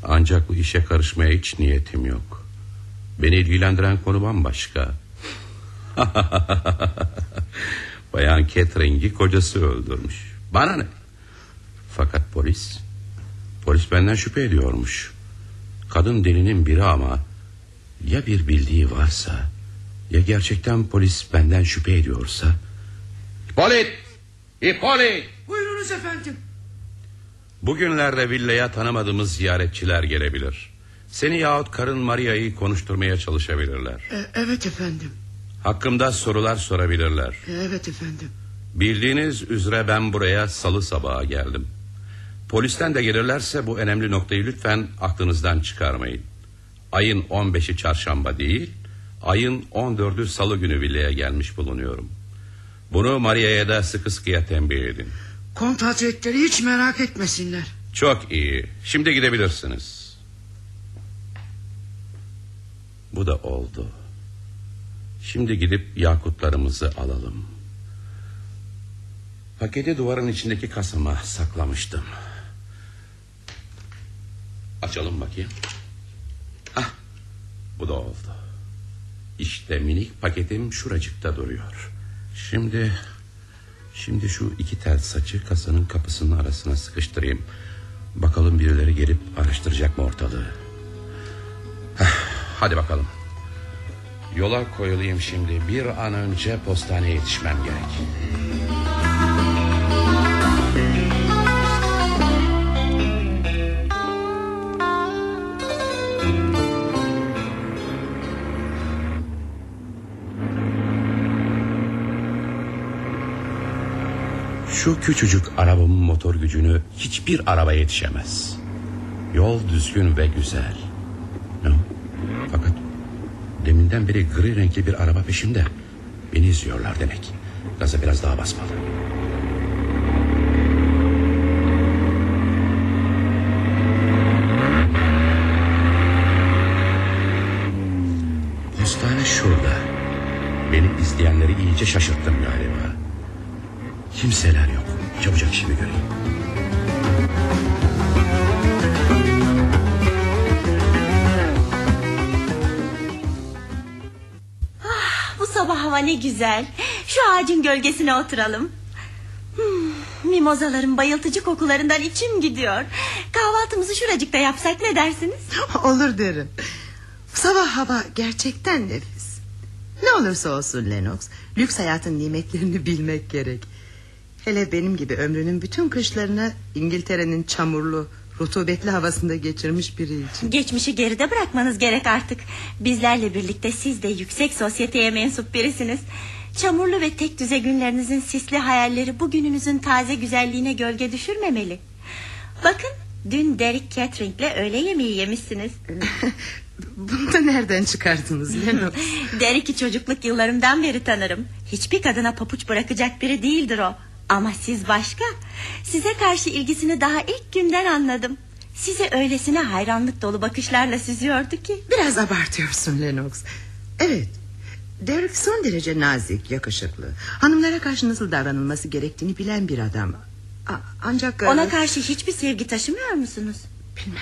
Ancak bu işe karışmaya hiç niyetim yok. Beni ilgilendiren konu bambaşka. Bayan Catering'i kocası öldürmüş. Bana ne? Fakat polis... Polis benden şüphe ediyormuş. Kadın delinin biri ama ya bir bildiği varsa ya gerçekten polis benden şüphe ediyorsa. Hipolit! Hipolit! Buyurunuz efendim. Bugünlerde villaya tanımadığımız ziyaretçiler gelebilir. Seni yahut karın Maria'yı konuşturmaya çalışabilirler. E, evet efendim. Hakkımda sorular sorabilirler. Evet efendim. Bildiğiniz üzere ben buraya salı sabahı geldim. Polisten de gelirlerse bu önemli noktayı lütfen aklınızdan çıkarmayın. Ayın 15'i çarşamba değil, ayın 14'ü salı günü villaya gelmiş bulunuyorum. Bunu Maria'ya da sıkı sıkıya tembih edin. Kont hazretleri hiç merak etmesinler. Çok iyi. Şimdi gidebilirsiniz. Bu da oldu. Şimdi gidip yakutlarımızı alalım. Paketi duvarın içindeki kasama saklamıştım. Açalım bakayım. Ah, bu da oldu. İşte minik paketim şuracıkta duruyor. Şimdi Şimdi şu iki tel saçı kasanın kapısının arasına sıkıştırayım. Bakalım birileri gelip araştıracak mı ortalığı. Heh, hadi bakalım. Yola koyulayım şimdi. Bir an önce postaneye yetişmem gerek. Şu küçücük arabamın motor gücünü hiçbir araba yetişemez. Yol düzgün ve güzel. Deminden beri gri renkli bir araba peşimde. Beni izliyorlar demek. Gaza biraz daha basmalı. Postane şurada. Beni izleyenleri iyice şaşırttım galiba. Kimseler yok. Çabucak işimi göreyim. Hava ne güzel. Şu ağacın gölgesine oturalım. Hmm, mimozaların bayıltıcı kokularından içim gidiyor. Kahvaltımızı şuracıkta yapsak ne dersiniz? Olur derim. Sabah hava gerçekten nefis. Ne olursa olsun Lennox, lüks hayatın nimetlerini bilmek gerek. Hele benim gibi ömrünün bütün kışlarını İngiltere'nin çamurlu, rutubetli havasında geçirmiş biri için. Geçmişi geride bırakmanız gerek artık. Bizlerle birlikte siz de yüksek sosyeteye mensup birisiniz. Çamurlu ve tek düze günlerinizin sisli hayalleri bugününüzün taze güzelliğine gölge düşürmemeli. Bakın dün Derek Catering'le öğle yemeği yemişsiniz. Bunu da nereden çıkardınız Lennox? Derek'i çocukluk yıllarımdan beri tanırım. Hiçbir kadına papuç bırakacak biri değildir o. Ama siz başka. Size karşı ilgisini daha ilk günden anladım. Size öylesine hayranlık dolu bakışlarla süzüyordu ki. Biraz abartıyorsun Lennox. Evet. Derek son derece nazik, yakışıklı. Hanımlara karşı nasıl davranılması gerektiğini bilen bir adam. A- ancak... Ona e, karşı hiçbir sevgi taşımıyor musunuz? Bilmem.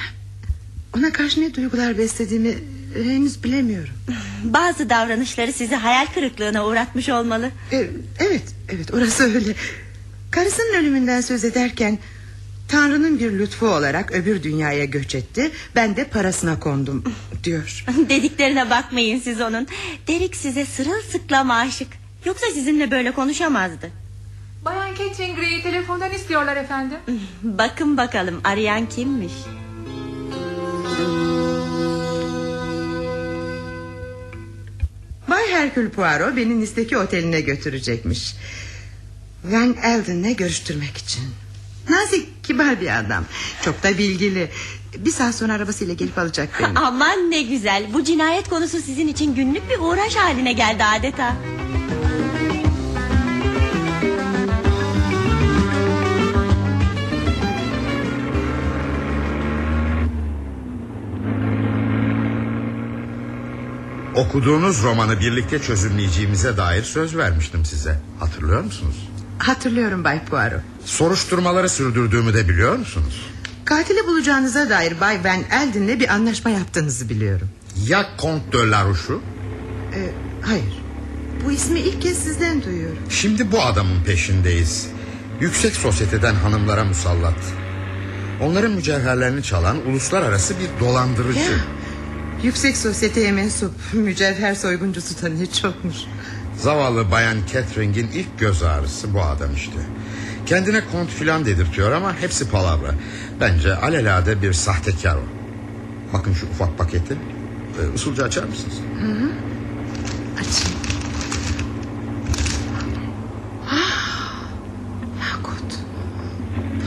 Ona karşı ne duygular beslediğimi henüz bilemiyorum. Bazı davranışları sizi hayal kırıklığına uğratmış olmalı. E, evet, evet orası öyle. Karısının ölümünden söz ederken... Tanrı'nın bir lütfu olarak öbür dünyaya göç etti. Ben de parasına kondum diyor. Dediklerine bakmayın siz onun. Derek size sırılsıklam aşık. Yoksa sizinle böyle konuşamazdı. Bayan Catherine Gray'i telefondan istiyorlar efendim. Bakın bakalım arayan kimmiş? Bay Herkül Poirot beni Nice'deki oteline götürecekmiş. Van Elden'le görüştürmek için. Nazik, kibar bir adam. Çok da bilgili. Bir saat sonra arabasıyla gelip alacak beni. Aman ne güzel. Bu cinayet konusu sizin için günlük bir uğraş haline geldi adeta. Okuduğunuz romanı birlikte çözümleyeceğimize dair söz vermiştim size. Hatırlıyor musunuz? Hatırlıyorum Bay Poirot. Soruşturmaları sürdürdüğümü de biliyor musunuz? Katili bulacağınıza dair Bay Van Elden'le bir anlaşma yaptığınızı biliyorum. Ya Comte de Larouche'u? Ee, hayır. Bu ismi ilk kez sizden duyuyorum. Şimdi bu adamın peşindeyiz. Yüksek sosyeteden hanımlara musallat. Onların mücevherlerini çalan uluslararası bir dolandırıcı. Ya, yüksek sosyeteye mensup mücevher soyguncusu ne çokmuş. Zavallı bayan Catherine'in ilk göz ağrısı bu adam işte. Kendine kont filan dedirtiyor ama hepsi palavra. Bence alelade bir sahtekar o. Bakın şu ufak paketi. Ee, usulca açar mısınız? Hı hı. Açayım. Ah, yakut.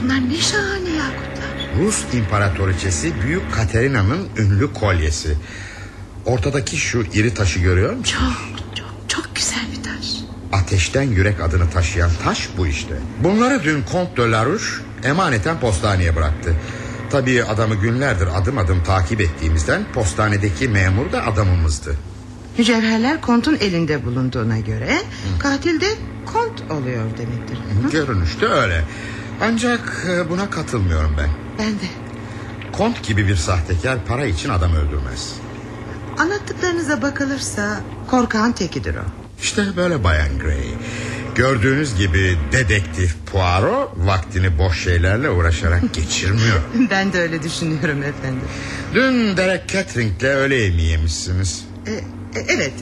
Bunlar ne şahane yakutlar. Rus İmparatoriçesi Büyük Katerina'nın ünlü kolyesi. Ortadaki şu iri taşı görüyor musun? Çok çok güzel bir taş. Ateşten yürek adını taşıyan taş bu işte. Bunları dün Kont de Larouche emaneten postaneye bıraktı. Tabii adamı günlerdir adım adım takip ettiğimizden postanedeki memur da adamımızdı. Mücevherler kontun elinde bulunduğuna göre katil de kont oluyor demektir. Hı? Görünüşte öyle. Ancak e, buna katılmıyorum ben. Ben de. Kont gibi bir sahtekar para için adam öldürmez. Anlattıklarınıza bakılırsa korkağın tekidir o. İşte böyle Bayan Gray. Gördüğünüz gibi dedektif Poirot vaktini boş şeylerle uğraşarak geçirmiyor. ben de öyle düşünüyorum efendim. Dün Derek Catering'le öğle yemeği yemişsiniz. E, e, evet.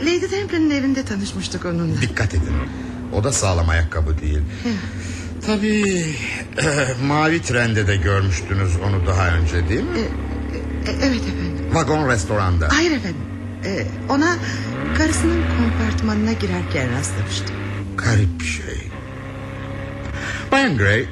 Lady Templin'in evinde tanışmıştık onunla. Dikkat edin. O da sağlam ayakkabı değil. Tabii mavi trende de görmüştünüz onu daha önce değil mi? E, evet efendim. Vagon restoranda. Hayır efendim. E, ona karısının kompartmanına girerken rastlamıştım. Garip bir şey. Bayan Gray,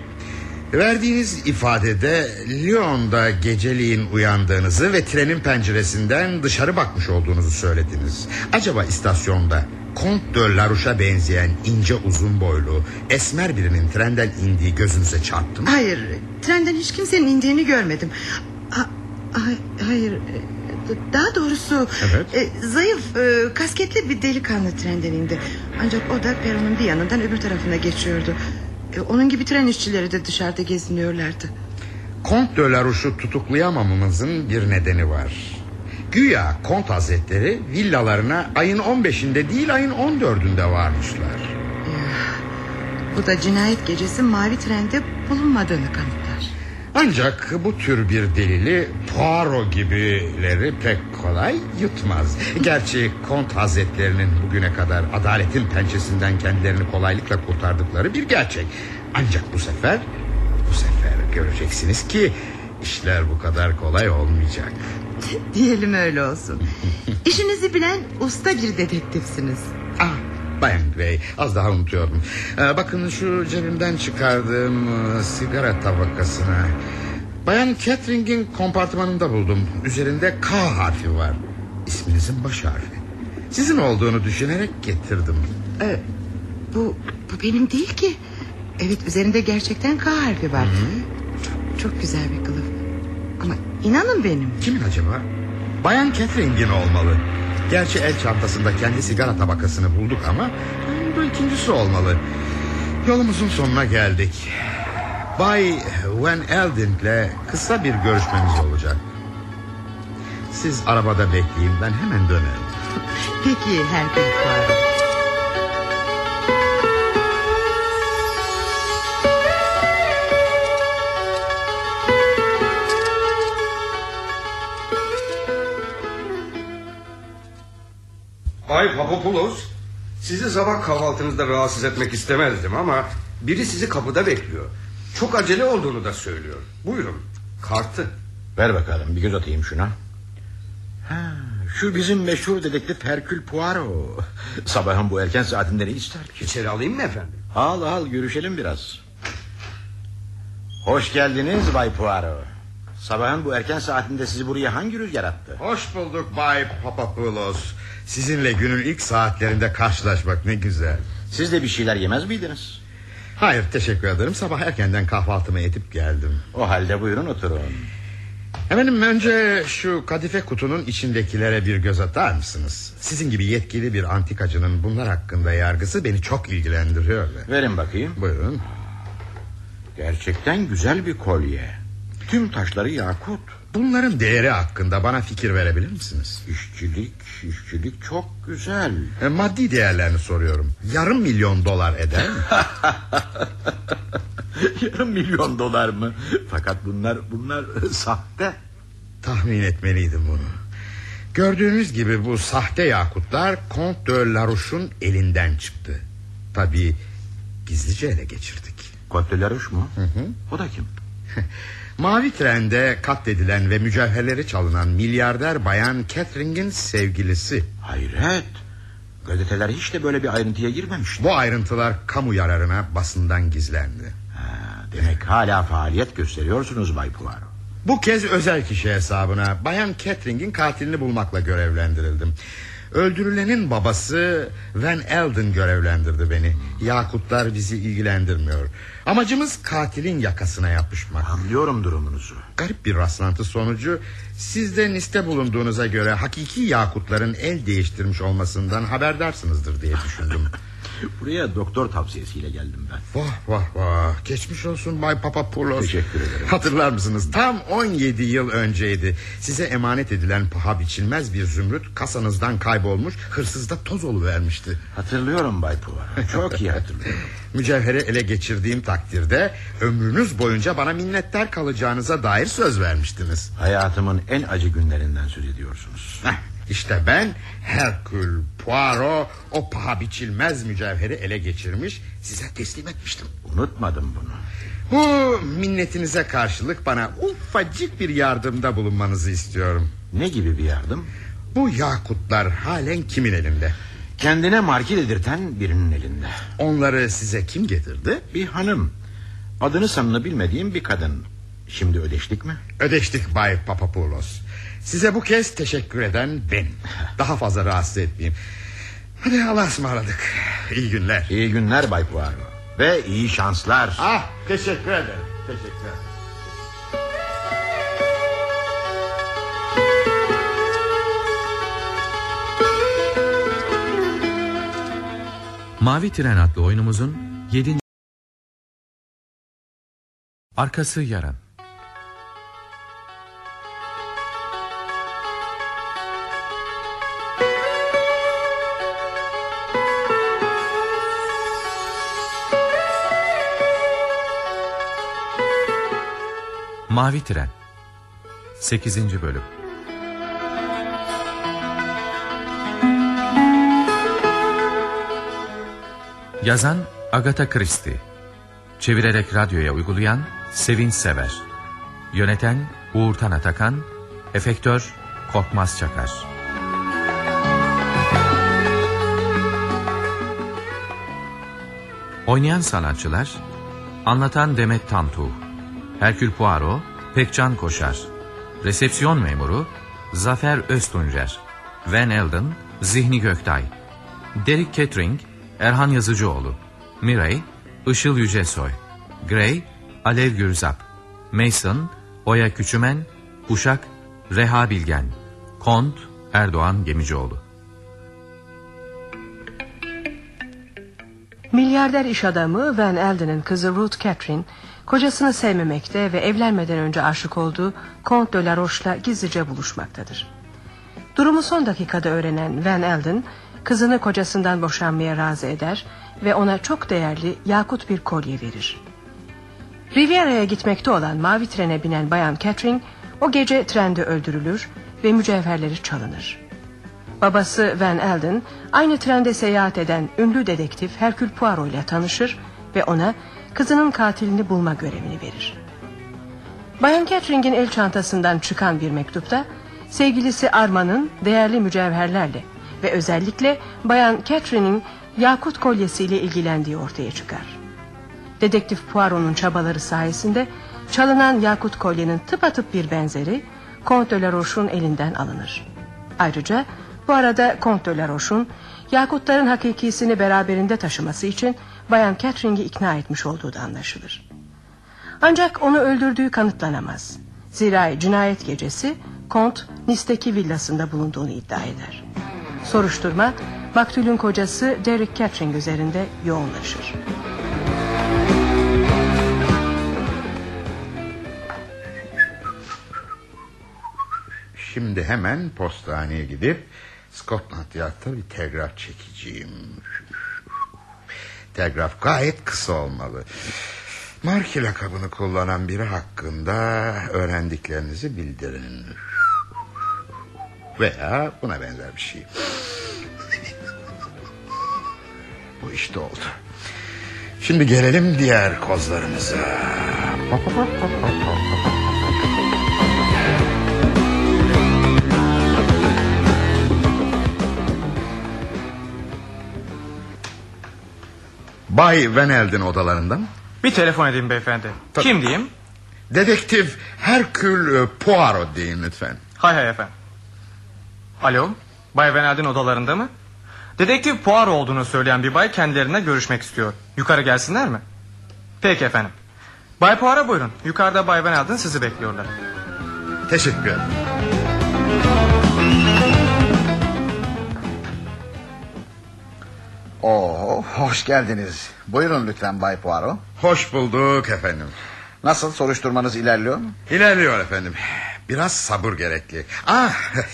verdiğiniz ifadede Lyon'da geceliğin uyandığınızı ve trenin penceresinden dışarı bakmış olduğunuzu söylediniz. Acaba istasyonda Kont de Larouche'a benzeyen ince uzun boylu esmer birinin trenden indiği gözünüze çarptı mı? Hayır, trenden hiç kimsenin indiğini görmedim. Ha, hay- hayır, e, daha doğrusu Evet. e, zayıf, e, kasketli bir delikanlı trenden indi. Ancak o da peronun bir yanından öbür tarafına geçiyordu. E, onun gibi tren işçileri de dışarıda geziniyorlardı. Kont de Larouche'u tutuklayamamamızın bir nedeni var. Güya Kont Hazretleri villalarına ayın 15'inde değil ayın 14'ünde varmışlar. Bu da cinayet gecesi mavi trende bulunmadığını kanıtlar. Ancak bu tür bir delili Poirot gibileri pek kolay yutmaz. Gerçi Kont Hazretlerinin bugüne kadar adaletin pençesinden kendilerini kolaylıkla kurtardıkları bir gerçek. Ancak bu sefer, bu sefer göreceksiniz ki işler bu kadar kolay olmayacak. Diyelim öyle olsun. İşinizi bilen usta bir dedektifsiniz. Ah Bayan Gray az daha unutuyordum. Ee, bakın şu cebimden çıkardığım e, sigara tabakasını. Bayan Catherine'in kompartımanında buldum. Üzerinde K harfi var. İsminizin baş harfi. Sizin olduğunu düşünerek getirdim. E, bu, bu benim değil ki. Evet üzerinde gerçekten K harfi var. Çok, çok güzel bir kılıf. Ama inanın benim. Kimin acaba? Bayan Catherine'in olmalı. Gerçi el çantasında kendi sigara tabakasını bulduk ama bu ikincisi olmalı. Yolumuzun sonuna geldik. Bay Van Elding'le kısa bir görüşmemiz olacak. Siz arabada bekleyin ben hemen dönerim. Peki Herkül Poirot. Bay Papopoulos, sizi sabah kahvaltınızda rahatsız etmek istemezdim ama biri sizi kapıda bekliyor. Çok acele olduğunu da söylüyor. Buyurun, kartı. Ver bakalım bir göz atayım şuna. Ha, şu bizim meşhur dedektif Herkül Poirot. Sabahın bu erken saatinde ne ister ki? İçeri alayım mı efendim? Al al görüşelim biraz. Hoş geldiniz Bay Poirot. Sabahın bu erken saatinde sizi buraya hangi rüzgar attı? Hoş bulduk Bay Papapoulos. Sizinle günün ilk saatlerinde karşılaşmak ne güzel. Siz de bir şeyler yemez miydiniz? Hayır teşekkür ederim. Sabah erkenden kahvaltımı edip geldim. O halde buyurun oturun. Efendim önce şu kadife kutunun içindekilere bir göz atar mısınız? Sizin gibi yetkili bir antikacının bunlar hakkında yargısı beni çok ilgilendiriyor. Verin bakayım. Buyurun. Gerçekten güzel bir kolye. Tüm taşları yakut. Bunların değeri hakkında bana fikir verebilir misiniz? İşçilik, işçilik çok güzel. E, maddi değerlerini soruyorum. Yarım milyon dolar eder mi? Yarım milyon dolar mı? Fakat bunlar bunlar sahte. Tahmin etmeliydim bunu. Gördüğünüz gibi bu sahte yakutlar Comte de Larouche'un elinden çıktı. Tabii gizlice ele geçirdik. Comte de Larouche mu? Hı hı. O da kim? Mavi trende katledilen ve mücevherleri çalınan milyarder bayan Catherine'in sevgilisi. Hayret. Gazeteler hiç de böyle bir ayrıntıya girmemiş. Bu ayrıntılar kamu yararına basından gizlendi. Ha, demek hala faaliyet gösteriyorsunuz Bay Poirot. Bu kez özel kişi hesabına Bayan Catherine'in katilini bulmakla görevlendirildim. Öldürülenin babası Van Elden görevlendirdi beni. Yakutlar bizi ilgilendirmiyor. Amacımız katilin yakasına yapışmak. Anlıyorum durumunuzu. Garip bir rastlantı sonucu siz de liste bulunduğunuza göre hakiki yakutların el değiştirmiş olmasından haberdarsınızdır diye düşündüm. Buraya doktor tavsiyesiyle geldim ben. Vah vah vah. Geçmiş olsun Bay Papapoulos. Teşekkür ederim. Hatırlar mısınız? Tam 17 yıl önceydi. Size emanet edilen paha biçilmez bir zümrüt kasanızdan kaybolmuş, hırsız da toz vermişti. Hatırlıyorum Bay Poirot. Çok iyi hatırlıyorum. Mücevheri ele geçirdiğim takdirde ömrünüz boyunca bana minnettar kalacağınıza dair söz vermiştiniz. Hayatımın en acı günlerinden söz ediyorsunuz. Heh, işte ben Herkül Poirot o paha biçilmez mücevheri ele geçirmiş size teslim etmiştim. Unutmadım bunu. Bu minnetinize karşılık bana ufacık bir yardımda bulunmanızı istiyorum. Ne gibi bir yardım? Bu yakutlar halen kimin elinde? Kendine marki dedirten birinin elinde. Onları size kim getirdi? Bir hanım. Adını sanını bilmediğim bir kadın. Şimdi ödeştik mi? Ödeştik Bay Papapoulos. Size bu kez teşekkür eden ben. Daha fazla rahatsız etmeyeyim. Hadi Allah'a ısmarladık. İyi günler. İyi günler Bay Poirot. Ve iyi şanslar. Ah teşekkür ederim. Teşekkür ederim. Mavi Tren adlı oyunumuzun 7. Arkası yarın. Mavi Tren 8. Bölüm Yazan Agatha Christie Çevirerek radyoya uygulayan Sevinç Sever Yöneten Uğurtan Atakan Efektör Korkmaz Çakar Oynayan sanatçılar Anlatan Demet Tantuh Herkül Poirot Pekcan Koşar. Resepsiyon memuru Zafer Öztuncer. Van Elden Zihni Göktay. Derek Kettering Erhan Yazıcıoğlu. Miray Işıl Yücesoy. Gray Alev Gürzap. Mason Oya Küçümen Uşak Reha Bilgen. Kont Erdoğan Gemicioğlu. Milyarder iş adamı Van Elden'in kızı Ruth Catherine kocasını sevmemekte ve evlenmeden önce aşık olduğu Comte de la Roche'la gizlice buluşmaktadır. Durumu son dakikada öğrenen Van Elden kızını kocasından boşanmaya razı eder ve ona çok değerli yakut bir kolye verir. Riviera'ya gitmekte olan mavi trene binen bayan Catherine o gece trende öldürülür ve mücevherleri çalınır. Babası Van Elden aynı trende seyahat eden ünlü dedektif Herkül Poirot ile tanışır ve ona kızının katilini bulma görevini verir. Bayan Catherine'in el çantasından çıkan bir mektupta sevgilisi Armand'ın değerli mücevherlerle ve özellikle Bayan Catherine'in yakut kolyesiyle ilgilendiği ortaya çıkar. Dedektif Poirot'un çabaları sayesinde çalınan yakut kolyenin tıpatıp bir benzeri Comte de la Roche'un elinden alınır. Ayrıca bu arada Comte de la Roche'un yakutların hakikisini beraberinde taşıması için Bayan Catherine'i ikna etmiş olduğu da anlaşılır. Ancak onu öldürdüğü kanıtlanamaz. Zira cinayet gecesi Kont Nice'deki villasında bulunduğunu iddia eder. Soruşturma maktulün kocası Derek Catherine üzerinde yoğunlaşır. Şimdi hemen postaneye gidip Scotland Yard'da bir telgraf çekeceğim. Telgraf gayet kısa olmalı. Marki lakabını kullanan biri hakkında öğrendiklerinizi bildirin. Veya buna benzer bir şey. Bu işte oldu. Şimdi gelelim diğer kozlarımıza. Bay Van Elden odalarında mı? Bir telefon edeyim beyefendi. Kim diyeyim? Dedektif Hercule Poirot deyin lütfen. Hay hay efendim. Alo, Bay Venald'in odalarında mı? Dedektif Poirot olduğunu söyleyen bir bay kendilerine görüşmek istiyor. Yukarı gelsinler mi? Peki efendim. Bay Poirot buyurun. Yukarıda Bay Venald'in sizi bekliyorlar. Teşekkür ederim. Oo, hoş geldiniz. Buyurun lütfen Bay Poirot. Hoş bulduk efendim. Nasıl soruşturmanız ilerliyor mu? İlerliyor efendim. Biraz sabır gerekli. Ah,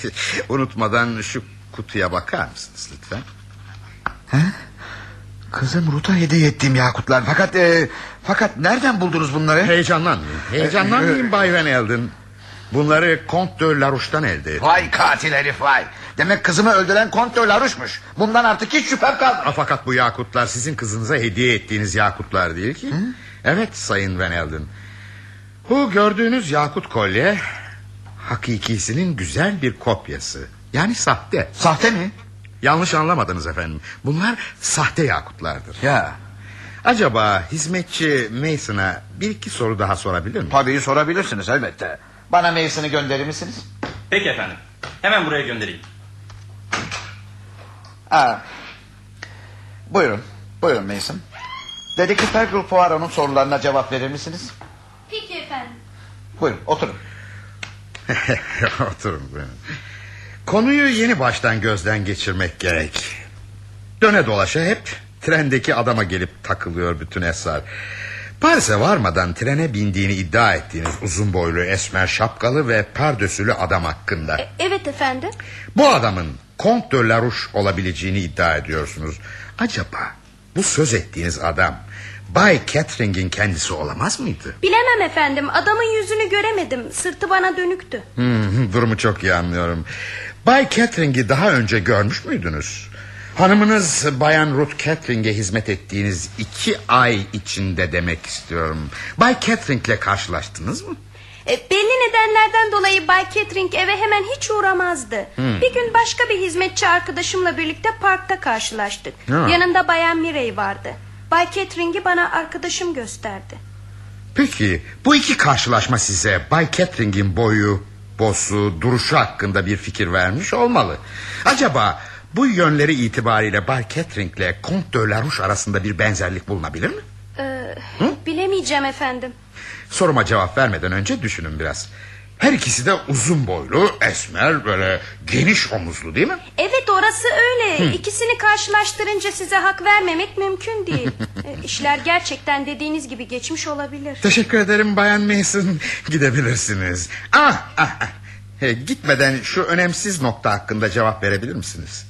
unutmadan şu kutuya bakar mısınız lütfen? Kızım Ruth'a hediye ettiğim yakutlar. Fakat e, fakat nereden buldunuz bunları? Heyecanlanmayın. Heyecanlanmayın Bay Van Elden. Bunları Kont de Larouche'dan elde ettim. Vay katil herif vay. Demek kızımı öldüren Kont de Larouche'muş. Bundan artık hiç şüphem kalmadı. Ah, Fakat bu yakutlar sizin kızınıza hediye ettiğiniz yakutlar değil ki. Evet Sayın Van Elden. Bu gördüğünüz yakut kolye... ...hakikisinin güzel bir kopyası. Yani sahte. Sahte mi? Yanlış anlamadınız efendim. Bunlar sahte yakutlardır. Ya. Acaba hizmetçi Mason'a bir iki soru daha sorabilir miyim? Tabii sorabilirsiniz elbette. Bana Mason'ı gönderir misiniz? Peki efendim. Hemen buraya göndereyim. Aa, buyurun. Buyurun Mason. Dedektif Hercule Poirot'un sorularına cevap verir misiniz? Peki efendim. Buyurun oturun. Oturun buyurun. Konuyu yeni baştan gözden geçirmek gerek. Döne dolaşa hep trendeki adama gelip takılıyor bütün esrar. Paris'e varmadan trene bindiğini iddia ettiğiniz uzun boylu esmer şapkalı ve pardösülü adam hakkında. Evet efendim. Bu adamın Kont de Larouche olabileceğini iddia ediyorsunuz. Acaba bu söz ettiğiniz adam Bay Catherine'in kendisi olamaz mıydı? Bilemem efendim. Adamın yüzünü göremedim. Sırtı bana dönüktü. Hmm, durumu çok iyi anlıyorum. Bay Catherine'i daha önce görmüş müydünüz? Hanımınız Bayan Ruth Catherine'e hizmet ettiğiniz iki ay içinde demek istiyorum. Bay Catherine'le karşılaştınız mı? E, belli nedenlerden dolayı Bay Catering eve hemen hiç uğramazdı. Hmm. Bir gün başka bir hizmetçi arkadaşımla birlikte parkta karşılaştık. Ha. Yanında Bayan Mirey vardı. Bay Catering'i bana arkadaşım gösterdi. Peki bu iki karşılaşma size Bay Catherine'in boyu, bosu, duruşu hakkında bir fikir vermiş olmalı. Acaba bu yönleri itibariyle Bay Catherine ile Comte de Larouche arasında bir benzerlik bulunabilir mi? Ee, bilemeyeceğim efendim. Soruma cevap vermeden önce düşünün biraz. Her ikisi de uzun boylu, esmer, böyle geniş omuzlu değil mi? Evet orası öyle. Hı. İkisini karşılaştırınca size hak vermemek mümkün değil. E, İşler gerçekten dediğiniz gibi geçmiş olabilir. Teşekkür ederim Bayan Mason. Gidebilirsiniz. Ah, ah, ah. He, gitmeden şu önemsiz nokta hakkında cevap verebilir misiniz?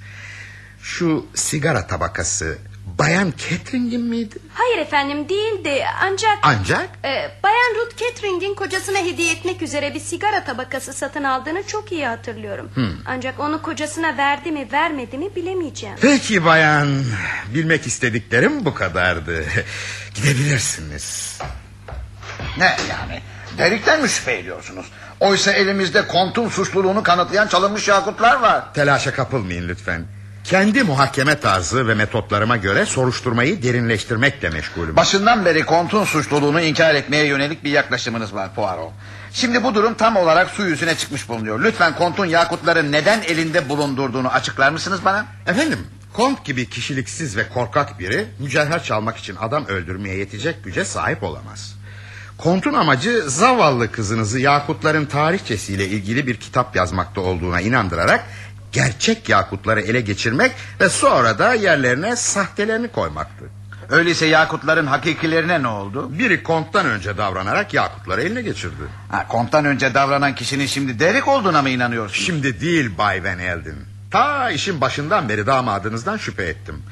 Şu sigara tabakası Bayan Catherine'in miydi? Hayır efendim değildi ancak... Ancak? e, Bayan Ruth Catering'in kocasına hediye etmek üzere bir sigara tabakası satın aldığını çok iyi hatırlıyorum. Hmm. Ancak onu kocasına verdi mi vermedi mi bilemeyeceğim. Peki bayan. Bilmek istediklerim bu kadardı. Gidebilirsiniz. Ne yani? Delikten mi şüphe ediyorsunuz? Oysa elimizde kontun suçluluğunu kanıtlayan çalınmış yakutlar var. Telaşa kapılmayın lütfen. Kendi muhakeme tarzı ve metotlarıma göre soruşturmayı derinleştirmekle meşgulüm. Başından beri kontun suçluluğunu inkar etmeye yönelik bir yaklaşımınız var Poirot. Şimdi bu durum tam olarak su yüzüne çıkmış bulunuyor. Lütfen kontun yakutları neden elinde bulundurduğunu açıklar mısınız bana? Efendim, kont gibi kişiliksiz ve korkak biri mücevher çalmak için adam öldürmeye yetecek güce sahip olamaz. Kontun amacı zavallı kızınızı yakutların tarihçesiyle ilgili bir kitap yazmakta olduğuna inandırarak gerçek yakutları ele geçirmek ve sonra da yerlerine sahtelerini koymaktı. Öyleyse Yakutların hakikilerine ne oldu? Biri konttan önce davranarak Yakutları eline geçirdi. Ha, konttan önce davranan kişinin şimdi Derek olduğuna mı inanıyorsun? Şimdi değil Bay Van Elden. Ta işin başından beri damadınızdan şüphe ettim.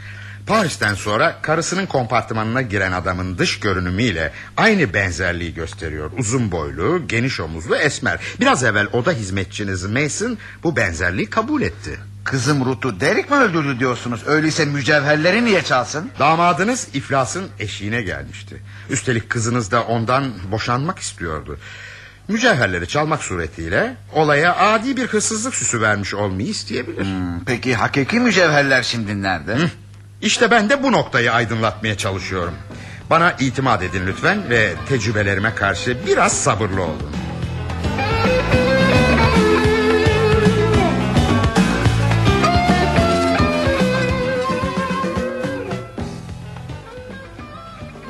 Paris'ten sonra karısının kompartımanına giren adamın dış görünümüyle aynı benzerliği gösteriyor. Uzun boylu, geniş omuzlu, esmer. Biraz evvel oda hizmetçiniz Mason bu benzerliği kabul etti. Kızım Ruth'u Derek mi öldürdü diyorsunuz? Öyleyse mücevherleri niye çalsın? Damadınız iflasın eşiğine gelmişti. Üstelik kızınız da ondan boşanmak istiyordu. Mücevherleri çalmak suretiyle olaya adi bir hırsızlık süsü vermiş olmayı isteyebilir. Hmm, peki hakiki mücevherler şimdi nerede? Hı? İşte ben de bu noktayı aydınlatmaya çalışıyorum. Bana itimat edin lütfen ve tecrübelerime karşı biraz sabırlı olun.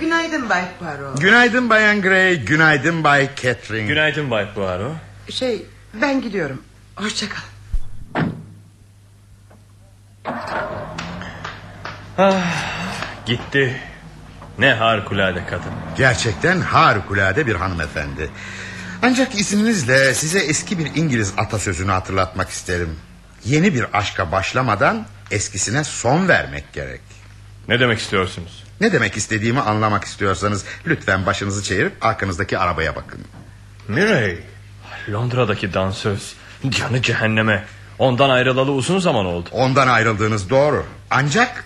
Günaydın Bay Poirot. Günaydın Bayan Gray, günaydın Bay Catherine. Günaydın Bay Poirot. Şey ben gidiyorum. Hoşça kal. Ah, gitti. Ne harikulade kadın. Gerçekten harikulade bir hanımefendi. Ancak izninizle size eski bir İngiliz atasözünü hatırlatmak isterim. Yeni bir aşka başlamadan eskisine son vermek gerek. Ne demek istiyorsunuz? Ne demek istediğimi anlamak istiyorsanız lütfen başınızı çevirip arkanızdaki arabaya bakın. Mirey, Londra'daki dansöz. Canı cehenneme. Ondan ayrılalı uzun zaman oldu. Ondan ayrıldığınız doğru. Ancak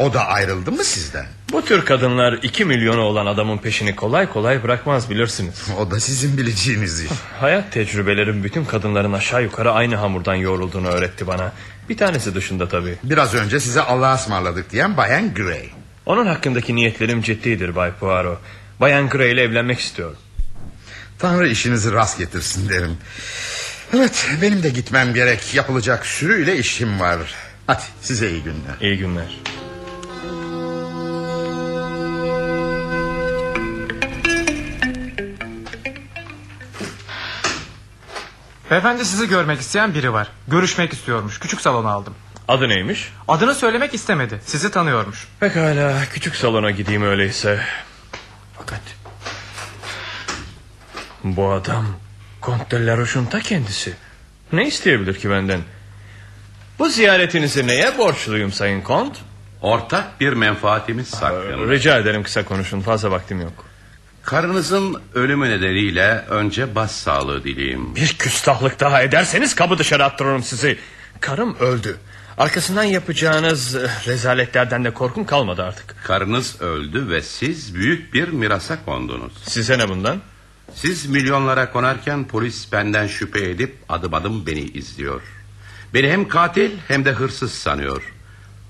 o da ayrıldı mı sizden? Bu tür kadınlar iki milyonu olan adamın peşini kolay kolay bırakmaz bilirsiniz. O da sizin bileceğiniz iş. Hayat tecrübelerim bütün kadınların aşağı yukarı aynı hamurdan yoğrulduğunu öğretti bana. Bir tanesi dışında tabii. Biraz önce size Allah'a ısmarladık diyen Bayan Gray. Onun hakkındaki niyetlerim ciddidir Bay Poirot. Bayan Gray ile evlenmek istiyorum. Tanrı işinizi rast getirsin derim. Evet benim de gitmem gerek. Yapılacak sürüyle işim var. Hadi size iyi günler. İyi günler. Beyefendi sizi görmek isteyen biri var. Görüşmek istiyormuş. Küçük salona aldım. Adı neymiş? Adını söylemek istemedi. Sizi tanıyormuş. Pekala küçük salona gideyim öyleyse. Fakat... Bu adam Kont de Laroche'un ta kendisi. Ne isteyebilir ki benden? Bu ziyaretinizi neye borçluyum Sayın Kont? Ortak bir menfaatimiz saklı. Rica ederim kısa konuşun fazla vaktim yok. Karınızın ölümü nedeniyle önce bas sağlığı dileyim. Bir küstahlık daha ederseniz kabı dışarı attırırım sizi. Karım öldü. Arkasından yapacağınız eh, rezaletlerden de korkum kalmadı artık. Karınız öldü ve siz büyük bir mirasa kondunuz. Size ne bundan? Siz milyonlara konarken polis benden şüphe edip adım adım beni izliyor. Beni hem katil hem de hırsız sanıyor.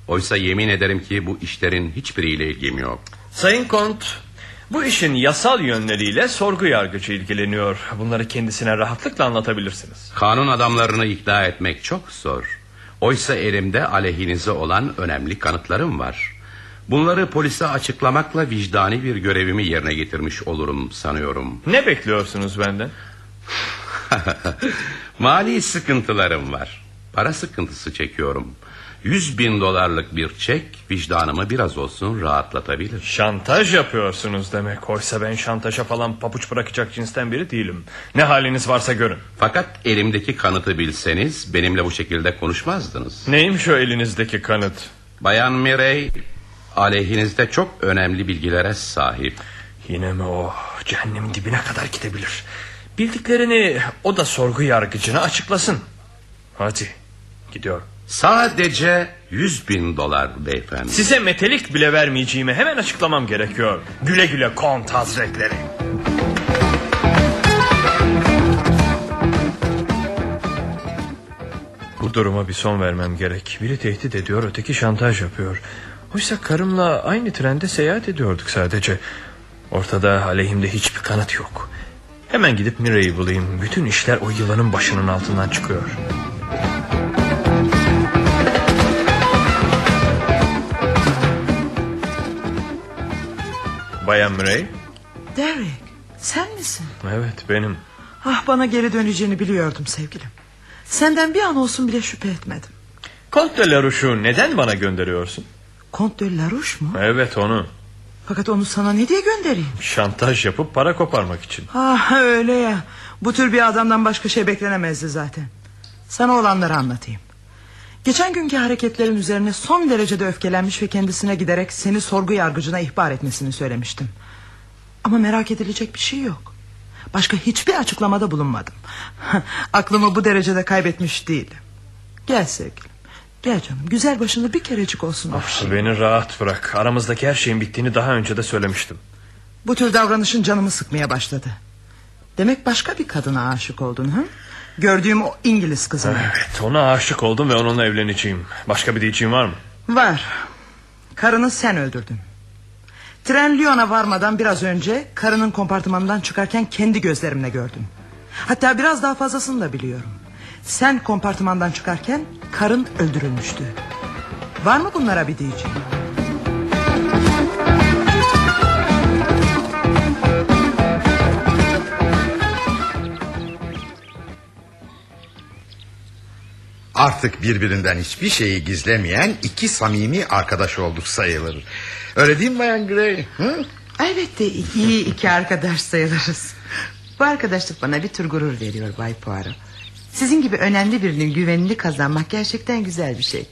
Oysa yemin ederim ki bu işlerin hiçbiriyle ilgim yok. Sayın Kont, bu işin yasal yönleriyle sorgu yargıcı ilgileniyor. Bunları kendisine rahatlıkla anlatabilirsiniz. Kanun adamlarını ikna etmek çok zor. Oysa elimde aleyhinize olan önemli kanıtlarım var. Bunları polise açıklamakla vicdani bir görevimi yerine getirmiş olurum sanıyorum. Ne bekliyorsunuz benden? Mali sıkıntılarım var. Para sıkıntısı çekiyorum. Yüz bin dolarlık bir çek vicdanımı biraz olsun rahatlatabilir. Şantaj yapıyorsunuz demek. Oysa ben şantaja falan papuç bırakacak cinsten biri değilim. Ne haliniz varsa görün. Fakat elimdeki kanıtı bilseniz benimle bu şekilde konuşmazdınız. Neymiş o elinizdeki kanıt? Bayan Mirey aleyhinizde çok önemli bilgilere sahip. Yine mi o? Cehennemin dibine kadar gidebilir. Bildiklerini o da sorgu yargıcına açıklasın. Hadi gidiyorum. Sadece yüz bin dolar beyefendi. Size metelik bile vermeyeceğimi hemen açıklamam gerekiyor. Güle güle kont hazretleri. Bu duruma bir son vermem gerek. Biri tehdit ediyor, öteki şantaj yapıyor. Oysa karımla aynı trende seyahat ediyorduk sadece. Ortada aleyhimde hiçbir kanıt yok. Hemen gidip Mira'yı bulayım. Bütün işler o yılanın başının altından çıkıyor. Bayan Murray? Derek sen misin? Evet benim. Ah bana geri döneceğini biliyordum sevgilim. Senden bir an olsun bile şüphe etmedim. Kont de Larouche'u neden bana gönderiyorsun? Kont de Larouche mu? Evet onu. Fakat onu sana ne diye göndereyim? Şantaj yapıp para koparmak için. Ah öyle ya. Bu tür bir adamdan başka şey beklenemezdi zaten. Sana olanları anlatayım. Geçen günkü hareketlerin üzerine son derecede öfkelenmiş ve kendisine giderek seni sorgu yargıcına ihbar etmesini söylemiştim. Ama merak edilecek bir şey yok. Başka hiçbir açıklamada bulunmadım. Aklımı bu derecede kaybetmiş değilim. Gel sevgilim. Gel canım güzel başını bir kerecik olsun. Of, beni rahat bırak. Aramızdaki her şeyin bittiğini daha önce de söylemiştim. Bu tür davranışın canımı sıkmaya başladı. Demek başka bir kadına aşık oldun ha? Gördüğüm o İngiliz kızı. Evet ona aşık oldum ve onunla evleneceğim. Başka bir diyeceğim var mı? Var. Karını sen öldürdün. Tren Lyon'a varmadan biraz önce karının kompartımanından çıkarken kendi gözlerimle gördüm. Hatta biraz daha fazlasını da biliyorum. Sen kompartımandan çıkarken karın öldürülmüştü. Var mı bunlara bir diyeceğim? Artık birbirinden hiçbir şeyi gizlemeyen iki samimi arkadaş olduk sayılır. Öyle değil mi Bayan Gray? Hı? Elbette iyi iki arkadaş sayılırız. Bu arkadaşlık bana bir tür gurur veriyor Bay Poirot. Sizin gibi önemli birinin güvenini kazanmak gerçekten güzel bir şey.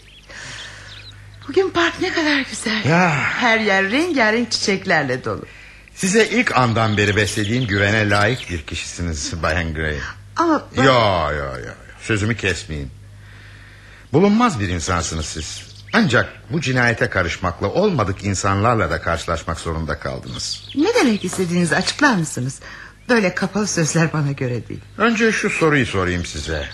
Bugün park ne kadar güzel. Ya. Her yer rengarenk çiçeklerle dolu. Size ilk andan beri beslediğim güvene layık bir kişisiniz Bayan Gray. Ama ben... Ya ya ya. Sözümü kesmeyin. Bulunmaz bir insansınız siz. Ancak bu cinayete karışmakla olmadık insanlarla da karşılaşmak zorunda kaldınız. Ne demek istediğinizi açıklar mısınız? Böyle kapalı sözler bana göre değil. Önce şu soruyu sorayım size.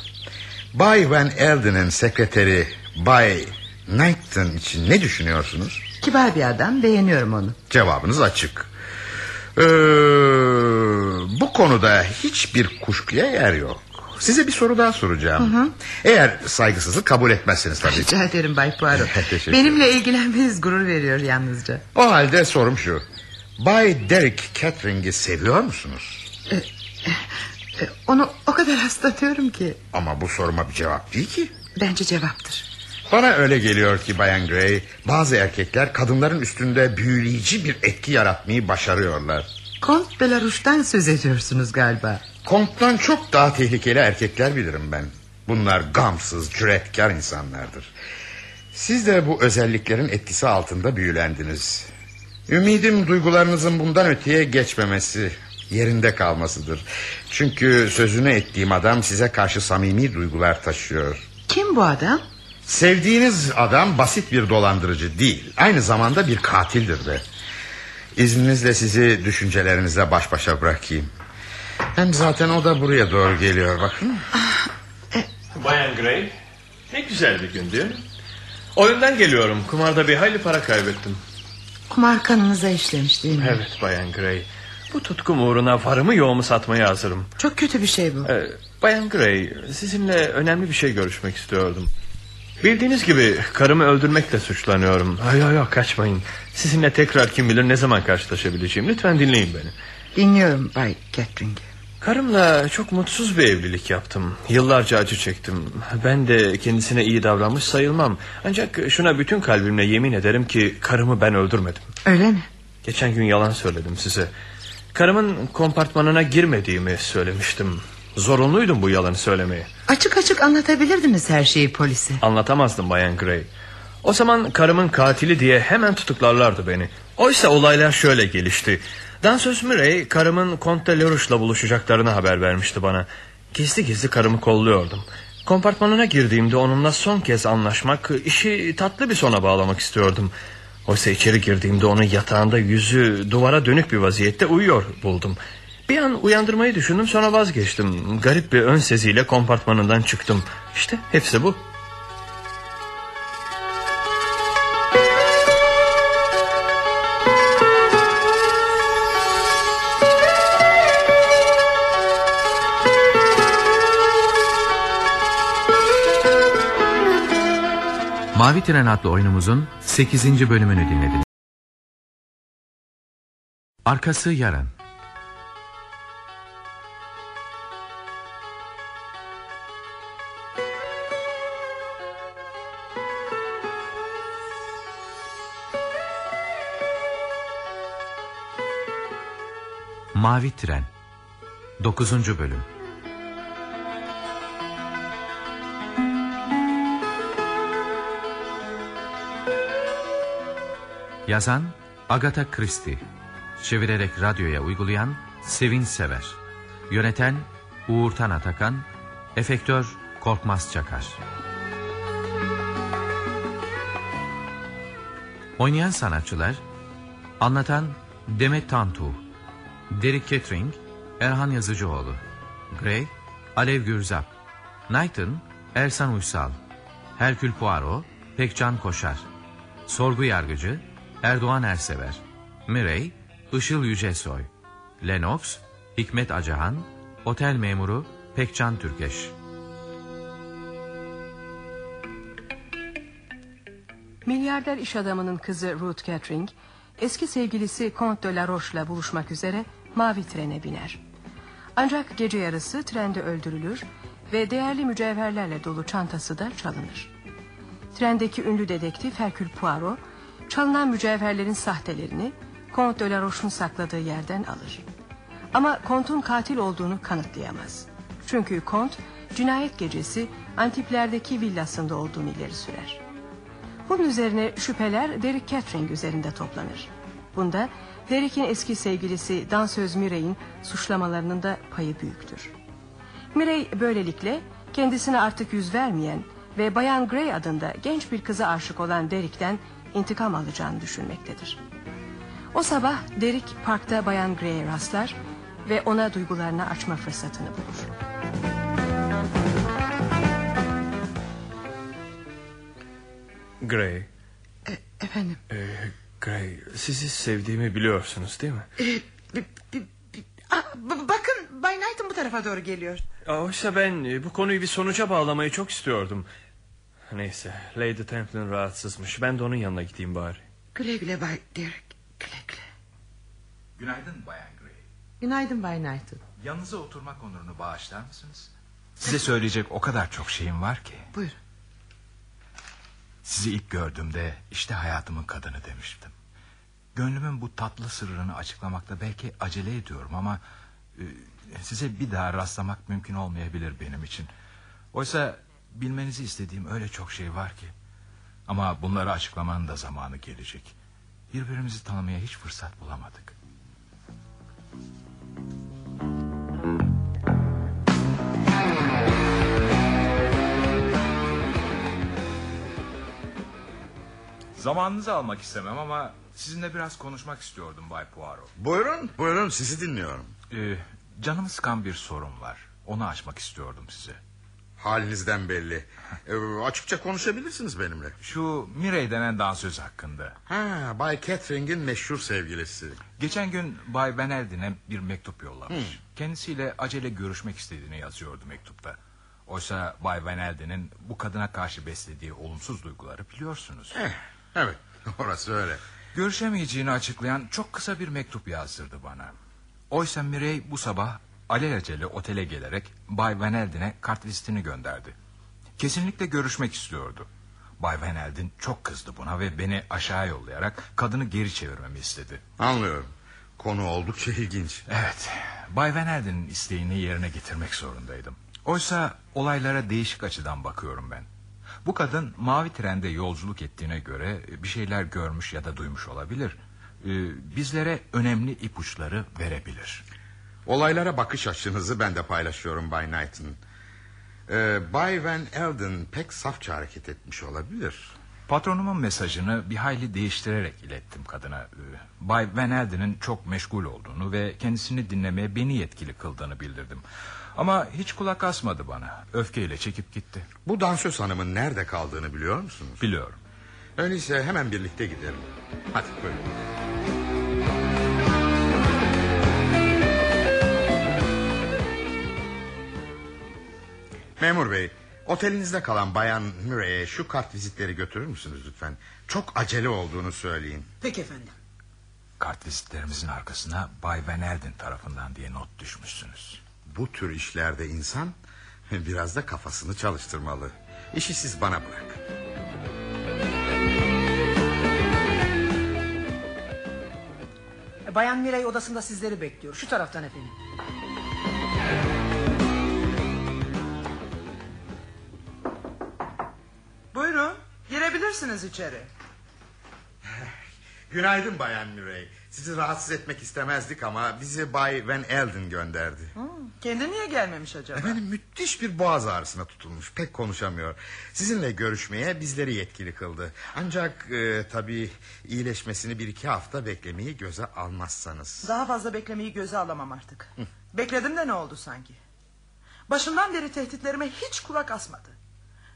Bay Van Elden'in sekreteri Bay Knighton için ne düşünüyorsunuz? Kibar bir adam beğeniyorum onu. Cevabınız açık. Ee, bu konuda hiçbir kuşkuya yer yok. Size bir soru daha soracağım. Hı hı. Eğer saygısızlık kabul etmezseniz tabii. Rica ederim Bay Poirot. Benimle ilgilenmeniz gurur veriyor yalnızca. O halde sorum şu. Bay Derek Catering'i seviyor musunuz? Ee, e, onu o kadar hastalıyorum ki. Ama bu soruma bir cevap değil ki. Bence cevaptır. Bana öyle geliyor ki Bayan Gray... ...bazı erkekler kadınların üstünde büyüleyici bir etki yaratmayı başarıyorlar. Kont Belarus'tan söz ediyorsunuz galiba. Kont'tan çok daha tehlikeli erkekler bilirim ben. Bunlar gamsız, cüretkar insanlardır. Siz de bu özelliklerin etkisi altında büyülendiniz. Ümidim duygularınızın bundan öteye geçmemesi, yerinde kalmasıdır. Çünkü sözünü ettiğim adam size karşı samimi duygular taşıyor. Kim bu adam? Sevdiğiniz adam basit bir dolandırıcı değil. Aynı zamanda bir katildir de. İzninizle sizi düşüncelerinizle baş başa bırakayım. Hem zaten o da buraya doğru geliyor bakın. Bayan Gray ne güzel bir gündü. Oyundan geliyorum. Kumarda bir hayli para kaybettim. Kumar kanınıza işlemiş değil mi? Evet Bayan Gray. Bu tutkum uğruna varımı yoğumu satmaya hazırım. Çok kötü bir şey bu. Ee, Bayan Gray sizinle önemli bir şey görüşmek istiyordum. Bildiğiniz gibi karımı öldürmekle suçlanıyorum. Ay ay ay kaçmayın. Sizinle tekrar kim bilir ne zaman karşılaşabileceğim. Lütfen dinleyin beni. Dinliyorum Bay Catering. Karımla çok mutsuz bir evlilik yaptım. Yıllarca acı çektim. Ben de kendisine iyi davranmış sayılmam. Ancak şuna bütün kalbimle yemin ederim ki karımı ben öldürmedim. Öyle mi? Geçen gün yalan söyledim size. Karımın kompartmanına girmediğimi söylemiştim. Zorunluydum bu yalanı söylemeye. Açık açık anlatabilirdiniz her şeyi polise. Anlatamazdım Bayan Gray. O zaman karımın katili diye hemen tutuklarlardı beni. Oysa olaylar şöyle gelişti. Dansöz Murray karımın Comte Leroux'la buluşacaklarını haber vermişti bana. Gizli gizli karımı kolluyordum. Kompartmanına girdiğimde onunla son kez anlaşmak, işi tatlı bir sona bağlamak istiyordum. Oysa içeri girdiğimde onu yatağında yüzü duvara dönük bir vaziyette uyuyor buldum. Bir an uyandırmayı düşündüm sonra vazgeçtim. Garip bir ön seziyle kompartmanından çıktım. İşte hepsi bu. Mavi Tren adlı oyunumuzun 8. bölümünü dinlediniz. Arkası yarın. Mavi Tren 9. Bölüm Yazan Agatha Christie Çevirerek radyoya uygulayan Sevin Sever Yöneten Uğur Tan Atakan Efektör Korkmaz Çakar Oynayan sanatçılar Anlatan Demet Tantu Derek Kettering Erhan Yazıcıoğlu Gray Alev Gürzap Knighton Ersan Uysal Herkül Poirot Pekcan Koşar Sorgu Yargıcı Erdoğan Ersever Mirey Işıl Yücesoy Lennox Hikmet Acahan Otel Memuru Pekcan Türkeş. Milyarder iş adamının kızı Ruth Catering, eski sevgilisi Comte de la Roche'la buluşmak üzere mavi trene biner. Ancak gece yarısı trende öldürülür ve değerli mücevherlerle dolu çantası da çalınır. Trendeki ünlü dedektif Hercule Poirot, çalınan mücevherlerin sahtelerini Comte de sakladığı yerden alır. Ama Comte'un katil olduğunu kanıtlayamaz. Çünkü Comte, cinayet gecesi Antipler'deki villasında olduğunu ileri sürer. Bunun üzerine şüpheler Derek Catering üzerinde toplanır. Bunda Derek'in eski sevgilisi dansöz Mirey'in suçlamalarının da payı büyüktür. Mirey böylelikle kendisine artık yüz vermeyen ve Bayan Gray adında genç bir kıza aşık olan Derek'ten intikam alacağını düşünmektedir. O sabah Derek parkta Bayan Gray'e rastlar ve ona duygularını açma fırsatını bulur. Gray. efendim. Ee, Gray sizi sevdiğimi biliyorsunuz değil mi? Ee, b- bakın Bay Knight'ın bu tarafa doğru geliyor. Oysa ben e, bu konuyu bir sonuca bağlamayı çok istiyordum. Neyse Lady Templin rahatsızmış. Ben de onun yanına gideyim bari. Güle güle Bay Derek. Günaydın Bayan Gray. Günaydın Bay Knight'ın. Yanınıza oturmak onurunu bağışlar mısınız? Size söyleyecek o kadar çok şeyim var ki. Buyur. Sizi ilk gördüğümde işte hayatımın kadını demiştim. Gönlümün bu tatlı sırrını açıklamakta belki acele ediyorum ama... E, ...size bir daha rastlamak mümkün olmayabilir benim için. Oysa bilmenizi istediğim öyle çok şey var ki. Ama bunları açıklamanın da zamanı gelecek. Birbirimizi tanımaya hiç fırsat bulamadık. Zamanınızı almak istemem ama sizinle biraz konuşmak istiyordum Bay Poirot. Buyurun, buyurun sizi dinliyorum. Ee, canımı sıkan bir sorun var. Onu açmak istiyordum size. Halinizden belli. Ee, açıkça konuşabilirsiniz benimle. Şu Mirey denen dansöz hakkında. Ha, Bay Catherine'in meşhur sevgilisi. Geçen gün Bay Van Elden'e bir mektup yollamış. Hmm. Kendisiyle acele görüşmek istediğini yazıyordu mektupta. Oysa Bay Van Elden'in bu kadına karşı beslediği olumsuz duyguları biliyorsunuz. Eh, evet, orası öyle. Görüşemeyeceğini açıklayan çok kısa bir mektup yazdırdı bana. Oysa Mirey bu sabah alelacele otele gelerek Bay Van Elden'e kart listini gönderdi. Kesinlikle görüşmek istiyordu. Bay Van Elden çok kızdı buna ve beni aşağı yollayarak kadını geri çevirmemi istedi. Anlıyorum. Konu oldukça ilginç. Evet, Bay Van Elden'in isteğini yerine getirmek zorundaydım. Oysa olaylara değişik açıdan bakıyorum ben. Bu kadın mavi trende yolculuk ettiğine göre bir şeyler görmüş ya da duymuş olabilir. Ee, bizlere önemli ipuçları verebilir. Olaylara bakış açınızı ben de paylaşıyorum Bay Knighton. Ee, Bay Van Elden pek safça hareket etmiş olabilir. Patronumun mesajını bir hayli değiştirerek ilettim kadına. Ee, Bay Van Elden'in çok meşgul olduğunu ve kendisini dinlemeye beni yetkili kıldığını bildirdim. Ama hiç kulak asmadı bana. Öfkeyle çekip gitti. Bu dansöz hanımın nerede kaldığını biliyor musunuz? Biliyorum. Öyleyse hemen birlikte gidelim. Hadi buyurun. Memur bey, otelinizde kalan bayan Murray'e şu kart vizitleri götürür müsünüz lütfen? Çok acele olduğunu söyleyin. Peki efendim. Kart vizitlerimizin arkasına Bay Van Elden tarafından diye not düşmüşsünüz. Bu tür işlerde insan biraz da kafasını çalıştırmalı. İşi siz bana bırakın. Bayan Mirey odasında sizleri bekliyor. Şu taraftan efendim. Buyurun girebilirsiniz içeri. Günaydın Bayan Murray. Sizi rahatsız etmek istemezdik ama bizi Bay Van Elden gönderdi. Hmm, kendi niye gelmemiş acaba? Efendim müthiş bir boğaz ağrısına tutulmuş. Pek konuşamıyor. Sizinle görüşmeye bizleri yetkili kıldı. Ancak e, tabii iyileşmesini bir iki hafta beklemeyi göze almazsanız. Daha fazla beklemeyi göze alamam artık. Bekledim de ne oldu sanki? Başından beri tehditlerime hiç kulak asmadı.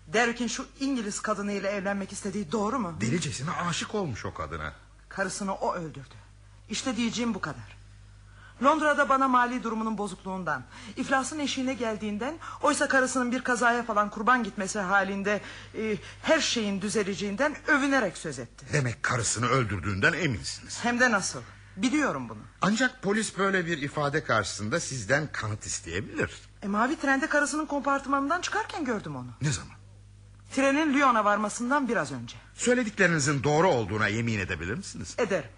Derrick'in şu İngiliz kadınıyla evlenmek istediği doğru mu? Delicesine aşık olmuş o kadına. Karısını o öldürdü. İşte diyeceğim bu kadar. Londra'da bana mali durumunun bozukluğundan, iflasın eşiğine geldiğinden, oysa karısının bir kazaya falan kurban gitmesi halinde e, her şeyin düzeleceğinden övünerek söz etti. Demek karısını öldürdüğünden eminsiniz. Hem de nasıl? Biliyorum bunu. Ancak polis böyle bir ifade karşısında sizden kanıt isteyebilir. E, mavi trende karısının kompartımanından çıkarken gördüm onu. Ne zaman? Trenin Lyon'a varmasından biraz önce. Söylediklerinizin doğru olduğuna yemin edebilir misiniz? Ederim.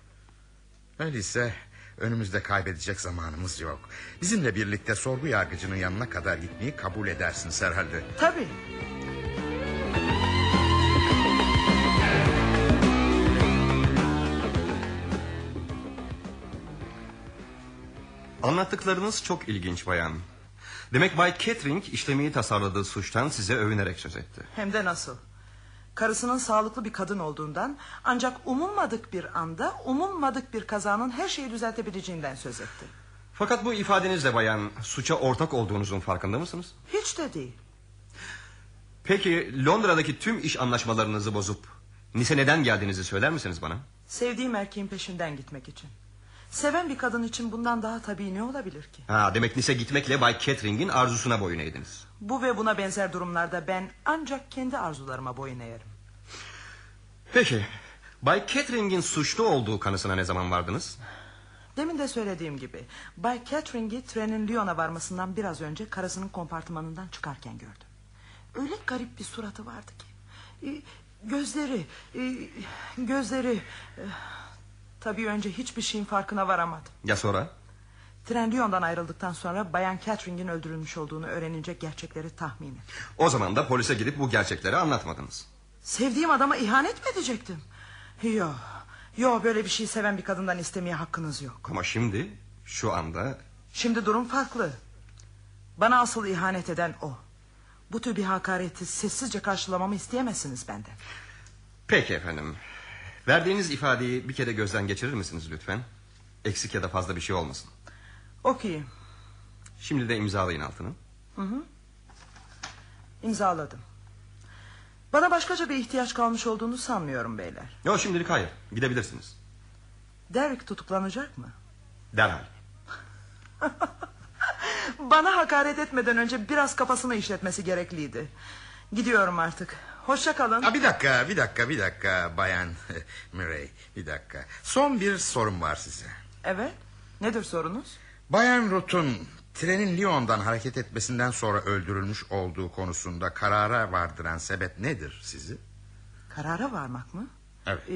Öyleyse önümüzde kaybedecek zamanımız yok. Bizimle birlikte sorgu yargıcının yanına kadar gitmeyi kabul edersiniz herhalde. Tabii. Anlattıklarınız çok ilginç bayan. Demek Bay Catering işlemeyi tasarladığı suçtan size övünerek söz etti. Hem de nasıl? Karısının sağlıklı bir kadın olduğundan ancak umulmadık bir anda umulmadık bir kazanın her şeyi düzeltebileceğinden söz etti. Fakat bu ifadenizle bayan suça ortak olduğunuzun farkında mısınız? Hiç de değil. Peki Londra'daki tüm iş anlaşmalarınızı bozup Nice neden geldiğinizi söyler misiniz bana? Sevdiğim erkeğin peşinden gitmek için. Seven bir kadın için bundan daha tabii ne olabilir ki? Ha, demek Nice gitmekle Bay Catering'in arzusuna boyun eğdiniz. Bu ve buna benzer durumlarda ben ancak kendi arzularıma boyun eğerim. Peki Bay Catering'in suçlu olduğu kanısına ne zaman vardınız? Demin de söylediğim gibi Bay Catering'i trenin Lyon'a varmasından biraz önce karısının kompartımanından çıkarken gördüm. Öyle garip bir suratı vardı ki. Ee, Gözleri, e, gözleri... Tabii önce hiçbir şeyin farkına varamadım. Ya sonra? Tren Lyon'dan ayrıldıktan sonra Bayan Catering'in öldürülmüş olduğunu öğrenince gerçekleri tahmin ettim. O zaman da polise gidip bu gerçekleri anlatmadınız. Sevdiğim adama ihanet mi edecektim? Yok, yok böyle bir şey seven bir kadından istemeye hakkınız yok. Ama şimdi şu anda Şimdi durum farklı. Bana asıl ihanet eden o. Bu tür bir hakareti sessizce karşılamamı isteyemezsiniz benden. Peki efendim. Verdiğiniz ifadeyi bir kere gözden geçirir misiniz lütfen? Eksik ya da fazla bir şey olmasın. Okuyayım. Şimdi de imzalayın altını. Hı hı. İmzaladım. Bana başkaca bir ihtiyaç kalmış olduğunu sanmıyorum beyler. Yok şimdilik hayır. Gidebilirsiniz. Derrick tutuklanacak mı? Derhal. Bana hakaret etmeden önce biraz kafasını işletmesi gerekliydi. Gidiyorum artık. Hoşça kalın. Ha, bir dakika, bir dakika, bir dakika Bayan Murray. Bir dakika. Son bir sorum var size. Evet. Nedir sorunuz? Bayan Ruth'un trenin Lyon'dan hareket etmesinden sonra öldürülmüş olduğu konusunda karara vardıran sebep nedir sizi? Karara varmak mı? Evet. Ee,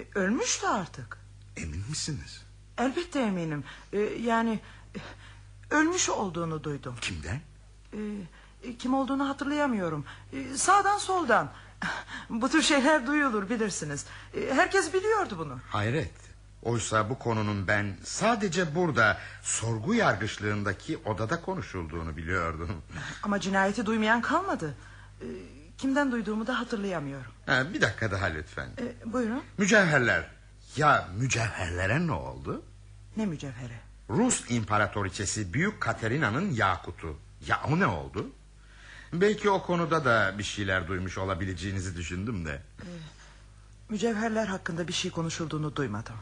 e, ölmüştü artık. Emin misiniz? Elbette eminim. Ee, yani e, ölmüş olduğunu duydum. Kimden? Ee, kim olduğunu hatırlayamıyorum. Ee, sağdan soldan. Bu tür şeyler duyulur bilirsiniz. Ee, herkes biliyordu bunu. Hayret. Oysa bu konunun ben sadece burada sorgu yargıçlığındaki odada konuşulduğunu biliyordum. Ama cinayeti duymayan kalmadı. Kimden duyduğumu da hatırlayamıyorum. Ha, bir dakika daha lütfen. Ee, buyurun. Mücevherler. Ya mücevherlere ne oldu? Ne mücevheri? Rus imparatoriçesi Büyük Katerina'nın yakutu. Ya o ne oldu? Belki o konuda da bir şeyler duymuş olabileceğinizi düşündüm de. Mücevherler hakkında bir şey konuşulduğunu duymadım.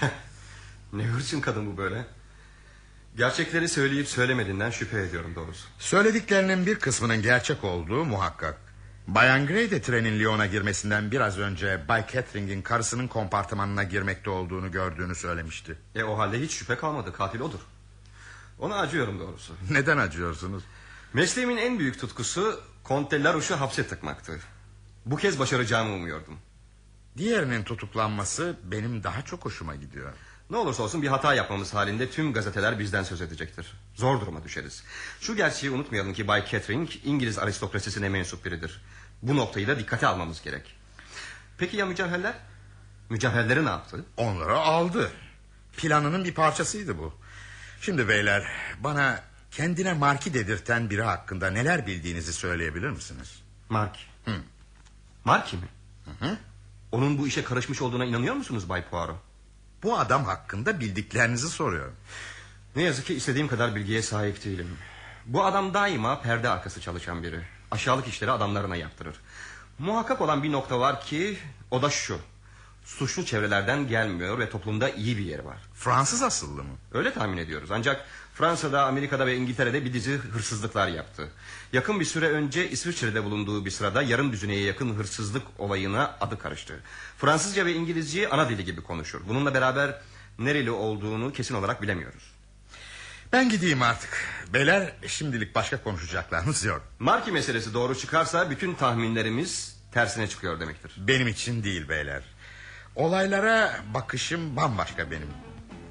Ne hırçın kadın bu böyle. Gerçekleri söyleyip söylemediğinden şüphe ediyorum doğrusu. Söylediklerinin bir kısmının gerçek olduğu muhakkak. Bayan Gray de trenin Lyon'a girmesinden biraz önce Bay Catering'in karısının kompartımanına girmekte olduğunu gördüğünü söylemişti. E o halde hiç şüphe kalmadı katil odur. Ona acıyorum doğrusu. Neden acıyorsunuz? Mesleğimin en büyük tutkusu Conte Larouche'u hapse tıkmaktı. Bu kez başaracağımı umuyordum. Diğerinin tutuklanması benim daha çok hoşuma gidiyor. Ne olursa olsun bir hata yapmamız halinde tüm gazeteler bizden söz edecektir. Zor duruma düşeriz. Şu gerçeği unutmayalım ki Bay Catering İngiliz aristokrasisine mensup biridir. Bu noktayı da dikkate almamız gerek. Peki ya mücevherler? Mücevherleri ne yaptı? Onları aldı. Planının bir parçasıydı bu. Şimdi beyler bana kendine Marki dedirten biri hakkında neler bildiğinizi söyleyebilir misiniz? Mark. Hı. Marki mi? Hı hı. Onun bu işe karışmış olduğuna inanıyor musunuz Bay Poirot? Bu adam hakkında bildiklerinizi soruyorum. Ne yazık ki istediğim kadar bilgiye sahip değilim. Bu adam daima perde arkası çalışan biri. Aşağılık işleri adamlarına yaptırır. Muhakkak olan bir nokta var ki o da şu. Suçlu çevrelerden gelmiyor ve toplumda iyi bir yeri var. Fransız asıllı mı? Öyle tahmin ediyoruz. Ancak Fransa'da, Amerika'da ve İngiltere'de bir dizi hırsızlıklar yaptı. Yakın bir süre önce İsviçre'de bulunduğu bir sırada yarım düzineye yakın hırsızlık olayına adı karıştı. Fransızca ve İngilizce ana dili gibi konuşur. Bununla beraber nereli olduğunu kesin olarak bilemiyoruz. Ben gideyim artık. Beyler şimdilik başka konuşacaklarımız yok. Marki meselesi doğru çıkarsa bütün tahminlerimiz tersine çıkıyor demektir. Benim için değil beyler. Olaylara bakışım bambaşka benim.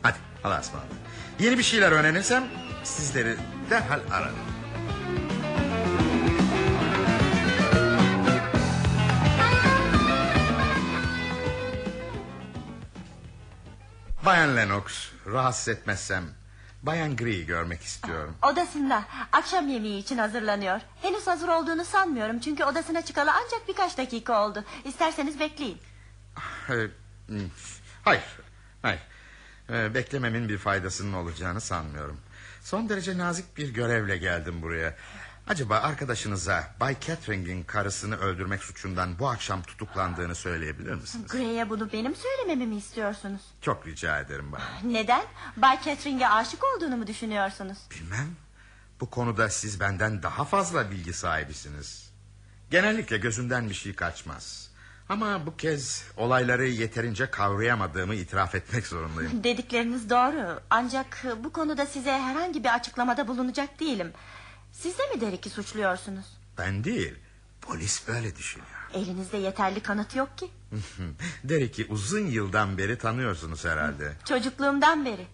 Hadi Allah'a ısmarladık. Yeni bir şeyler öğrenirsem sizleri derhal ararım. Bayan Lennox rahatsız etmezsem Bayan Grey'i görmek istiyorum. Odasında akşam yemeği için hazırlanıyor. Henüz hazır olduğunu sanmıyorum çünkü odasına çıkalı ancak birkaç dakika oldu. İsterseniz bekleyin. Hmm, Hayır, hayır. Ee, Beklememin bir faydasının olacağını sanmıyorum. Son derece nazik bir görevle geldim buraya. Acaba arkadaşınıza Bay Catering'in karısını öldürmek suçundan bu akşam tutuklandığını söyleyebilir misiniz? Grey'e bunu benim söylememi mi istiyorsunuz? Çok rica ederim bana. Neden? Bay Catering'e aşık olduğunu mu düşünüyorsunuz? Bilmem. Bu konuda siz benden daha fazla bilgi sahibisiniz. Genellikle gözümden bir şey kaçmaz. Ama bu kez olayları yeterince kavrayamadığımı itiraf etmek zorundayım. Dedikleriniz doğru. Ancak bu konuda size herhangi bir açıklamada bulunacak değilim. Siz de mi Derek'i suçluyorsunuz? Ben değil, polis böyle düşünüyor. Elinizde yeterli kanıt yok ki. Derek'i uzun yıldan beri tanıyorsunuz herhalde. Çocukluğumdan beri.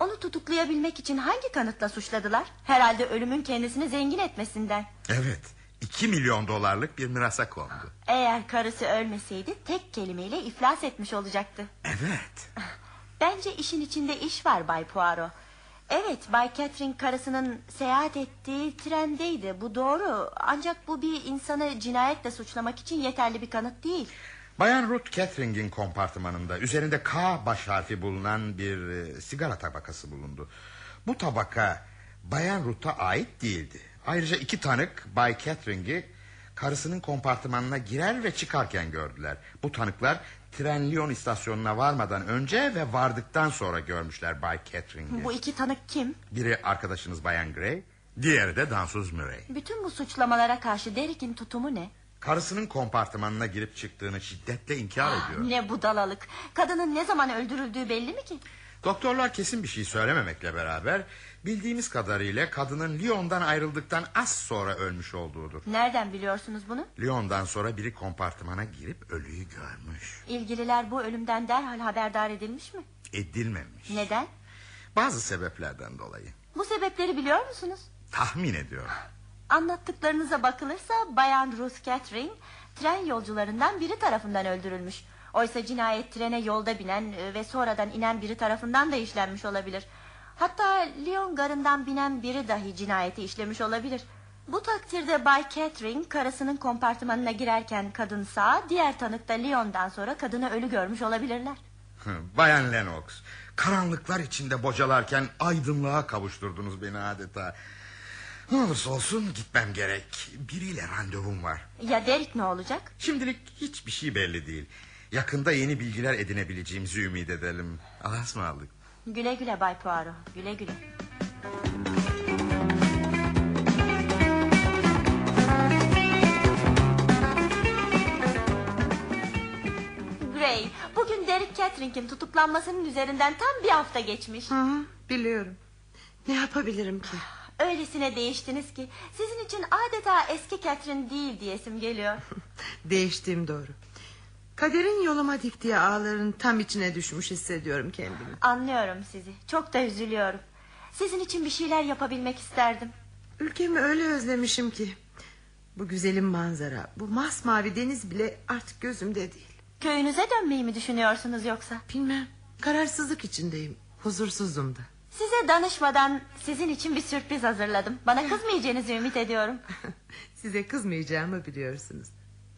Onu tutuklayabilmek için hangi kanıtla suçladılar? Herhalde ölümün kendisini zengin etmesinden. Evet, iki milyon dolarlık bir mirasa kondu. Eğer karısı ölmeseydi tek kelimeyle iflas etmiş olacaktı. Evet. Bence işin içinde iş var Bay Poirot. Evet Bay Catherine karısının seyahat ettiği trendeydi bu doğru. Ancak bu bir insanı cinayetle suçlamak için yeterli bir kanıt değil. Bayan Ruth Catering'in kompartımanında üzerinde K baş harfi bulunan bir e, sigara tabakası bulundu. Bu tabaka Bayan Ruth'a ait değildi. Ayrıca iki tanık Bay Catering'i karısının kompartımanına girer ve çıkarken gördüler. Bu tanıklar tren Lyon istasyonuna varmadan önce ve vardıktan sonra görmüşler Bay Catering'i. Bu iki tanık kim? Biri arkadaşınız Bayan Gray, diğeri de dansöz Murray. Bütün bu suçlamalara karşı Derek'in tutumu ne? Karısının kompartımanına girip çıktığını şiddetle inkar ediyor. Ne budalalık. Kadının ne zaman öldürüldüğü belli mi ki? Doktorlar kesin bir şey söylememekle beraber bildiğimiz kadarıyla kadının Lyon'dan ayrıldıktan az sonra ölmüş olduğudur. Nereden biliyorsunuz bunu? Lyon'dan sonra biri kompartımana girip ölüyü görmüş. İlgililer bu ölümden derhal haberdar edilmiş mi? Edilmemiş. Neden? Bazı sebeplerden dolayı. Bu sebepleri biliyor musunuz? Tahmin ediyorum. Anlattıklarınıza bakılırsa Bayan Ruth Catherine tren yolcularından biri tarafından öldürülmüş. Oysa cinayet trene yolda binen e, ve sonradan inen biri tarafından da işlenmiş olabilir. Hatta Lyon garından binen biri dahi cinayeti işlemiş olabilir. Bu takdirde Bay Catherine karısının kompartımanına girerken kadın sağ, diğer tanık da Lyon'dan sonra kadını ölü görmüş olabilirler. Bayan Lennox, karanlıklar içinde bocalarken aydınlığa kavuşturdunuz beni adeta. Ne olursa olsun gitmem gerek. Biriyle randevum var. Ya Derek ne olacak? Şimdilik hiçbir şey belli değil. Yakında yeni bilgiler edinebileceğimizi ümit edelim. Allah'a ısmarladık. Güle güle Bay Poirot, güle güle. Gray, bugün Derek Catering'in tutuklanmasının üzerinden tam bir hafta geçmiş. Hı hı, biliyorum. Ne yapabilirim ki? Öylesine değiştiniz ki sizin için adeta eski Catherine değil diyesim geliyor. Değiştiğim doğru. Kaderin yoluma diktiği ağların tam içine düşmüş hissediyorum kendimi. Anlıyorum sizi. Çok da üzülüyorum. Sizin için bir şeyler yapabilmek isterdim. Ülkemi öyle özlemişim ki. Bu güzelim manzara, bu masmavi deniz bile artık gözümde değil. Köyünüze dönmeyi mi düşünüyorsunuz yoksa? Bilmem. Kararsızlık içindeyim. Huzursuzum da. Size danışmadan sizin için bir sürpriz hazırladım. Bana kızmayacağınızı ümit ediyorum. Size kızmayacağımı biliyorsunuz.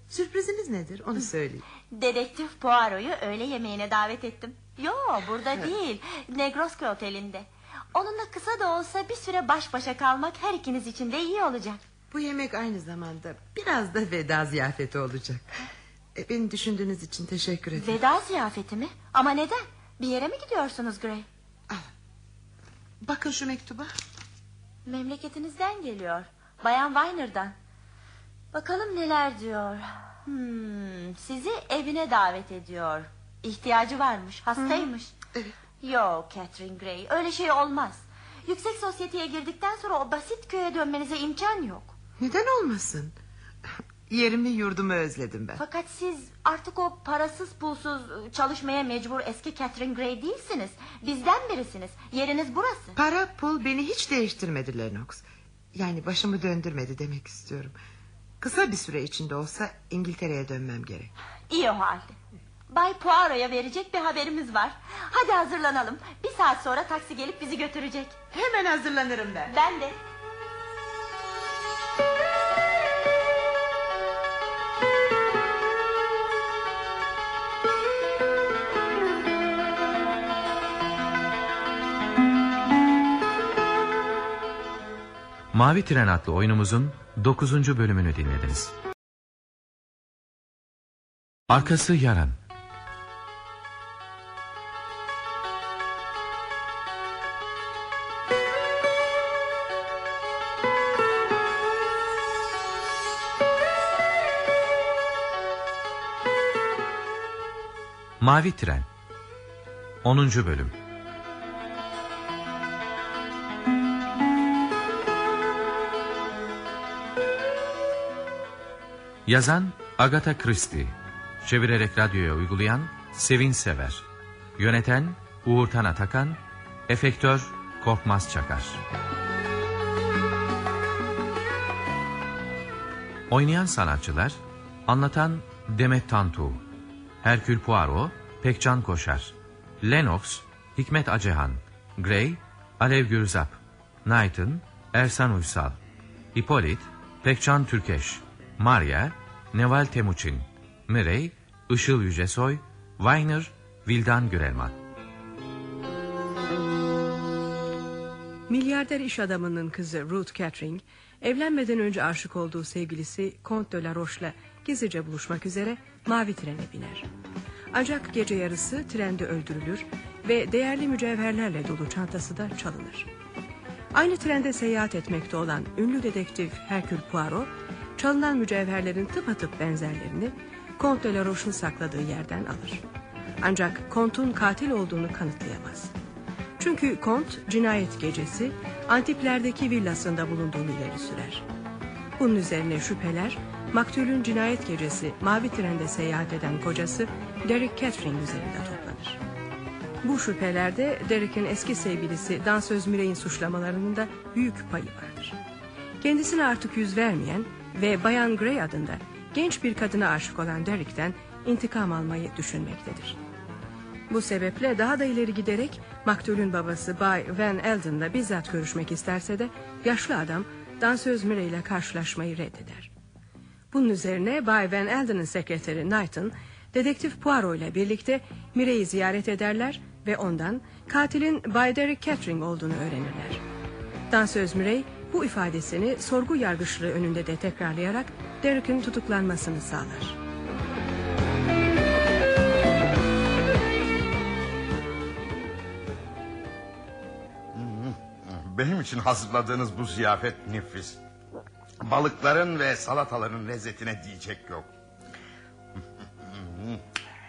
Sürpriziniz nedir onu söyleyin. Dedektif Poirot'u öğle yemeğine davet ettim. Yo burada değil. Negroski Oteli'nde. Onunla kısa da olsa bir süre baş başa kalmak her ikiniz için de iyi olacak. Bu yemek aynı zamanda biraz da veda ziyafeti olacak. E, beni düşündüğünüz için teşekkür ederim. Veda ziyafeti mi? Ama neden? Bir yere mi gidiyorsunuz Gray? Bakın şu mektuba. Memleketinizden geliyor. Bayan Weiner'dan. Bakalım neler diyor. Hmm, sizi evine davet ediyor. İhtiyacı varmış, hastaymış. Yok Catherine Gray, öyle şey olmaz. Yüksek sosyeteye girdikten sonra o basit köye dönmenize imkan yok. Neden olmasın? Yerimi yurdumu özledim ben. Fakat siz artık o parasız pulsuz çalışmaya mecbur eski Catherine Gray değilsiniz. Bizden birisiniz. Yeriniz burası. Para pul beni hiç değiştirmedi Lennox. Yani başımı döndürmedi demek istiyorum. Kısa bir süre içinde olsa İngiltere'ye dönmem gerek. İyi o halde. Bay Poirot'a verecek bir haberimiz var. Hadi hazırlanalım. Bir saat sonra taksi gelip bizi götürecek. Hemen hazırlanırım ben. Ben de. Mavi Tren adlı oyunumuzun 9. bölümünü dinlediniz. Arkası yarın. Mavi Tren 10. bölüm Yazan Agatha Christie. Çevirerek radyoya uygulayan Sevin Sever. Yöneten Uğurtan Atakan Efektör Korkmaz Çakar. Oynayan sanatçılar Anlatan Demet Tantu Herkül Poirot Pekcan Koşar Lennox Hikmet Acehan Gray Alev Gürzap Knighton Ersan Uysal Hippolyt Pekcan Türkeş Maria Neval Temuçin Mirey Işıl Yücesoy Weiner Vildan Gürelman Milyarder iş adamının kızı Ruth Catering, evlenmeden önce aşık olduğu sevgilisi Comte de la Roche'la gizlice buluşmak üzere mavi trene biner. Ancak gece yarısı trende öldürülür ve değerli mücevherlerle dolu çantası da çalınır. Aynı trende seyahat etmekte olan ünlü dedektif Hercule Poirot, çalınan mücevherlerin tıpatıp benzerlerini Comte de la Roche'un sakladığı yerden alır. Ancak Comte'un katil olduğunu kanıtlayamaz. Çünkü Kont cinayet gecesi Antipler'deki villasında bulunduğunu ileri sürer. Bunun üzerine şüpheler maktulün cinayet gecesi mavi trende seyahat eden kocası Derek Catherine üzerinde toplanır. Bu şüphelerde Derek'in eski sevgilisi dansöz Mirey'in suçlamalarının da büyük payı vardır. Kendisine artık yüz vermeyen ve Bayan Gray adında genç bir kadına aşık olan Derek'ten intikam almayı düşünmektedir. Bu sebeple daha da ileri giderek maktulün babası Bay Van Elden'la bizzat görüşmek isterse de yaşlı adam dansöz Mirey ile karşılaşmayı reddeder. Bunun üzerine Bay Van Elden'ın sekreteri Knighton dedektif Poirot ile birlikte Mirey'i ziyaret ederler ve ondan katilin Bay Derek Catering olduğunu öğrenirler. Dansöz Mirey bu ifadesini sorgu yargıçlığı önünde de tekrarlayarak Derek'in tutuklanmasını sağlar. Benim için hazırladığınız bu ziyafet nefis. Balıkların ve salataların lezzetine diyecek yok.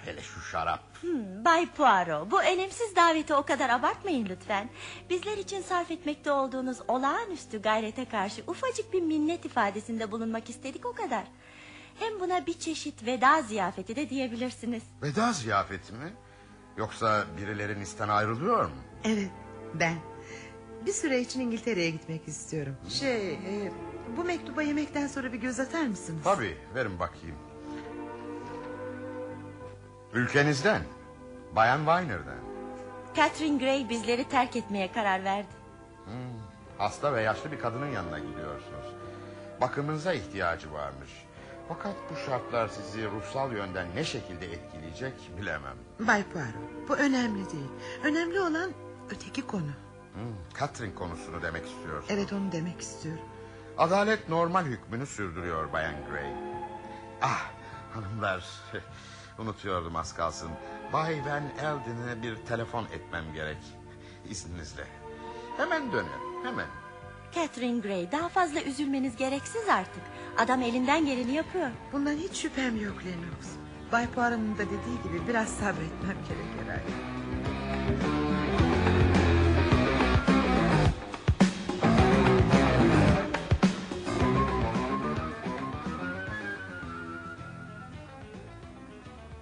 Hele şu şarap. Hmm, Bay Poirot bu önemsiz daveti o kadar abartmayın lütfen. Bizler için sarf etmekte olduğunuz olağanüstü gayrete karşı ufacık bir minnet ifadesinde bulunmak istedik o kadar. Hem buna bir çeşit veda ziyafeti de diyebilirsiniz. Veda ziyafeti mi? Yoksa birileri isten ayrılıyor mu? Evet ben. Bir süre için İngiltere'ye gitmek istiyorum. Şey e, bu mektuba yemekten sonra bir göz atar mısınız? Tabii verin bakayım. Ülkenizden. Bayan Weiner'den. Catherine Gray bizleri terk etmeye karar verdi. Hmm, hasta ve yaşlı bir kadının yanına gidiyorsunuz. Bakımınıza ihtiyacı varmış. Fakat bu şartlar sizi ruhsal yönden ne şekilde etkileyecek bilemem. Bay Poirot bu önemli değil. Önemli olan öteki konu. Hmm, Catherine konusunu demek istiyorsun. Evet onu demek istiyorum. Adalet normal hükmünü sürdürüyor Bayan Gray. Ah hanımlar unutuyordum az kalsın. Bay Van Elden'e bir telefon etmem gerek. İzninizle. Hemen dönerim hemen. Catherine Gray daha fazla üzülmeniz gereksiz artık. Adam elinden geleni yapıyor. Bundan hiç şüphem yok Lennox. Bay Poirot'un da dediği gibi biraz sabretmem gerek herhalde.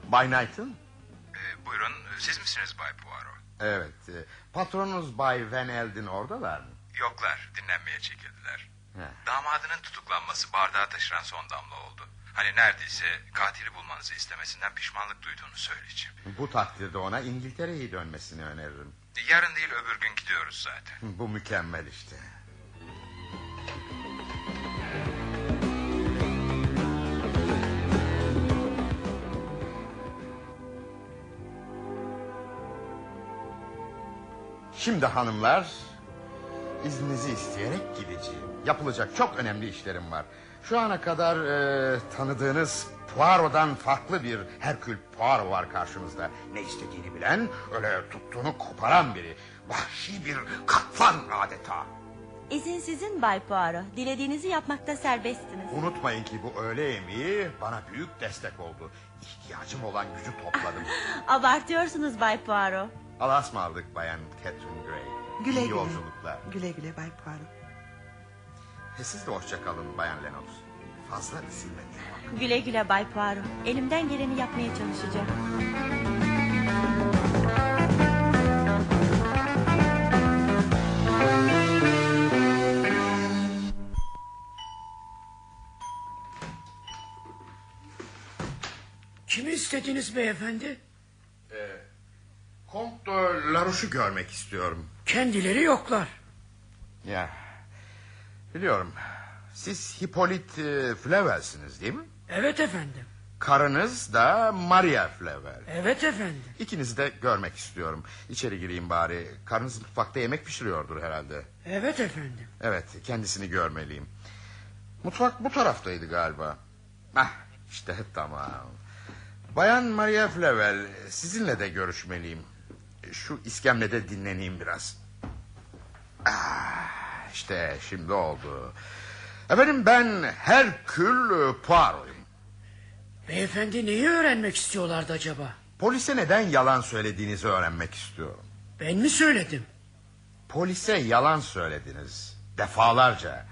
Bay Knight'ın? Ee, buyurun siz misiniz Bay Poirot? Evet. e, Patronunuz Bay Van Elden oradalar mı? Yoklar dinlenmeye çekildiler. He. Damadının tutuklanması bardağa taşıran son damla oldu. Hani neredeyse katili bulmanızı istemesinden pişmanlık duyduğunu söyleyeceğim. Bu takdirde ona İngiltere'ye dönmesini öneririm. Yarın değil öbür gün gidiyoruz zaten. Bu mükemmel işte. Şimdi hanımlar izninizi isteyerek gideceğim. Yapılacak çok önemli işlerim var. Şu ana kadar e, tanıdığınız Poirot'dan farklı bir Herkül Poirot var karşınızda. Ne istediğini bilen, öyle tuttuğunu koparan biri. Vahşi bir katlan adeta. İzin sizin Bay Poirot. Dilediğinizi yapmakta serbestsiniz. Unutmayın ki bu öğle yemeği bana büyük destek oldu. İhtiyacım olan gücü topladım. Abartıyorsunuz Bay Poirot. Allah'a ısmarladık bayan Catherine Gray. Güle İyi güle. yolculuklar. Güle güle Bay Poirot. E siz de hoşça kalın bayan Lennox. Fazla üzülmeyin. Güle güle Bay Poirot. Elimden geleni yapmaya çalışacağım. Kimi istediniz beyefendi? Ee, De Larouche'u görmek istiyorum. Kendileri yoklar. Ya biliyorum. Siz Hippolyte e, Flavel'siniz değil mi? Evet efendim. Karınız da Maria Flavel. Evet efendim. İkinizi de görmek istiyorum. İçeri gireyim bari. Karınız mutfakta yemek pişiriyordur herhalde. Evet efendim. Evet kendisini görmeliyim. Mutfak bu taraftaydı galiba. Ah işte tamam. Bayan Maria Flavel sizinle de görüşmeliyim. Şu iskemlede dinleneyim biraz. Ah, işte şimdi oldu. Efendim ben Herkül Poirot'um. Beyefendi neyi öğrenmek istiyorlardı acaba? Polise neden yalan söylediğinizi öğrenmek istiyorum. Ben mi söyledim? Polise yalan söylediniz. Defalarca.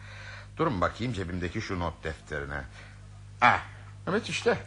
Durun bakayım cebimdeki şu not defterine. Ah, evet işte.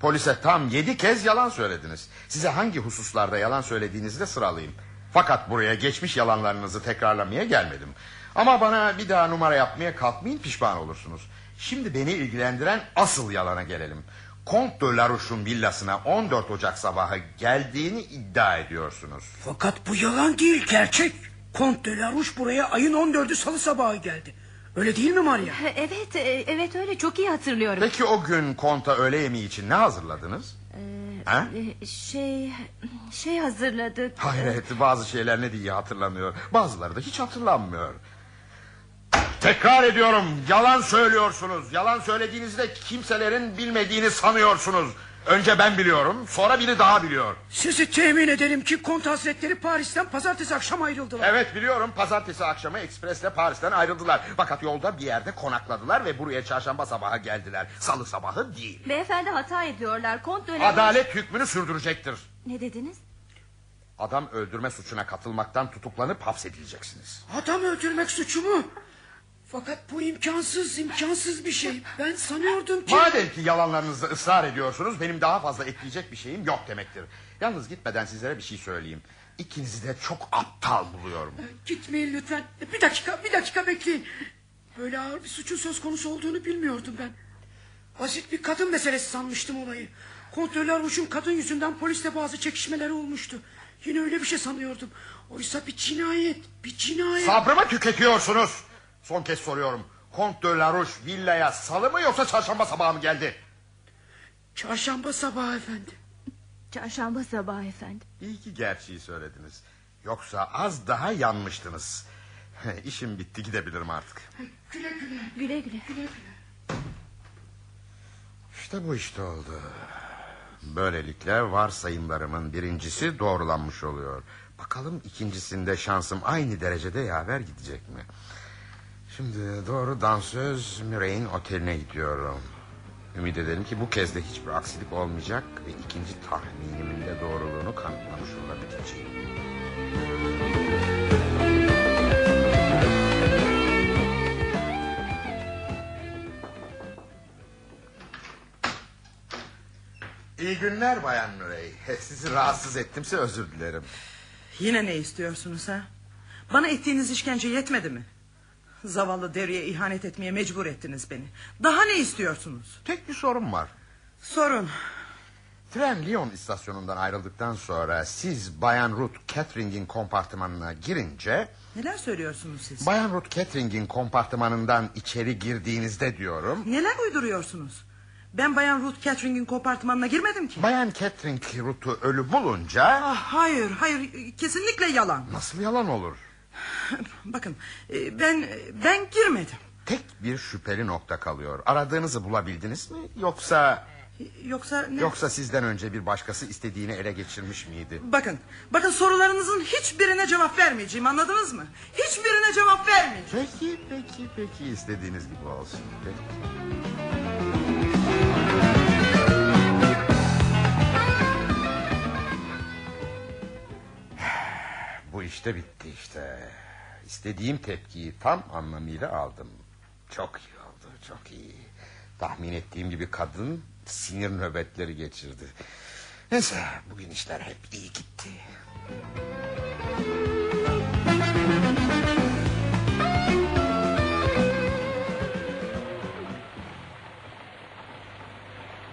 Polise tam yedi kez yalan söylediniz. Size hangi hususlarda yalan söylediğinizi de sıralayayım. Fakat buraya geçmiş yalanlarınızı tekrarlamaya gelmedim. Ama bana bir daha numara yapmaya kalkmayın pişman olursunuz. Şimdi beni ilgilendiren asıl yalana gelelim. Comte de Larouche'un villasına 14 Ocak sabahı geldiğini iddia ediyorsunuz. Fakat bu yalan değil gerçek. Kont de Larouche buraya ayın 14'ü salı sabahı geldi. Öyle değil mi Maria? Evet, e, evet öyle çok iyi hatırlıyorum. Peki o gün konta öğle yemeği için ne hazırladınız? Ha? E, Şey, şey hazırladık. Hayret bazı şeyler ne diye hatırlanıyor. Bazıları da hiç hatırlanmıyor. Tekrar ediyorum yalan söylüyorsunuz. Yalan söylediğinizde kimselerin bilmediğini sanıyorsunuz. Önce ben biliyorum sonra biri daha biliyor. Sizi temin edelim ki Kont Hazretleri Paris'ten pazartesi akşam ayrıldılar. Evet biliyorum pazartesi akşamı ekspresle Paris'ten ayrıldılar. Fakat yolda bir yerde konakladılar ve buraya çarşamba sabahı geldiler. Salı sabahı değil. Beyefendi hata ediyorlar. Kont dönemi... Adalet hükmünü sürdürecektir. Ne dediniz? Adam öldürme suçuna katılmaktan tutuklanıp hapsedileceksiniz. Adam öldürmek suçu mu? Fakat bu imkansız, imkansız bir şey. Ben sanıyordum ki... Madem ki yalanlarınızda ısrar ediyorsunuz... ...benim daha fazla ekleyecek bir şeyim yok demektir. Yalnız gitmeden sizlere bir şey söyleyeyim. İkinizi de çok aptal buluyorum. Gitmeyin lütfen. Bir dakika, bir dakika bekleyin. Böyle ağır bir suçun söz konusu olduğunu bilmiyordum ben. Basit bir kadın meselesi sanmıştım olayı. Kontroller Ruş'un kadın yüzünden poliste bazı çekişmeleri olmuştu. Yine öyle bir şey sanıyordum. Oysa bir cinayet, bir cinayet. Sabrımı tüketiyorsunuz. Son kez soruyorum. Kont de la Roche villaya salı mı yoksa çarşamba sabahı mı geldi? Çarşamba sabahı efendim. Çarşamba sabahı efendim. İyi ki gerçeği söylediniz. Yoksa az daha yanmıştınız. İşim bitti gidebilirim artık. Güle güle. Güle güle. güle, güle. İşte bu işte oldu. Böylelikle varsayımlarımın birincisi doğrulanmış oluyor. Bakalım ikincisinde şansım aynı derecede yaver gidecek mi? Şimdi doğru dansöz Murray'in oteline gidiyorum. Ümit edelim ki bu kez de hiçbir aksilik olmayacak ve ikinci tahminimin de doğruluğunu kanıtlamış olabileceğim. İyi günler Bayan Murray. Sizi rahatsız ettimse özür dilerim. Yine ne istiyorsunuz ha? Bana ettiğiniz işkence yetmedi mi? Zavallı deriye ihanet etmeye mecbur ettiniz beni. Daha ne istiyorsunuz? Tek bir sorum var. Sorun. Tren Lyon istasyonundan ayrıldıktan sonra siz Bayan Ruth Catering'in kompartımanına girince... Neler söylüyorsunuz siz? Bayan Ruth Catering'in kompartımanından içeri girdiğinizde diyorum... Neler uyduruyorsunuz? Ben Bayan Ruth Catering'in kompartımanına girmedim ki. Bayan Catering Ruth'u ölü bulunca... Ah, hayır, hayır, kesinlikle yalan. Nasıl yalan olur? Bakın, e, ben ben girmedim. Tek bir şüpheli nokta kalıyor. Aradığınızı bulabildiniz mi? Yoksa... Yoksa ne? Yoksa sizden önce bir başkası istediğini ele geçirmiş miydi? Bakın, bakın sorularınızın hiçbirine cevap vermeyeceğim anladınız mı? Hiçbirine cevap vermeyeceğim. Peki, peki, peki istediğiniz gibi olsun. Peki. Bu işte bitti işte. İstediğim tepkiyi tam anlamıyla aldım. Çok iyi oldu, çok iyi. Tahmin ettiğim gibi kadın sinir nöbetleri geçirdi. Neyse bugün işler hep iyi gitti.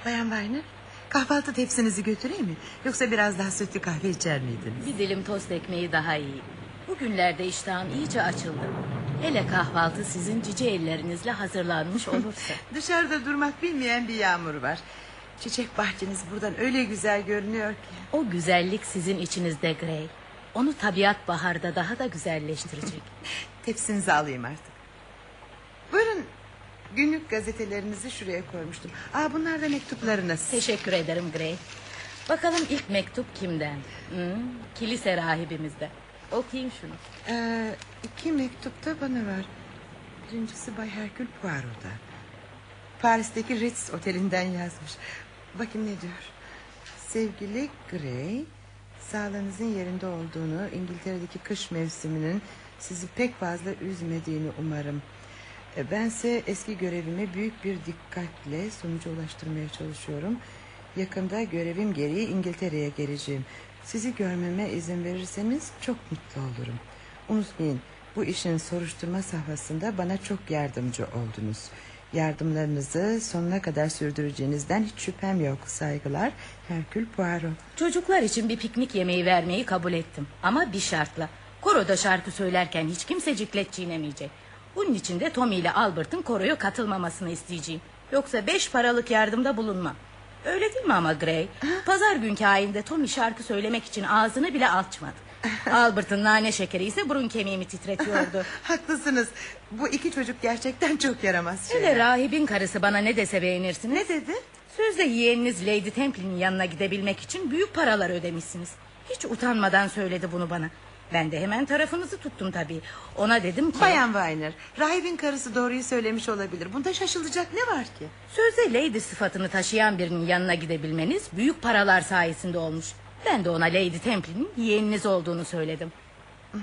Bayan Weiner kahvaltı tepsinizi götüreyim mi? Yoksa biraz daha sütlü kahve içer miydiniz? Bir dilim tost ekmeği daha iyi. Bugünlerde iştahım iyice açıldı. Hele kahvaltı sizin cici ellerinizle hazırlanmış olursa. Dışarıda durmak bilmeyen bir yağmur var. Çiçek bahçeniz buradan öyle güzel görünüyor ki. O güzellik sizin içinizde Grey. Onu tabiat baharda daha da güzelleştirecek. Tepsinizi alayım artık. Buyurun günlük gazetelerinizi şuraya koymuştum. Aa, bunlar da mektuplarınız. Teşekkür ederim Grey. Bakalım ilk mektup kimden? Hmm, kilise rahibimizde. Okuyayım şunu. Ee, iki mektup da bana var. Birincisi Bay Herkül Poirot'da. Paris'teki Ritz otelinden yazmış. Bakayım ne diyor. Sevgili Gray, sağlığınızın yerinde olduğunu, İngiltere'deki kış mevsiminin sizi pek fazla üzmediğini umarım. E, Bense eski görevime büyük bir dikkatle sonuca ulaştırmaya çalışıyorum. Yakında görevim gereği İngiltere'ye geleceğim. Sizi görmeme izin verirseniz çok mutlu olurum. Unutmayın bu işin soruşturma safhasında bana çok yardımcı oldunuz. Yardımlarınızı sonuna kadar sürdüreceğinizden hiç şüphem yok. Saygılar Herkül Poirot. Çocuklar için bir piknik yemeği vermeyi kabul ettim. Ama bir şartla. Koroda şarkı söylerken hiç kimse ciklet çiğnemeyecek. Bunun için de Tommy ile Albert'ın koroya katılmamasını isteyeceğim. Yoksa beş paralık yardımda bulunmam. Öyle değil mi ama Gray? Pazar günkü ayinde Tommy şarkı söylemek için ağzını bile açmadı. Albert'ın nane şekeri ise burun kemiğimi titretiyordu. Haklısınız. Bu iki çocuk gerçekten çok yaramaz şeyler. Hele rahibin karısı bana ne dese beğenirsiniz. Ne dedi? Sözde yeğeniniz Lady Temple'in yanına gidebilmek için büyük paralar ödemişsiniz. Hiç utanmadan söyledi bunu bana. Ben de hemen tarafınızı tuttum tabii. Ona dedim ki... Bayan Weiner, rahibin karısı doğruyu söylemiş olabilir. Bunda şaşılacak ne var ki? Sözde lady sıfatını taşıyan birinin yanına gidebilmeniz büyük paralar sayesinde olmuş. Ben de ona Lady Temple'in yeğeniniz olduğunu söyledim.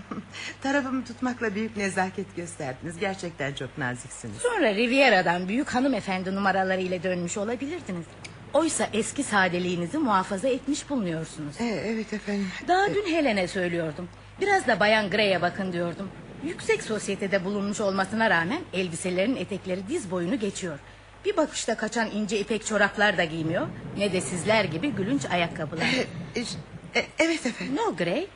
Tarafımı tutmakla büyük nezaket gösterdiniz. Gerçekten çok naziksiniz. Sonra Riviera'dan büyük hanımefendi numaralarıyla dönmüş olabilirdiniz. Oysa eski sadeliğinizi muhafaza etmiş bulunuyorsunuz. Ee, evet efendim. Daha dün Helen'e söylüyordum. Biraz da Bayan Grey'e bakın diyordum. Yüksek sosyetede bulunmuş olmasına rağmen elbiselerin etekleri diz boyunu geçiyor. Bir bakışta kaçan ince ipek çoraplar da giymiyor. Ne de sizler gibi gülünç ayakkabılar. E, evet efendim. Ne o Grey?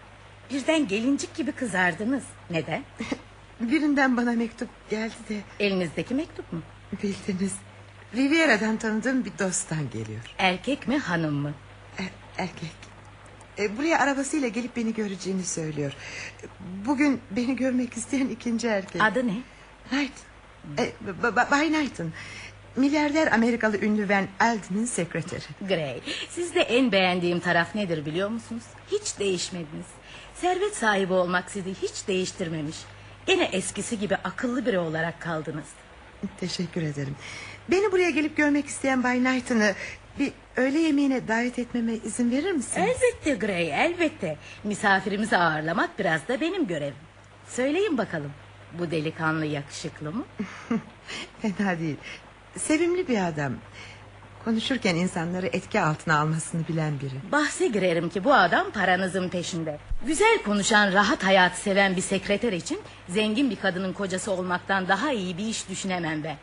Birden gelincik gibi kızardınız. Neden? Birinden bana mektup geldi de. Elinizdeki mektup mu? Bildiniz. Riviera'dan tanıdığım bir dosttan geliyor. Erkek mi hanım mı? E, erkek. E, buraya arabasıyla gelip beni göreceğini söylüyor. Bugün beni görmek isteyen ikinci erkek. Adı ne? Knight. E, ba- ba- Bay Knight'ın. Milyarder Amerikalı ünlü Van Alden'in sekreteri. Grey, sizde en beğendiğim taraf nedir biliyor musunuz? Hiç değişmediniz. Servet sahibi olmak sizi hiç değiştirmemiş. Gene eskisi gibi akıllı biri olarak kaldınız. Teşekkür ederim. Beni buraya gelip görmek isteyen Bay Knight'ını bir öğle yemeğine davet etmeme izin verir misiniz? Elbette Grey, elbette. Misafirimizi ağırlamak biraz da benim görevim. Söyleyin bakalım, bu delikanlı yakışıklı mı? Fena değil. Sevimli bir adam. Konuşurken insanları etki altına almasını bilen biri. Bahse girerim ki bu adam paranızın peşinde. Güzel konuşan, rahat hayatı seven bir sekreter için... ...zengin bir kadının kocası olmaktan daha iyi bir iş düşünemem ben.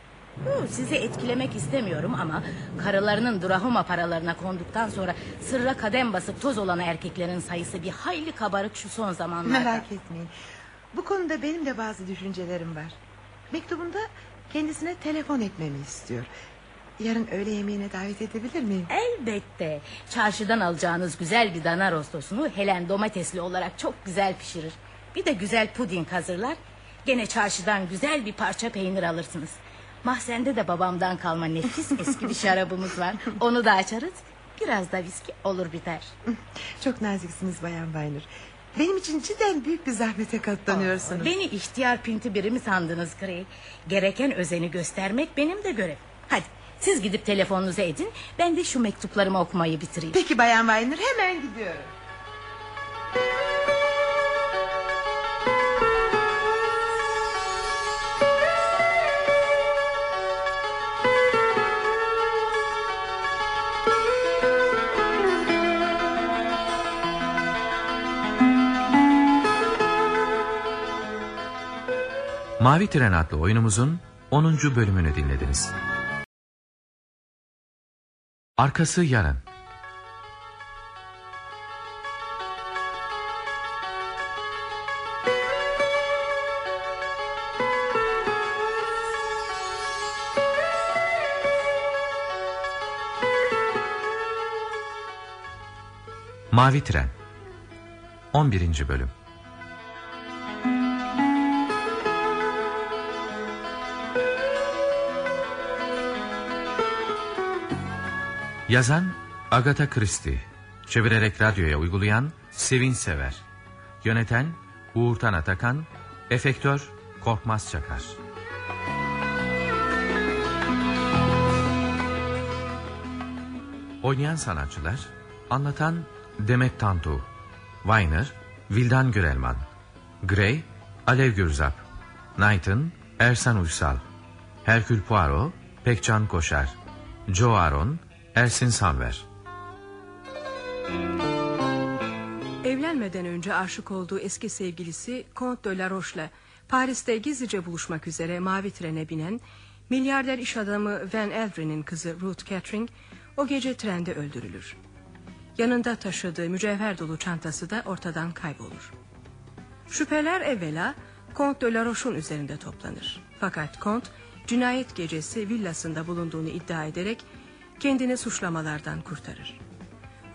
Hu, sizi etkilemek istemiyorum ama... ...karılarının Drahoma paralarına konduktan sonra... ...sırra kadem basıp toz olan erkeklerin sayısı... ...bir hayli kabarık şu son zamanlarda. Merak etmeyin. Bu konuda benim de bazı düşüncelerim var. Mektubunda kendisine telefon etmemi istiyor. Yarın öğle yemeğine davet edebilir miyim? Elbette. Çarşıdan alacağınız güzel bir dana rostosunu Helen domatesli olarak çok güzel pişirir. Bir de güzel puding hazırlar. Gene çarşıdan güzel bir parça peynir alırsınız. Mahzende de babamdan kalma nefis eski bir şarabımız var. Onu da açarız. Biraz da viski olur biter. Çok naziksiniz Bayan Weiner. Benim için cidden büyük bir zahmete katlanıyorsunuz. Beni ihtiyar pinti biri mi sandınız Gray? Gereken özeni göstermek benim de görevim. Hadi siz gidip telefonunuzu edin. Ben de şu mektuplarımı okumayı bitireyim. Peki Bayan Weiner hemen gidiyorum. Mavi Tren adlı oyunumuzun 10. bölümünü dinlediniz. Arkası yarın. Mavi Tren 11. bölüm Yazan Agatha Christie. Çevirerek radyoya uygulayan Sevin Sever. Yöneten Uğurtan Atakan. Efektör Korkmaz Çakar. Oynayan sanatçılar Anlatan Demet Tantu Weiner Vildan Gürelman Gray Alev Gürzap Knighton Ersan Uysal Herkül Poirot Pekcan Koşar Joe Aron Ersin Sanver Evlenmeden önce aşık olduğu eski sevgilisi Comte de la Roche'la Paris'te gizlice buluşmak üzere mavi trene binen milyarder iş adamı Van Eldrin'in kızı Ruth Catering o gece trende öldürülür. Yanında taşıdığı mücevher dolu çantası da ortadan kaybolur. Şüpheler evvela Comte de la Roche'un üzerinde toplanır. Fakat Comte cinayet gecesi villasında bulunduğunu iddia ederek kendini suçlamalardan kurtarır.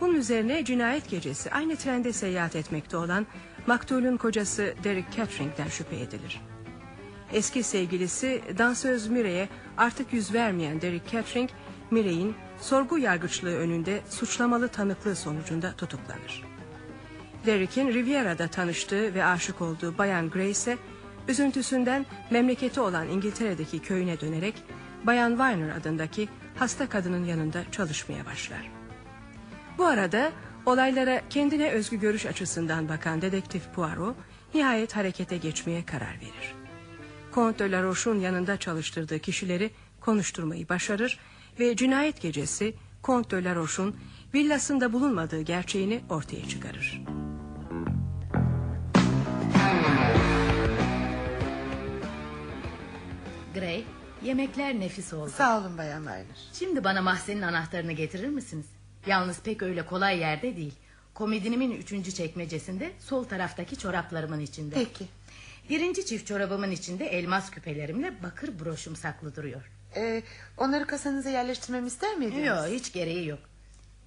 Bunun üzerine cinayet gecesi aynı trende seyahat etmekte olan maktulün kocası Derek Catering'den şüphe edilir. Eski sevgilisi dansöz Mire'ye artık yüz vermeyen Derek Catering, Mire'in sorgu yargıçlığı önünde suçlamalı tanıklığı sonucunda tutuklanır. Derek'in Riviera'da tanıştığı ve aşık olduğu Bayan Grace üzüntüsünden memleketi olan İngiltere'deki köyüne dönerek Bayan Weiner adındaki hasta kadının yanında çalışmaya başlar. Bu arada olaylara kendine özgü görüş açısından bakan dedektif Poirot Nihayet harekete geçmeye karar verir. Kont de la Roche'un yanında çalıştırdığı kişileri konuşturmayı başarır ve cinayet gecesi Kont de la Roche'un villasında bulunmadığı gerçeğini ortaya çıkarır. Gray, yemekler nefis oldu. Sağ olun Bayan Weiner. Şimdi bana mahzenin anahtarını getirir misiniz? Yalnız pek öyle kolay yerde değil. Komedinimin üçüncü çekmecesinde sol taraftaki çoraplarımın içinde. Peki. Birinci çift çorabımın içinde elmas küpelerimle bakır broşum saklı duruyor. Ee, onları kasanıza yerleştirmemi ister miydiniz? Yok hiç gereği yok.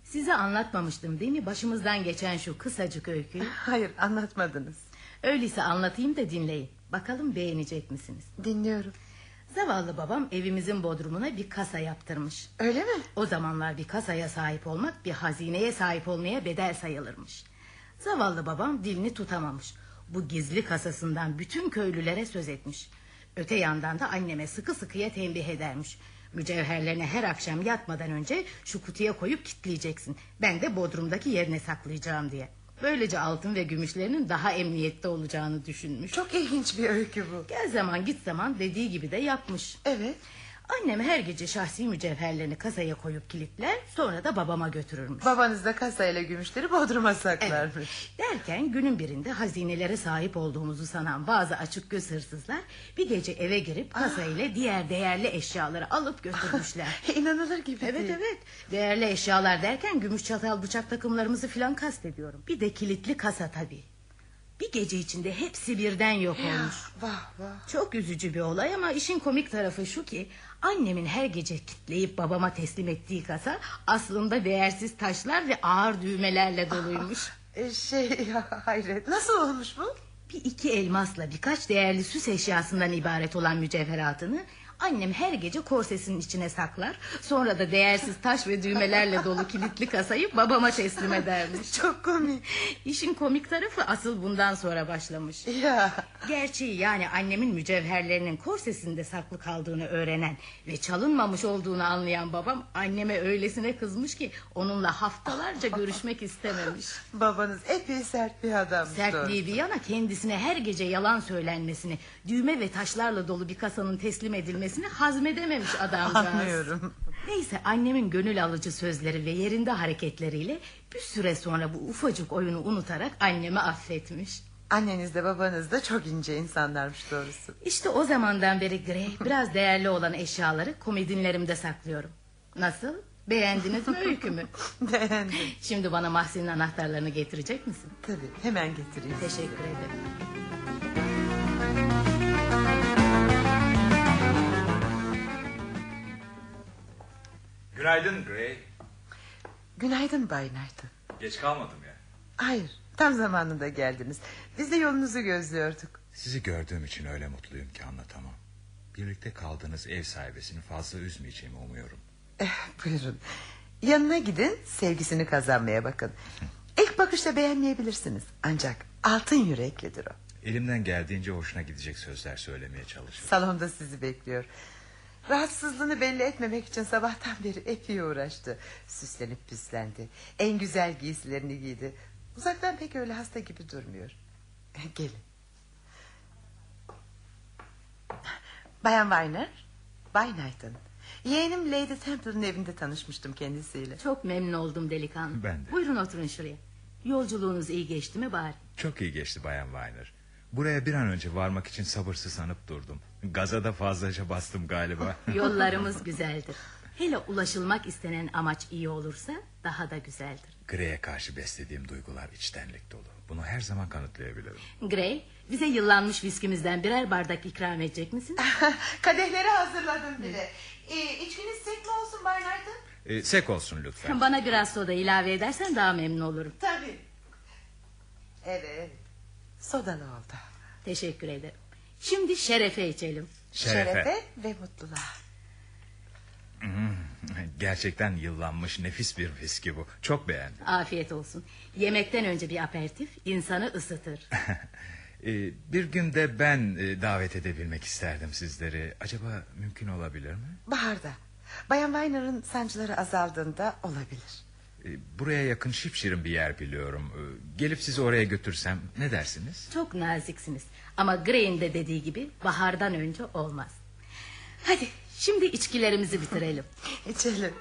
Size anlatmamıştım değil mi başımızdan geçen şu kısacık öyküyü? Hayır anlatmadınız. Öyleyse anlatayım da dinleyin. Bakalım beğenecek misiniz? Dinliyorum. Zavallı babam evimizin bodrumuna bir kasa yaptırmış. Öyle mi? O zamanlar bir kasaya sahip olmak bir hazineye sahip olmaya bedel sayılırmış. Zavallı babam dilini tutamamış. Bu gizli kasasından bütün köylülere söz etmiş. Öte yandan da anneme sıkı sıkıya tembih edermiş. Mücevherlerini her akşam yatmadan önce şu kutuya koyup kitleyeceksin. Ben de bodrumdaki yerine saklayacağım diye. Böylece altın ve gümüşlerinin daha emniyette olacağını düşünmüş. Çok ilginç bir öykü bu. Gel zaman git zaman dediği gibi de yapmış. Evet. Annem her gece şahsi mücevherlerini kasaya koyup kilitler sonra da babama götürürmüş. Babanız da kasayla gümüşleri bodruma saklarmış. Evet. Derken günün birinde hazinelere sahip olduğumuzu sanan bazı açık göz hırsızlar bir gece eve girip kasayla diğer değerli eşyaları alıp götürmüşler. İnanılır gibi Evet değil. evet. Değerli eşyalar derken gümüş çatal bıçak takımlarımızı filan kastediyorum. Bir de kilitli kasa tabii. Bir gece içinde hepsi birden yok olmuş. Vah vah. Çok üzücü bir olay ama işin komik tarafı şu ki annemin her gece kitleyip babama teslim ettiği kasa aslında değersiz taşlar ve ağır düğmelerle doluymuş. Ee, şey ya hayret. Nasıl olmuş bu? Bir iki elmasla birkaç değerli süs eşyasından ibaret olan mücevheratını annem her gece korsesinin içine saklar. Sonra da değersiz taş ve düğmelerle dolu kilitli kasayı babama teslim edermiş. Çok komik. İşin komik tarafı asıl bundan sonra başlamış. Ya. Gerçeği yani annemin mücevherlerinin korsesinde saklı kaldığını öğrenen ve çalınmamış olduğunu anlayan babam anneme öylesine kızmış ki onunla haftalarca görüşmek istememiş. Babanız epey sert bir adammış. Sertliği bir yana kendisine her gece yalan söylenmesini, düğme ve taşlarla dolu bir kasanın teslim edilmesini hazmedememiş adamcağız. Anlıyorum. Neyse annemin gönül alıcı sözleri ve yerinde hareketleriyle bir süre sonra bu ufacık oyunu unutarak annemi affetmiş. Anneniz de babanız da çok ince insanlarmış doğrusu. İşte o zamandan beri Grey biraz değerli olan eşyaları komedinlerimde saklıyorum. Nasıl? Beğendiniz mi öykümü? Beğendim. Şimdi bana mahzenin anahtarlarını getirecek misin? Tabii hemen getireyim. Teşekkür ederim. Günaydın Gray. Günaydın Bay Knighton. Geç kalmadım ya. Hayır tam zamanında geldiniz. Biz de yolunuzu gözlüyorduk. Sizi gördüğüm için öyle mutluyum ki anlatamam. Birlikte kaldığınız ev sahibesini fazla üzmeyeceğimi umuyorum. Eh, buyurun. Yanına gidin sevgisini kazanmaya bakın. İlk bakışta beğenmeyebilirsiniz. Ancak altın yüreklidir o. Elimden geldiğince hoşuna gidecek sözler söylemeye çalışıyorum. Salonda sizi bekliyor. Rahatsızlığını belli etmemek için sabahtan beri epey uğraştı. Süslenip püslendi. En güzel giysilerini giydi. Uzaktan pek öyle hasta gibi durmuyor. Gelin. Bayan Weiner, Bay Knighton. Yeğenim Lady Temple'ın evinde tanışmıştım kendisiyle. Çok memnun oldum delikanlı. Ben de. Buyurun oturun şuraya. Yolculuğunuz iyi geçti mi bari? Çok iyi geçti Bayan Weiner. Buraya bir an önce varmak için sabırsızlanıp durdum. Gaza da fazlaca bastım galiba. Yollarımız güzeldir. Hele ulaşılmak istenen amaç iyi olursa daha da güzeldir. Grey'e karşı beslediğim duygular içtenlik dolu. Bunu her zaman kanıtlayabilirim. Grey, bize yıllanmış viskimizden birer bardak ikram edecek misin? Kadehleri hazırladım bile. Ee, içkiniz sekli olsun Bay Knighton. Ee, sek olsun lütfen. Bana biraz soda ilave edersen daha memnun olurum. Tabii. Evet. Sodalı oldu. Teşekkür ederim. Şimdi şerefe içelim. Şerefe. Şerefe ve mutluluğa. Hmm, gerçekten yıllanmış nefis bir viski bu. Çok beğendim. Afiyet olsun. Yemekten önce bir aperatif insanı ısıtır. Ee, bir gün de ben e, davet edebilmek isterdim sizleri. Acaba mümkün olabilir mi? Baharda. Bayan Weiner'ın sancıları azaldığında olabilir. E, Buraya yakın şipşirin bir yer biliyorum. E, Gelip sizi oraya götürsem ne dersiniz? Çok naziksiniz. Ama Gray'in de dediği gibi bahardan önce olmaz. Hadi şimdi içkilerimizi bitirelim. İçelim.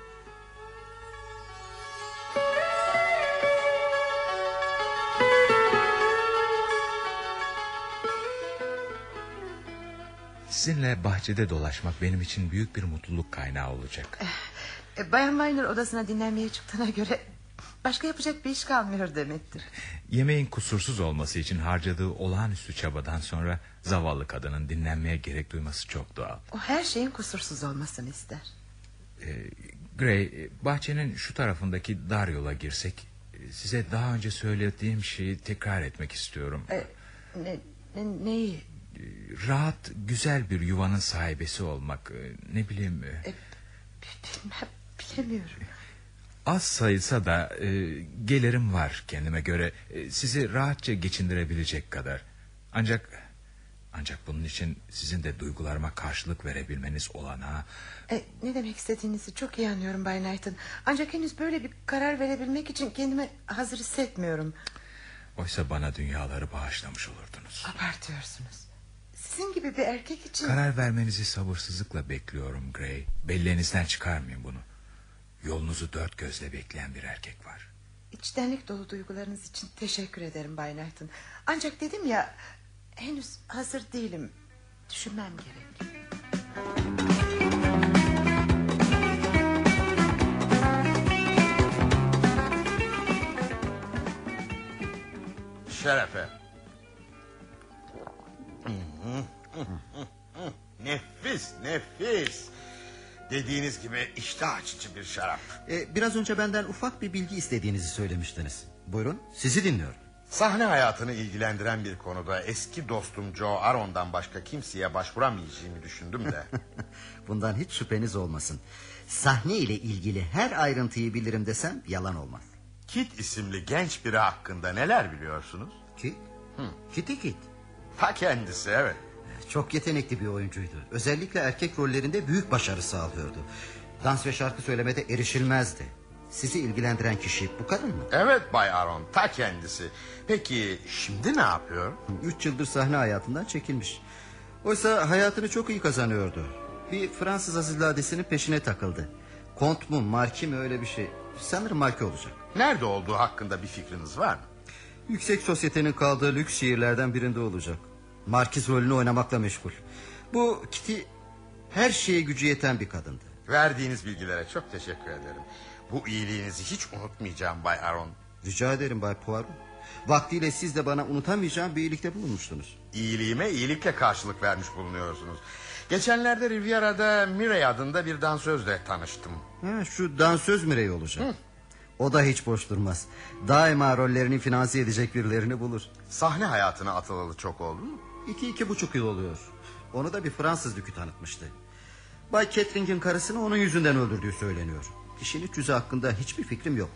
Sizinle bahçede dolaşmak benim için büyük bir mutluluk kaynağı olacak. E, Bayan Weiner odasına dinlenmeye çıktığına göre... ...başka yapacak bir iş kalmıyor demektir. Yemeğin kusursuz olması için harcadığı olağanüstü çabadan sonra... ...zavallı kadının dinlenmeye gerek duyması çok doğal. O her şeyin kusursuz olmasını ister. Ee, Gray, e, bahçenin şu tarafındaki dar yola girsek... e, ...size daha önce söylediğim şeyi tekrar etmek istiyorum. E, ne, ne, neyi? Rahat, güzel bir yuvanın sahibesi olmak... e, ...ne bileyim... e, Bilmem, bilemiyorum. Az sayılsa da e, gelirim var kendime göre. E, sizi rahatça geçindirebilecek kadar. Ancak ancak bunun için sizin de duygularıma karşılık verebilmeniz olanağı... E, ne demek istediğinizi çok iyi anlıyorum Bay Knighton. Ancak henüz böyle bir karar verebilmek için kendimi hazır hissetmiyorum. Oysa bana dünyaları bağışlamış olurdunuz. Abartıyorsunuz. Sizin gibi bir erkek için... Karar vermenizi sabırsızlıkla bekliyorum Gray. Belleğinizden çıkarmayın bunu. Yolunuzu dört gözle bekleyen bir erkek var. İçtenlik dolu duygularınız için teşekkür ederim Bay Knighton. Ancak dedim ya... ...henüz hazır değilim. Düşünmem gerek. Şerefe. nefis nefis. Dediğiniz gibi iştah açıcı bir şarap. Ee, biraz önce benden ufak bir bilgi istediğinizi söylemiştiniz. Buyurun sizi dinliyorum. Sahne hayatını ilgilendiren bir konuda eski dostum Joe Aron'dan başka kimseye başvuramayacağımı düşündüm de. Bundan hiç şüpheniz olmasın. Sahne ile ilgili her ayrıntıyı bilirim desem yalan olmaz. Kit isimli genç biri hakkında neler biliyorsunuz? Kit? Kitty Kit. Ta kendisi evet. Çok yetenekli bir oyuncuydu. Özellikle erkek rollerinde büyük başarı sağlıyordu. Dans ve şarkı söylemede erişilmezdi. Sizi ilgilendiren kişi bu kadın mı? Evet Bay Aron ta kendisi. Peki şimdi ne yapıyor? Üç yıldır sahne hayatından çekilmiş. Oysa hayatını çok iyi kazanıyordu. Bir Fransız azizladesinin peşine takıldı. Kont mu marki mi öyle bir şey. Sanırım marki olacak. Nerede olduğu hakkında bir fikriniz var mı? Yüksek sosyetenin kaldığı lüks şehirlerden birinde olacak. Markiz rolünü oynamakla meşgul. Bu Kitty her şeye gücü yeten bir kadındı. Verdiğiniz bilgilere çok teşekkür ederim. Bu iyiliğinizi hiç unutmayacağım Bay Aron. Rica ederim Bay Poirot. Vaktiyle siz de bana unutamayacağım bir iyilikte bulunmuştunuz. İyiliğime iyilikle karşılık vermiş bulunuyorsunuz. Geçenlerde Riviera'da Mireille adında bir dansözle tanıştım. Ha, şu dansöz Mirey olacak. O da hiç boş durmaz. Daima rollerini finanse edecek birilerini bulur. Sahne hayatına atılalı çok oldu mu? İki iki buçuk yıl oluyor. Onu da bir Fransız dükü tanıtmıştı. Bay Catering'in karısını onun yüzünden öldürdüğü söyleniyor. İşin iç yüzü hakkında hiçbir fikrim yok.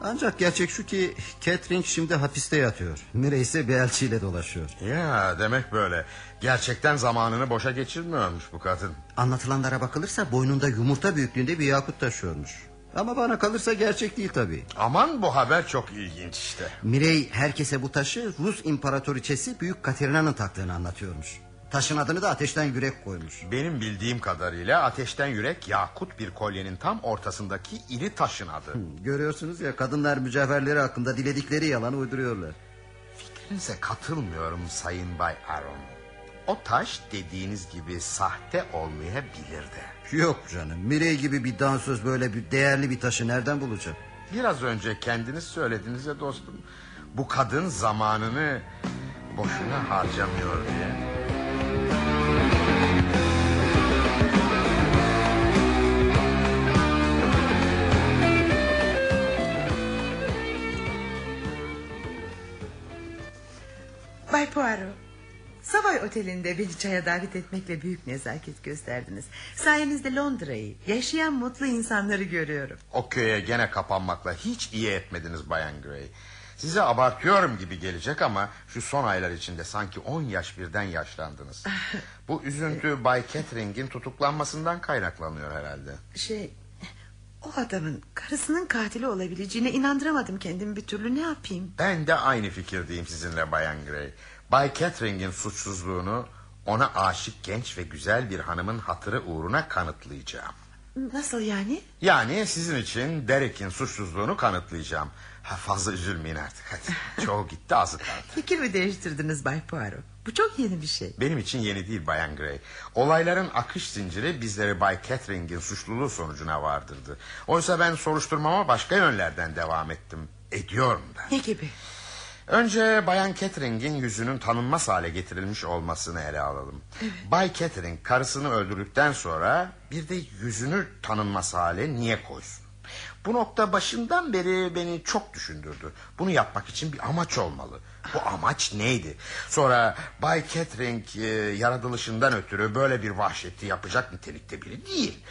Ancak gerçek şu ki Catering şimdi hapiste yatıyor. Mirey ise bir elçiyle dolaşıyor. Ya demek böyle. Gerçekten zamanını boşa geçirmiyormuş bu kadın. Anlatılanlara bakılırsa boynunda yumurta büyüklüğünde bir yakut taşıyormuş. Ama bana kalırsa gerçek değil tabii. Aman bu haber çok ilginç işte. Mirey herkese bu taşı Rus imparatoriçesi Büyük Katerina'nın taktığını anlatıyormuş. Taşın adını da ateşten yürek koymuş. Benim bildiğim kadarıyla ateşten yürek yakut bir kolyenin tam ortasındaki iri taşın adı. Görüyorsunuz ya kadınlar mücevherleri hakkında diledikleri yalanı uyduruyorlar. Fikrinize katılmıyorum Sayın Bay Aaron. O taş dediğiniz gibi sahte olmayabilir de. Yok canım Mirey gibi bir dansöz böyle bir değerli bir taşı nereden bulacak? Biraz önce kendiniz söylediniz ya dostum. Bu kadın zamanını boşuna harcamıyor diye. Bay Poirot. Savoy Oteli'nde beni çaya davet etmekle büyük nezaket gösterdiniz. Sayenizde Londra'yı, yaşayan mutlu insanları görüyorum. O köye gene kapanmakla hiç iyi etmediniz Bayan Gray. Size abartıyorum gibi gelecek ama şu son aylar içinde sanki 10 yaş birden yaşlandınız. Bu üzüntü Bay Catering'in tutuklanmasından kaynaklanıyor herhalde. Şey, O adamın karısının katili olabileceğine inandıramadım kendimi bir türlü ne yapayım? Ben de aynı fikirdeyim sizinle Bayan Gray. Bay Catering'in suçsuzluğunu ona aşık genç ve güzel bir hanımın hatırı uğruna kanıtlayacağım. Nasıl yani? Yani sizin için Derek'in suçsuzluğunu kanıtlayacağım. Ha, fazla üzülmeyin artık hadi. Çoğu gitti azı kaldı. Fikir mi değiştirdiniz Bay Poirot? Bu çok yeni bir şey. Benim için yeni değil Bayan Gray. Olayların akış zinciri bizleri Bay Catering'in suçluluğu sonucuna vardırdı. Oysa ben soruşturmama başka yönlerden devam ettim. Ediyorum da. Ne gibi? Önce Bayan Catering'in yüzünün tanınmaz hale getirilmiş olmasını ele alalım. Bay Catering karısını öldürdükten sonra bir de yüzünü tanınmaz hale niye koysun? Bu nokta başından beri beni çok düşündürdü. Bunu yapmak için bir amaç olmalı. Bu amaç neydi? Sonra Bay Catering e, yaratılışından ötürü böyle bir vahşeti yapacak nitelikte biri değil.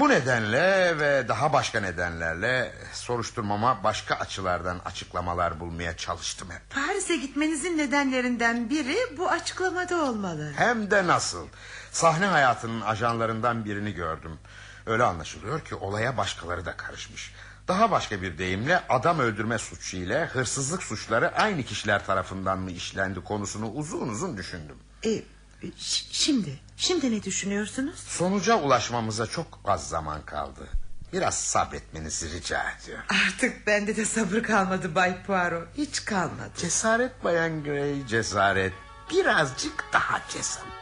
Bu nedenle ve daha başka nedenlerle soruşturmama başka açılardan açıklamalar bulmaya çalıştım hep. Paris'e gitmenizin nedenlerinden biri bu açıklamada olmalı. Hem de nasıl? Sahne hayatının ajanlarından birini gördüm. Öyle anlaşılıyor ki olaya başkaları da karışmış. Daha başka bir deyimle adam öldürme suçu ile hırsızlık suçları aynı kişiler tarafından mı işlendi konusunu uzun uzun düşündüm. E, şimdi, şimdi ne düşünüyorsunuz? Sonuca ulaşmamıza çok az zaman kaldı. Biraz sabretmenizi rica ediyorum. Artık bende de sabır kalmadı Bay Poirot. Hiç kalmadı. Cesaret Bayan Gray, cesaret. Birazcık daha cesaret.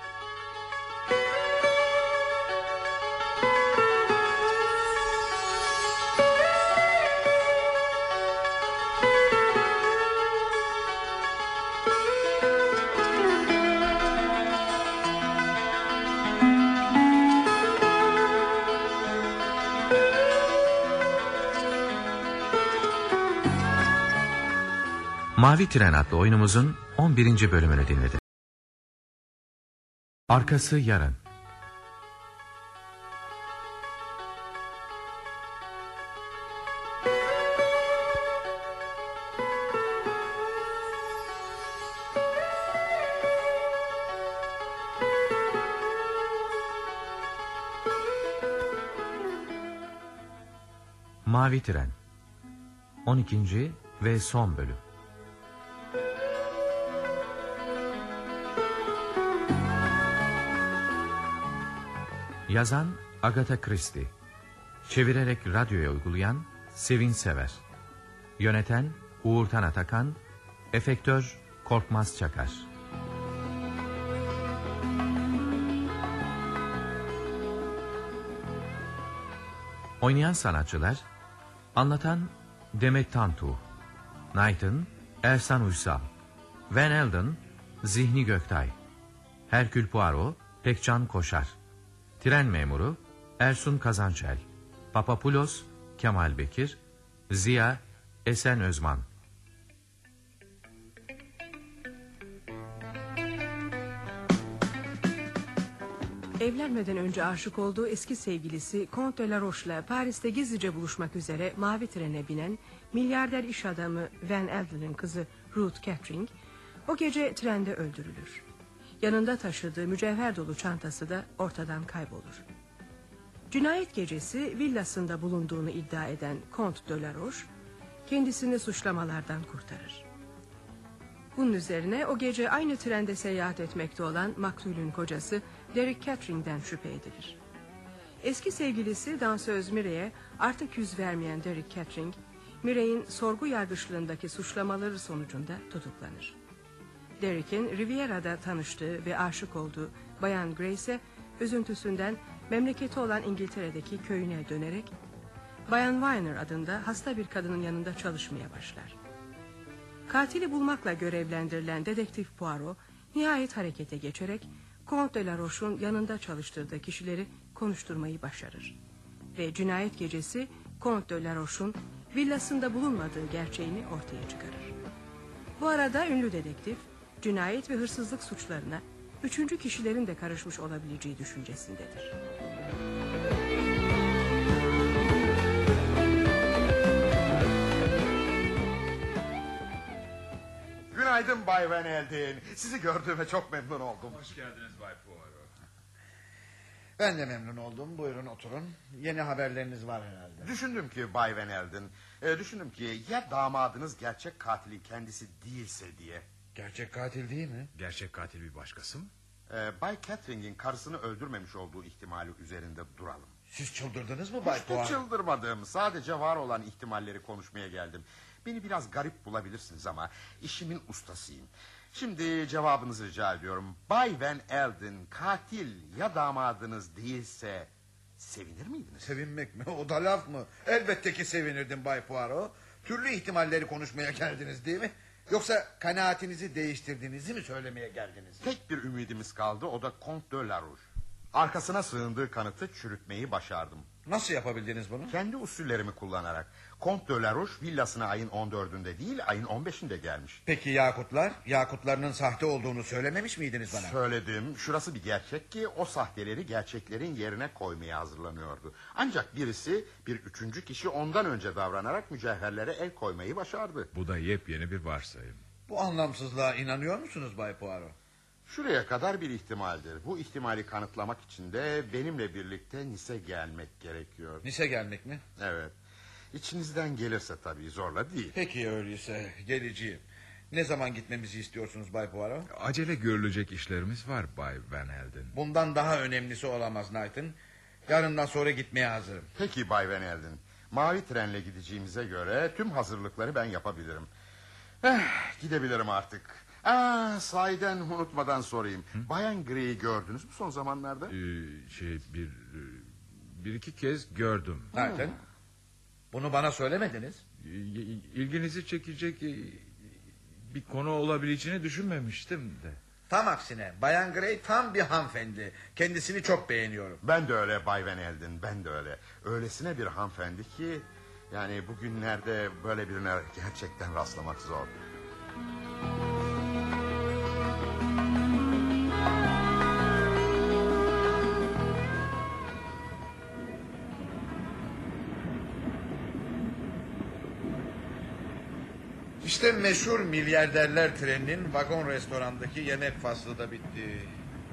Mavi Tren adlı oyunumuzun 11. bölümünü dinledik. Arkası yarın. Mavi Tren 12. ve son bölüm Yazan Agatha Christie. Çevirerek radyoya uygulayan Sevin Sever. Yöneten Uğurtan Atakan. Efektör Korkmaz Çakar. Oynayan sanatçılar Anlatan Demet Tantu Knighton Ersan Uysal Van Elden Zihni Göktay Herkül Poirot Pekcan Koşar Tren memuru Ersun Kazançel Papapulos Kemal Bekir Ziya Esen Özman Evlenmeden önce aşık olduğu eski sevgilisi Comte de la Roche'la Paris'te gizlice buluşmak üzere mavi trene binen milyarder iş adamı Van Elden'ın kızı Ruth Catering o gece trende öldürülür. Yanında taşıdığı mücevher dolu çantası da ortadan kaybolur. Cinayet gecesi villasında bulunduğunu iddia eden Comte de kendisini suçlamalardan kurtarır. Bunun üzerine o gece aynı trende seyahat etmekte olan maktulün kocası Derek Catering'den şüphe edilir. Eski sevgilisi dansöz Mire'ye artık yüz vermeyen Derek Catering, Mire'in sorgu yargıçlığındaki suçlamaları sonucunda tutuklanır. Derek'in Riviera'da tanıştığı ve aşık olduğu Bayan Grace üzüntüsünden memleketi olan İngiltere'deki köyüne dönerek Bayan Weiner adında hasta bir kadının yanında çalışmaya başlar. Katili bulmakla görevlendirilen dedektif Poirot nihayet harekete geçerek Comte de la Roche'un yanında çalıştırdığı kişileri konuşturmayı başarır. Ve cinayet gecesi Comte de la Roche'un villasında bulunmadığı gerçeğini ortaya çıkarır. Bu arada ünlü dedektif cinayet ve hırsızlık suçlarına üçüncü kişilerin de karışmış olabileceği düşüncesindedir. Günaydın Bay Van Elden. Sizi gördüğüme çok memnun oldum. Hoş geldiniz Bay Poirot. Ben de memnun oldum. Buyurun oturun. Yeni haberleriniz var herhalde. Düşündüm ki Bay Van Elden, e, düşündüm ki ya damadınız gerçek katilin kendisi değilse diye. Gerçek katil değil mi? Gerçek katil bir başkası mı? E, Bay Catering'in karısını öldürmemiş olduğu ihtimali üzerinde duralım. Siz çıldırdınız mı Bay Hiç de Poirot? çıldırmadım. Sadece var olan ihtimalleri konuşmaya geldim. Beni biraz garip bulabilirsiniz ama işimin ustasıyım. Şimdi cevabınızı rica ediyorum. Bay Van Elden katil ya damadınız değilse sevinir miydiniz? Sevinmek mi? O da laf mı? Elbette ki sevinirdim Bay Poirot. Türlü ihtimalleri konuşmaya geldiniz değil mi? Yoksa kanaatinizi değiştirdiğinizi mi söylemeye geldiniz? Tek bir ümidimiz kaldı o da Comte de la Rouge. Arkasına sığındığı kanıtı çürütmeyi başardım. Nasıl yapabildiniz bunu? Kendi usullerimi kullanarak. Comte de la Rouge villasına ayın 14'ünde değil ayın 15'inde gelmiş. Peki Yakutlar? Yakutlarının sahte olduğunu söylememiş miydiniz bana? Söyledim. Şurası bir gerçek ki o sahteleri gerçeklerin yerine koymaya hazırlanıyordu. Ancak birisi bir üçüncü kişi ondan önce davranarak mücevherlere el koymayı başardı. Bu da yepyeni bir varsayım. Bu anlamsızlığa inanıyor musunuz Bay Poirot? Şuraya kadar bir ihtimaldir. Bu ihtimali kanıtlamak için de benimle birlikte Nice gelmek gerekiyor. Nice gelmek mi? Evet. İçinizden gelirse tabii zorla değil. Peki öyleyse geleceğim. Ne zaman gitmemizi istiyorsunuz Bay Poirot? Acele görülecek işlerimiz var Bay Van Elden. Bundan daha önemlisi olamaz Knight'ın. Yarından sonra gitmeye hazırım. Peki Bay Van Elden. Mavi trenle gideceğimize göre tüm hazırlıkları ben yapabilirim. Eh, gidebilirim artık. Aa, sahiden unutmadan sorayım. Bayan Grey'i gördünüz mü son zamanlarda? Ee, şey bir e, bir iki kez gördüm. Nereden? Bunu bana söylemediniz. Ee, İlginizi çekecek e, bir konu olabileceğini düşünmemiştim de. Tam aksine Bayan Grey tam bir hanımefendi. Kendisini çok beğeniyorum. Ben de öyle Bay Van Elden, ben de öyle. Öylesine bir hanımefendi ki... ...yani bugünlerde böyle birine gerçekten rastlamak zor. İşte meşhur milyarderler treninin vagon restorandaki yemek faslı da bitti.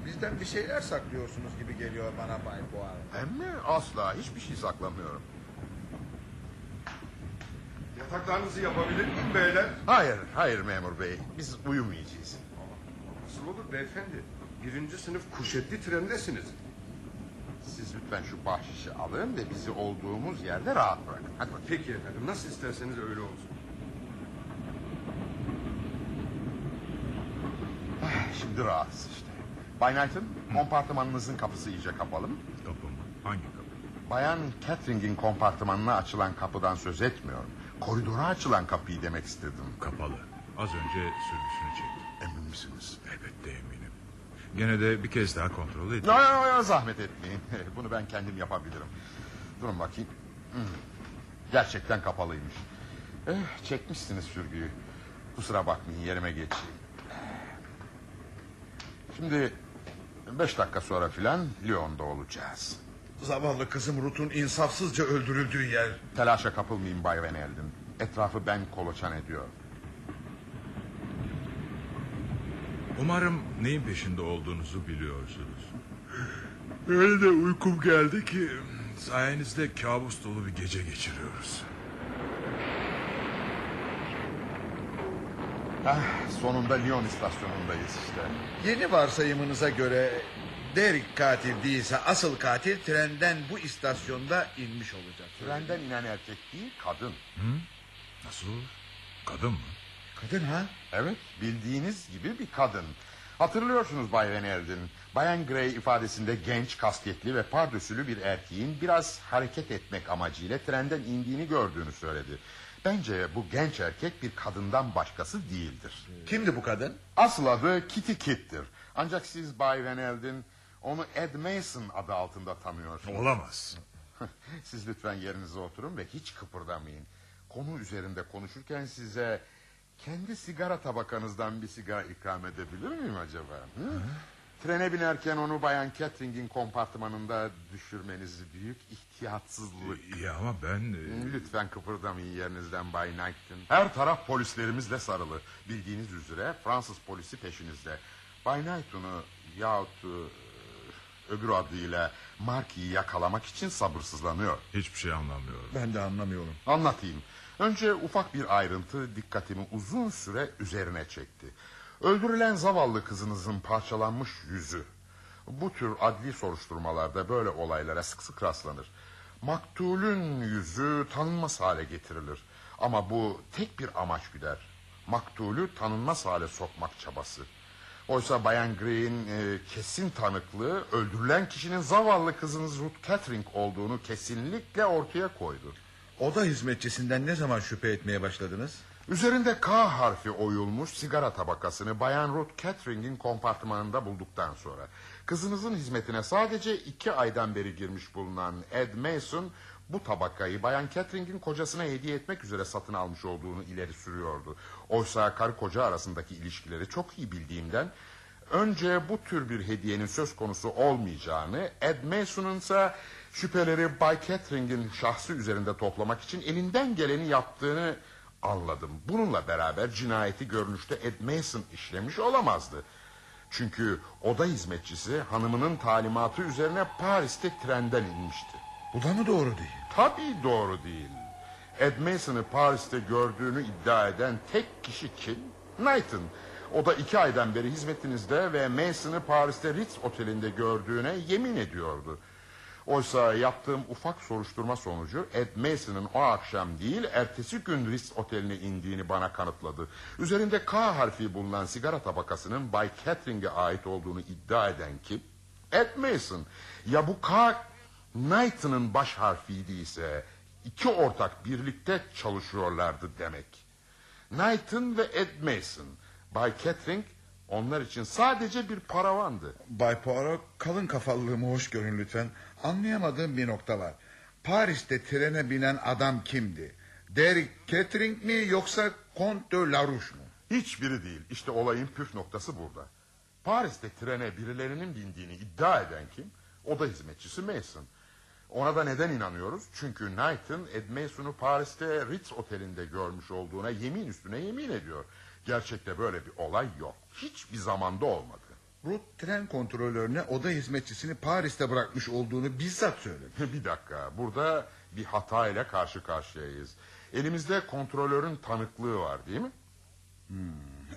Bizden bir şeyler saklıyorsunuz gibi geliyor bana Bay Poirot. Hem mi? Asla hiçbir şey saklamıyorum. Yataklarınızı yapabilir miyim beyler? Hayır, hayır memur bey. Biz uyumayacağız. Nasıl olur beyefendi? Birinci sınıf kuşetli trendesiniz. Siz lütfen şu bahşişi alın ve bizi olduğumuz yerde rahat bırakın. Hadi bakayım. Peki efendim nasıl isterseniz öyle olsun. Şimdi rahatsız işte. Bay Knight'ın kompartımanınızın kapısı iyice kapalı mı? Kapı mı? Hangi kapı? Bayan Catherine'in kompartımanına açılan kapıdan söz etmiyorum. Koridora açılan kapıyı demek istedim. Kapalı. Az önce sürgüsünü çekti. Emin misiniz? Elbette eminim. Gene de bir kez daha kontrol edin. Ya, ya, ya, zahmet etmeyin. Bunu ben kendim yapabilirim. Durun bakayım. Hmm. Gerçekten kapalıymış. Eh, çekmişsiniz sürgüyü. Kusura bakmayın yerime geçeyim. Şimdi beş dakika sonra filan Lyon'da olacağız. Zavallı kızım Ruth'un insafsızca öldürüldüğü yer. Telaşa kapılmayın Bay Van Elden. Etrafı ben koloçan ediyor. Umarım neyin peşinde olduğunuzu biliyorsunuz. Öyle de uykum geldi ki sayenizde kabus dolu bir gece geçiriyoruz. Ah, sonunda Lyon istasyonundayız işte. Yeni varsayımınıza göre Derek katil değilse asıl katil trenden bu istasyonda inmiş olacak. Trenden inen erkek değil kadın. Hı? Nasıl? Kadın mı? Kadın ha? Evet bildiğiniz gibi bir kadın. Hatırlıyorsunuz Bay Van Elden. Bayan Gray ifadesinde genç, kasketli ve pardösülü bir erkeğin biraz hareket etmek amacıyla trenden indiğini gördüğünü söyledi. Bence bu genç erkek bir kadından başkası değildir. Kimdi bu kadın? Asıl adı Kitty Kitt'tir. Ancak siz Bay Van Elden onu Ed Mason adı altında tanıyorsunuz. Olamaz. siz lütfen yerinize oturun ve hiç kıpırdamayın. Konu üzerinde konuşurken size kendi sigara tabakanızdan bir sigara ikram edebilir miyim acaba? Hı? Trene binerken onu Bayan Catering'in kompartımanında düşürmeniz büyük ihtiyatsızlık. Ya ama ben... e, Lütfen kıpırdamayın yerinizden Bay Knighton. Her taraf polislerimizle sarılı. Bildiğiniz üzere Fransız polisi peşinizde. Bay Knighton'u yahut... e, öbür adıyla Marky'yi yakalamak için sabırsızlanıyor. Hiçbir şey anlamıyorum. Ben de anlamıyorum. Anlatayım. Önce ufak bir ayrıntı dikkatimi uzun süre üzerine çekti. Öldürülen zavallı kızınızın parçalanmış yüzü. Bu tür adli soruşturmalarda böyle olaylara sık sık rastlanır. Maktulün yüzü tanınmaz hale getirilir. Ama bu tek bir amaç güder. Maktulü tanınmaz hale sokmak çabası. Oysa Bayan Grey'in e, kesin tanıklığı öldürülen kişinin zavallı kızınız Ruth Catering olduğunu kesinlikle ortaya koydu. Oda hizmetçisinden ne zaman şüphe etmeye başladınız? Üzerinde K harfi oyulmuş sigara tabakasını Bayan Ruth Catering'in kompartımanında bulduktan sonra... ...kızınızın hizmetine sadece iki aydan beri girmiş bulunan Ed Mason... ...bu tabakayı Bayan Catering'in kocasına hediye etmek üzere satın almış olduğunu ileri sürüyordu. Oysa karı koca arasındaki ilişkileri çok iyi bildiğimden... ...önce bu tür bir hediyenin söz konusu olmayacağını... ...Ed Mason'un ise şüpheleri Bay Catering'in şahsı üzerinde toplamak için elinden geleni yaptığını anladım. Bununla beraber cinayeti görünüşte Ed Mason işlemiş olamazdı. Çünkü oda hizmetçisi hanımının talimatı üzerine Paris'te trenden inmişti. Bu da mı doğru değil? Tabii doğru değil. Ed Mason'ı Paris'te gördüğünü iddia eden tek kişi kim? Knighton. O da iki aydan beri hizmetinizde ve Mason'ı Paris'te Ritz Oteli'nde gördüğüne yemin ediyordu. Oysa yaptığım ufak soruşturma sonucu Ed Mason'ın o akşam değil ertesi gün Ritz Oteli'ne indiğini bana kanıtladı. Üzerinde K harfi bulunan sigara tabakasının Bay Catering'e ait olduğunu iddia eden kim? Ed Mason. Ya bu K Knighton'ın baş harfiydi ise iki ortak birlikte çalışıyorlardı demek. Knighton ve Ed Mason. Bay Catering onlar için sadece bir paravandı. Bay Poirot kalın kafalılığımı hoş görün lütfen. Anlayamadığım bir nokta var. Paris'te trene binen adam kimdi? Derek Catering mi yoksa Comte de Larouche mu? Hiçbiri değil. İşte olayın püf noktası burada. Paris'te trene birilerinin bindiğini iddia eden kim? O da hizmetçisi Mason. Ona da neden inanıyoruz? Çünkü Knighton Ed Mason'u Paris'te Ritz Oteli'nde görmüş olduğuna yemin üstüne yemin ediyor. Gerçekte böyle bir olay yok. Hiçbir zamanda olmadı. Ruth tren kontrolörüne oda hizmetçisini Paris'te bırakmış olduğunu bizzat söyledi. bir dakika burada bir hata ile karşı karşıyayız. Elimizde kontrolörün tanıklığı var değil mi? Hmm,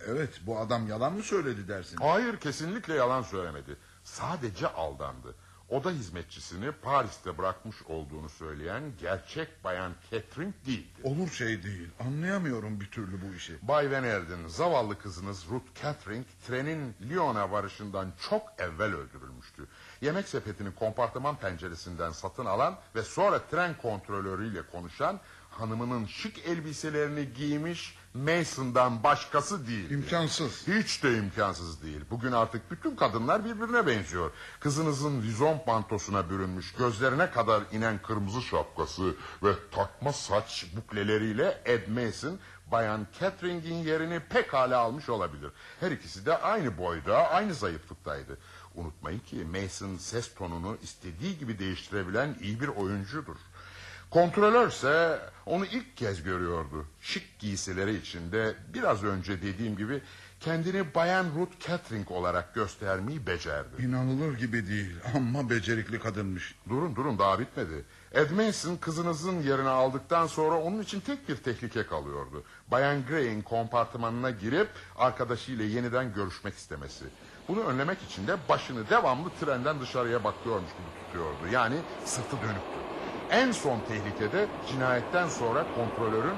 evet bu adam yalan mı söyledi dersin? Hayır kesinlikle yalan söylemedi. Sadece aldandı. Oda hizmetçisini Paris'te bırakmış olduğunu söyleyen gerçek bayan Catherine değildi. Olur şey değil. Anlayamıyorum bir türlü bu işi. Bay Van Erden, zavallı kızınız Ruth Catherine trenin Lyon'a varışından çok evvel öldürülmüştü. Yemek sepetini kompartıman penceresinden satın alan ve sonra tren kontrolörüyle konuşan hanımının şık elbiselerini giymiş Mason'dan başkası değil. İmkansız. Hiç de imkansız değil. Bugün artık bütün kadınlar birbirine benziyor. Kızınızın vizon pantosuna bürünmüş, gözlerine kadar inen kırmızı şapkası ve takma saç bukleleriyle Ed Mason Bayan Catherine'in yerini pekala almış olabilir. Her ikisi de aynı boyda, aynı zayıflıktaydı. Unutmayın ki Mason ses tonunu istediği gibi değiştirebilen iyi bir oyuncudur. Kontrolör ise onu ilk kez görüyordu. Şık giysileri içinde biraz önce dediğim gibi kendini Bayan Ruth Catering olarak göstermeyi becerdi. İnanılır gibi değil ama becerikli kadınmış. Durun durun daha bitmedi. Ed Mason kızınızın yerini aldıktan sonra onun için tek bir tehlike kalıyordu. Bayan Gray'in kompartımanına girip arkadaşıyla yeniden görüşmek istemesi. Bunu önlemek için de başını devamlı trenden dışarıya bakıyormuş gibi tutuyordu. Yani sırtı dönüktü. En son tehlikede cinayetten sonra kontrolörün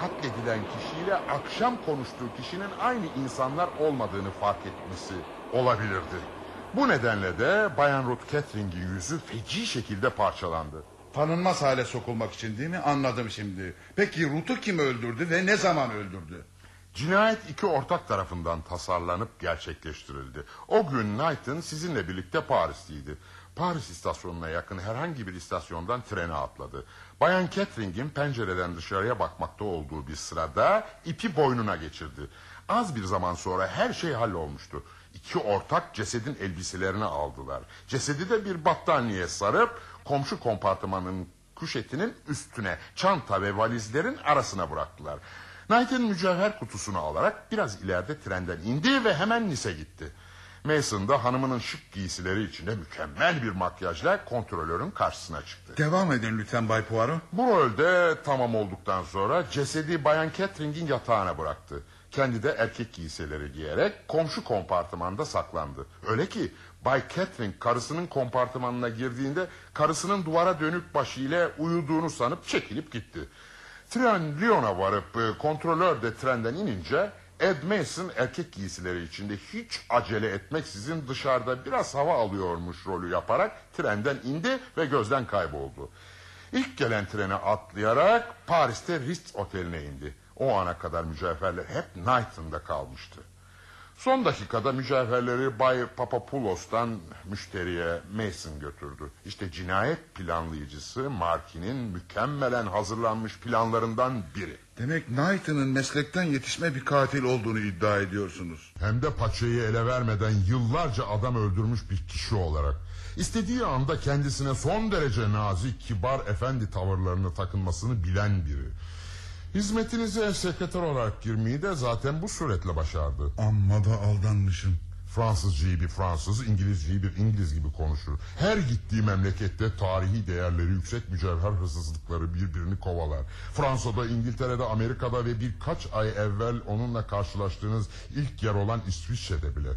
katledilen kişiyle akşam konuştuğu kişinin aynı insanlar olmadığını fark etmesi olabilirdi. Bu nedenle de Bayan Ruth Catering'in yüzü feci şekilde parçalandı. Tanınmaz hale sokulmak için değil mi? Anladım şimdi. Peki Ruth'u kim öldürdü ve ne zaman öldürdü? Cinayet iki ortak tarafından tasarlanıp gerçekleştirildi. O gün Knighton sizinle birlikte Paris'teydi. Paris istasyonuna yakın herhangi bir istasyondan trene atladı. Bayan Catering'in pencereden dışarıya bakmakta olduğu bir sırada ipi boynuna geçirdi. Az bir zaman sonra her şey hallolmuştu. İki ortak cesedin elbiselerini aldılar. Cesedi de bir battaniye sarıp komşu kompartımanın kuşetinin üstüne çanta ve valizlerin arasına bıraktılar. Knight'in mücevher kutusunu alarak biraz ileride trenden indi ve hemen Nice gitti. Mason da hanımının şık giysileri içinde mükemmel bir makyajla kontrolörün karşısına çıktı. Devam edin lütfen Bay Poirot. Bu rolde tamam olduktan sonra cesedi Bayan Catherine'in yatağına bıraktı. Kendi de erkek giysileri giyerek komşu kompartımanda saklandı. Öyle ki Bay Catherine karısının kompartımanına girdiğinde karısının duvara dönük başıyla uyuduğunu sanıp çekilip gitti. Tren Lyon'a varıp kontrolör de trenden inince Ed Mason erkek giysileri içinde hiç acele etmeksizin dışarıda biraz hava alıyormuş rolü yaparak trenden indi ve gözden kayboldu. İlk gelen trene atlayarak Paris'te Ritz Oteli'ne indi. O ana kadar mücevherler hep Knighton'da kalmıştı. Son dakikada mücevherleri Bay Papapoulos'tan müşteriye Mason götürdü. İşte cinayet planlayıcısı Markin'in mükemmelen hazırlanmış planlarından biri. Demek Knighton'ın meslekten yetişme bir katil olduğunu iddia ediyorsunuz. Hem de paçayı ele vermeden yıllarca adam öldürmüş bir kişi olarak. İstediği anda kendisine son derece nazik, kibar, efendi tavırlarını takınmasını bilen biri. Hizmetinize sekreter olarak girmeyi de zaten bu suretle başardı. Amma da aldanmışım. Fransızcayı bir Fransız, İngilizceyi bir İngiliz gibi konuşur. Her gittiği memlekette tarihi değerleri yüksek mücevher hırsızlıkları birbirini kovalar. Fransa'da, İngiltere'de, Amerika'da ve birkaç ay evvel onunla karşılaştığınız ilk yer olan İsviçre'de bile.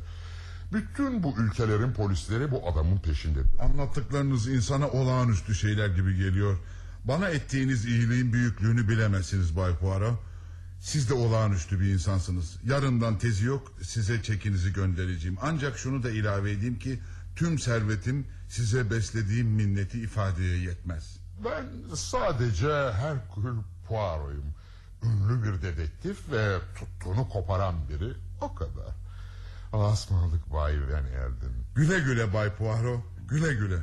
Bütün bu ülkelerin polisleri bu adamın peşinde. Anlattıklarınız insana olağanüstü şeyler gibi geliyor. Bana ettiğiniz iyiliğin büyüklüğünü bilemezsiniz Bay Poirot. Siz de olağanüstü bir insansınız. Yarından tezi yok size çekinizi göndereceğim. Ancak şunu da ilave edeyim ki tüm servetim size beslediğim minneti ifadeye yetmez. Ben sadece Herkül Poirot'uyum. Ünlü bir dedektif ve tuttuğunu koparan biri. O kadar. Asmalık Bay Van Erden. Güle güle Bay Poirot. Güle güle.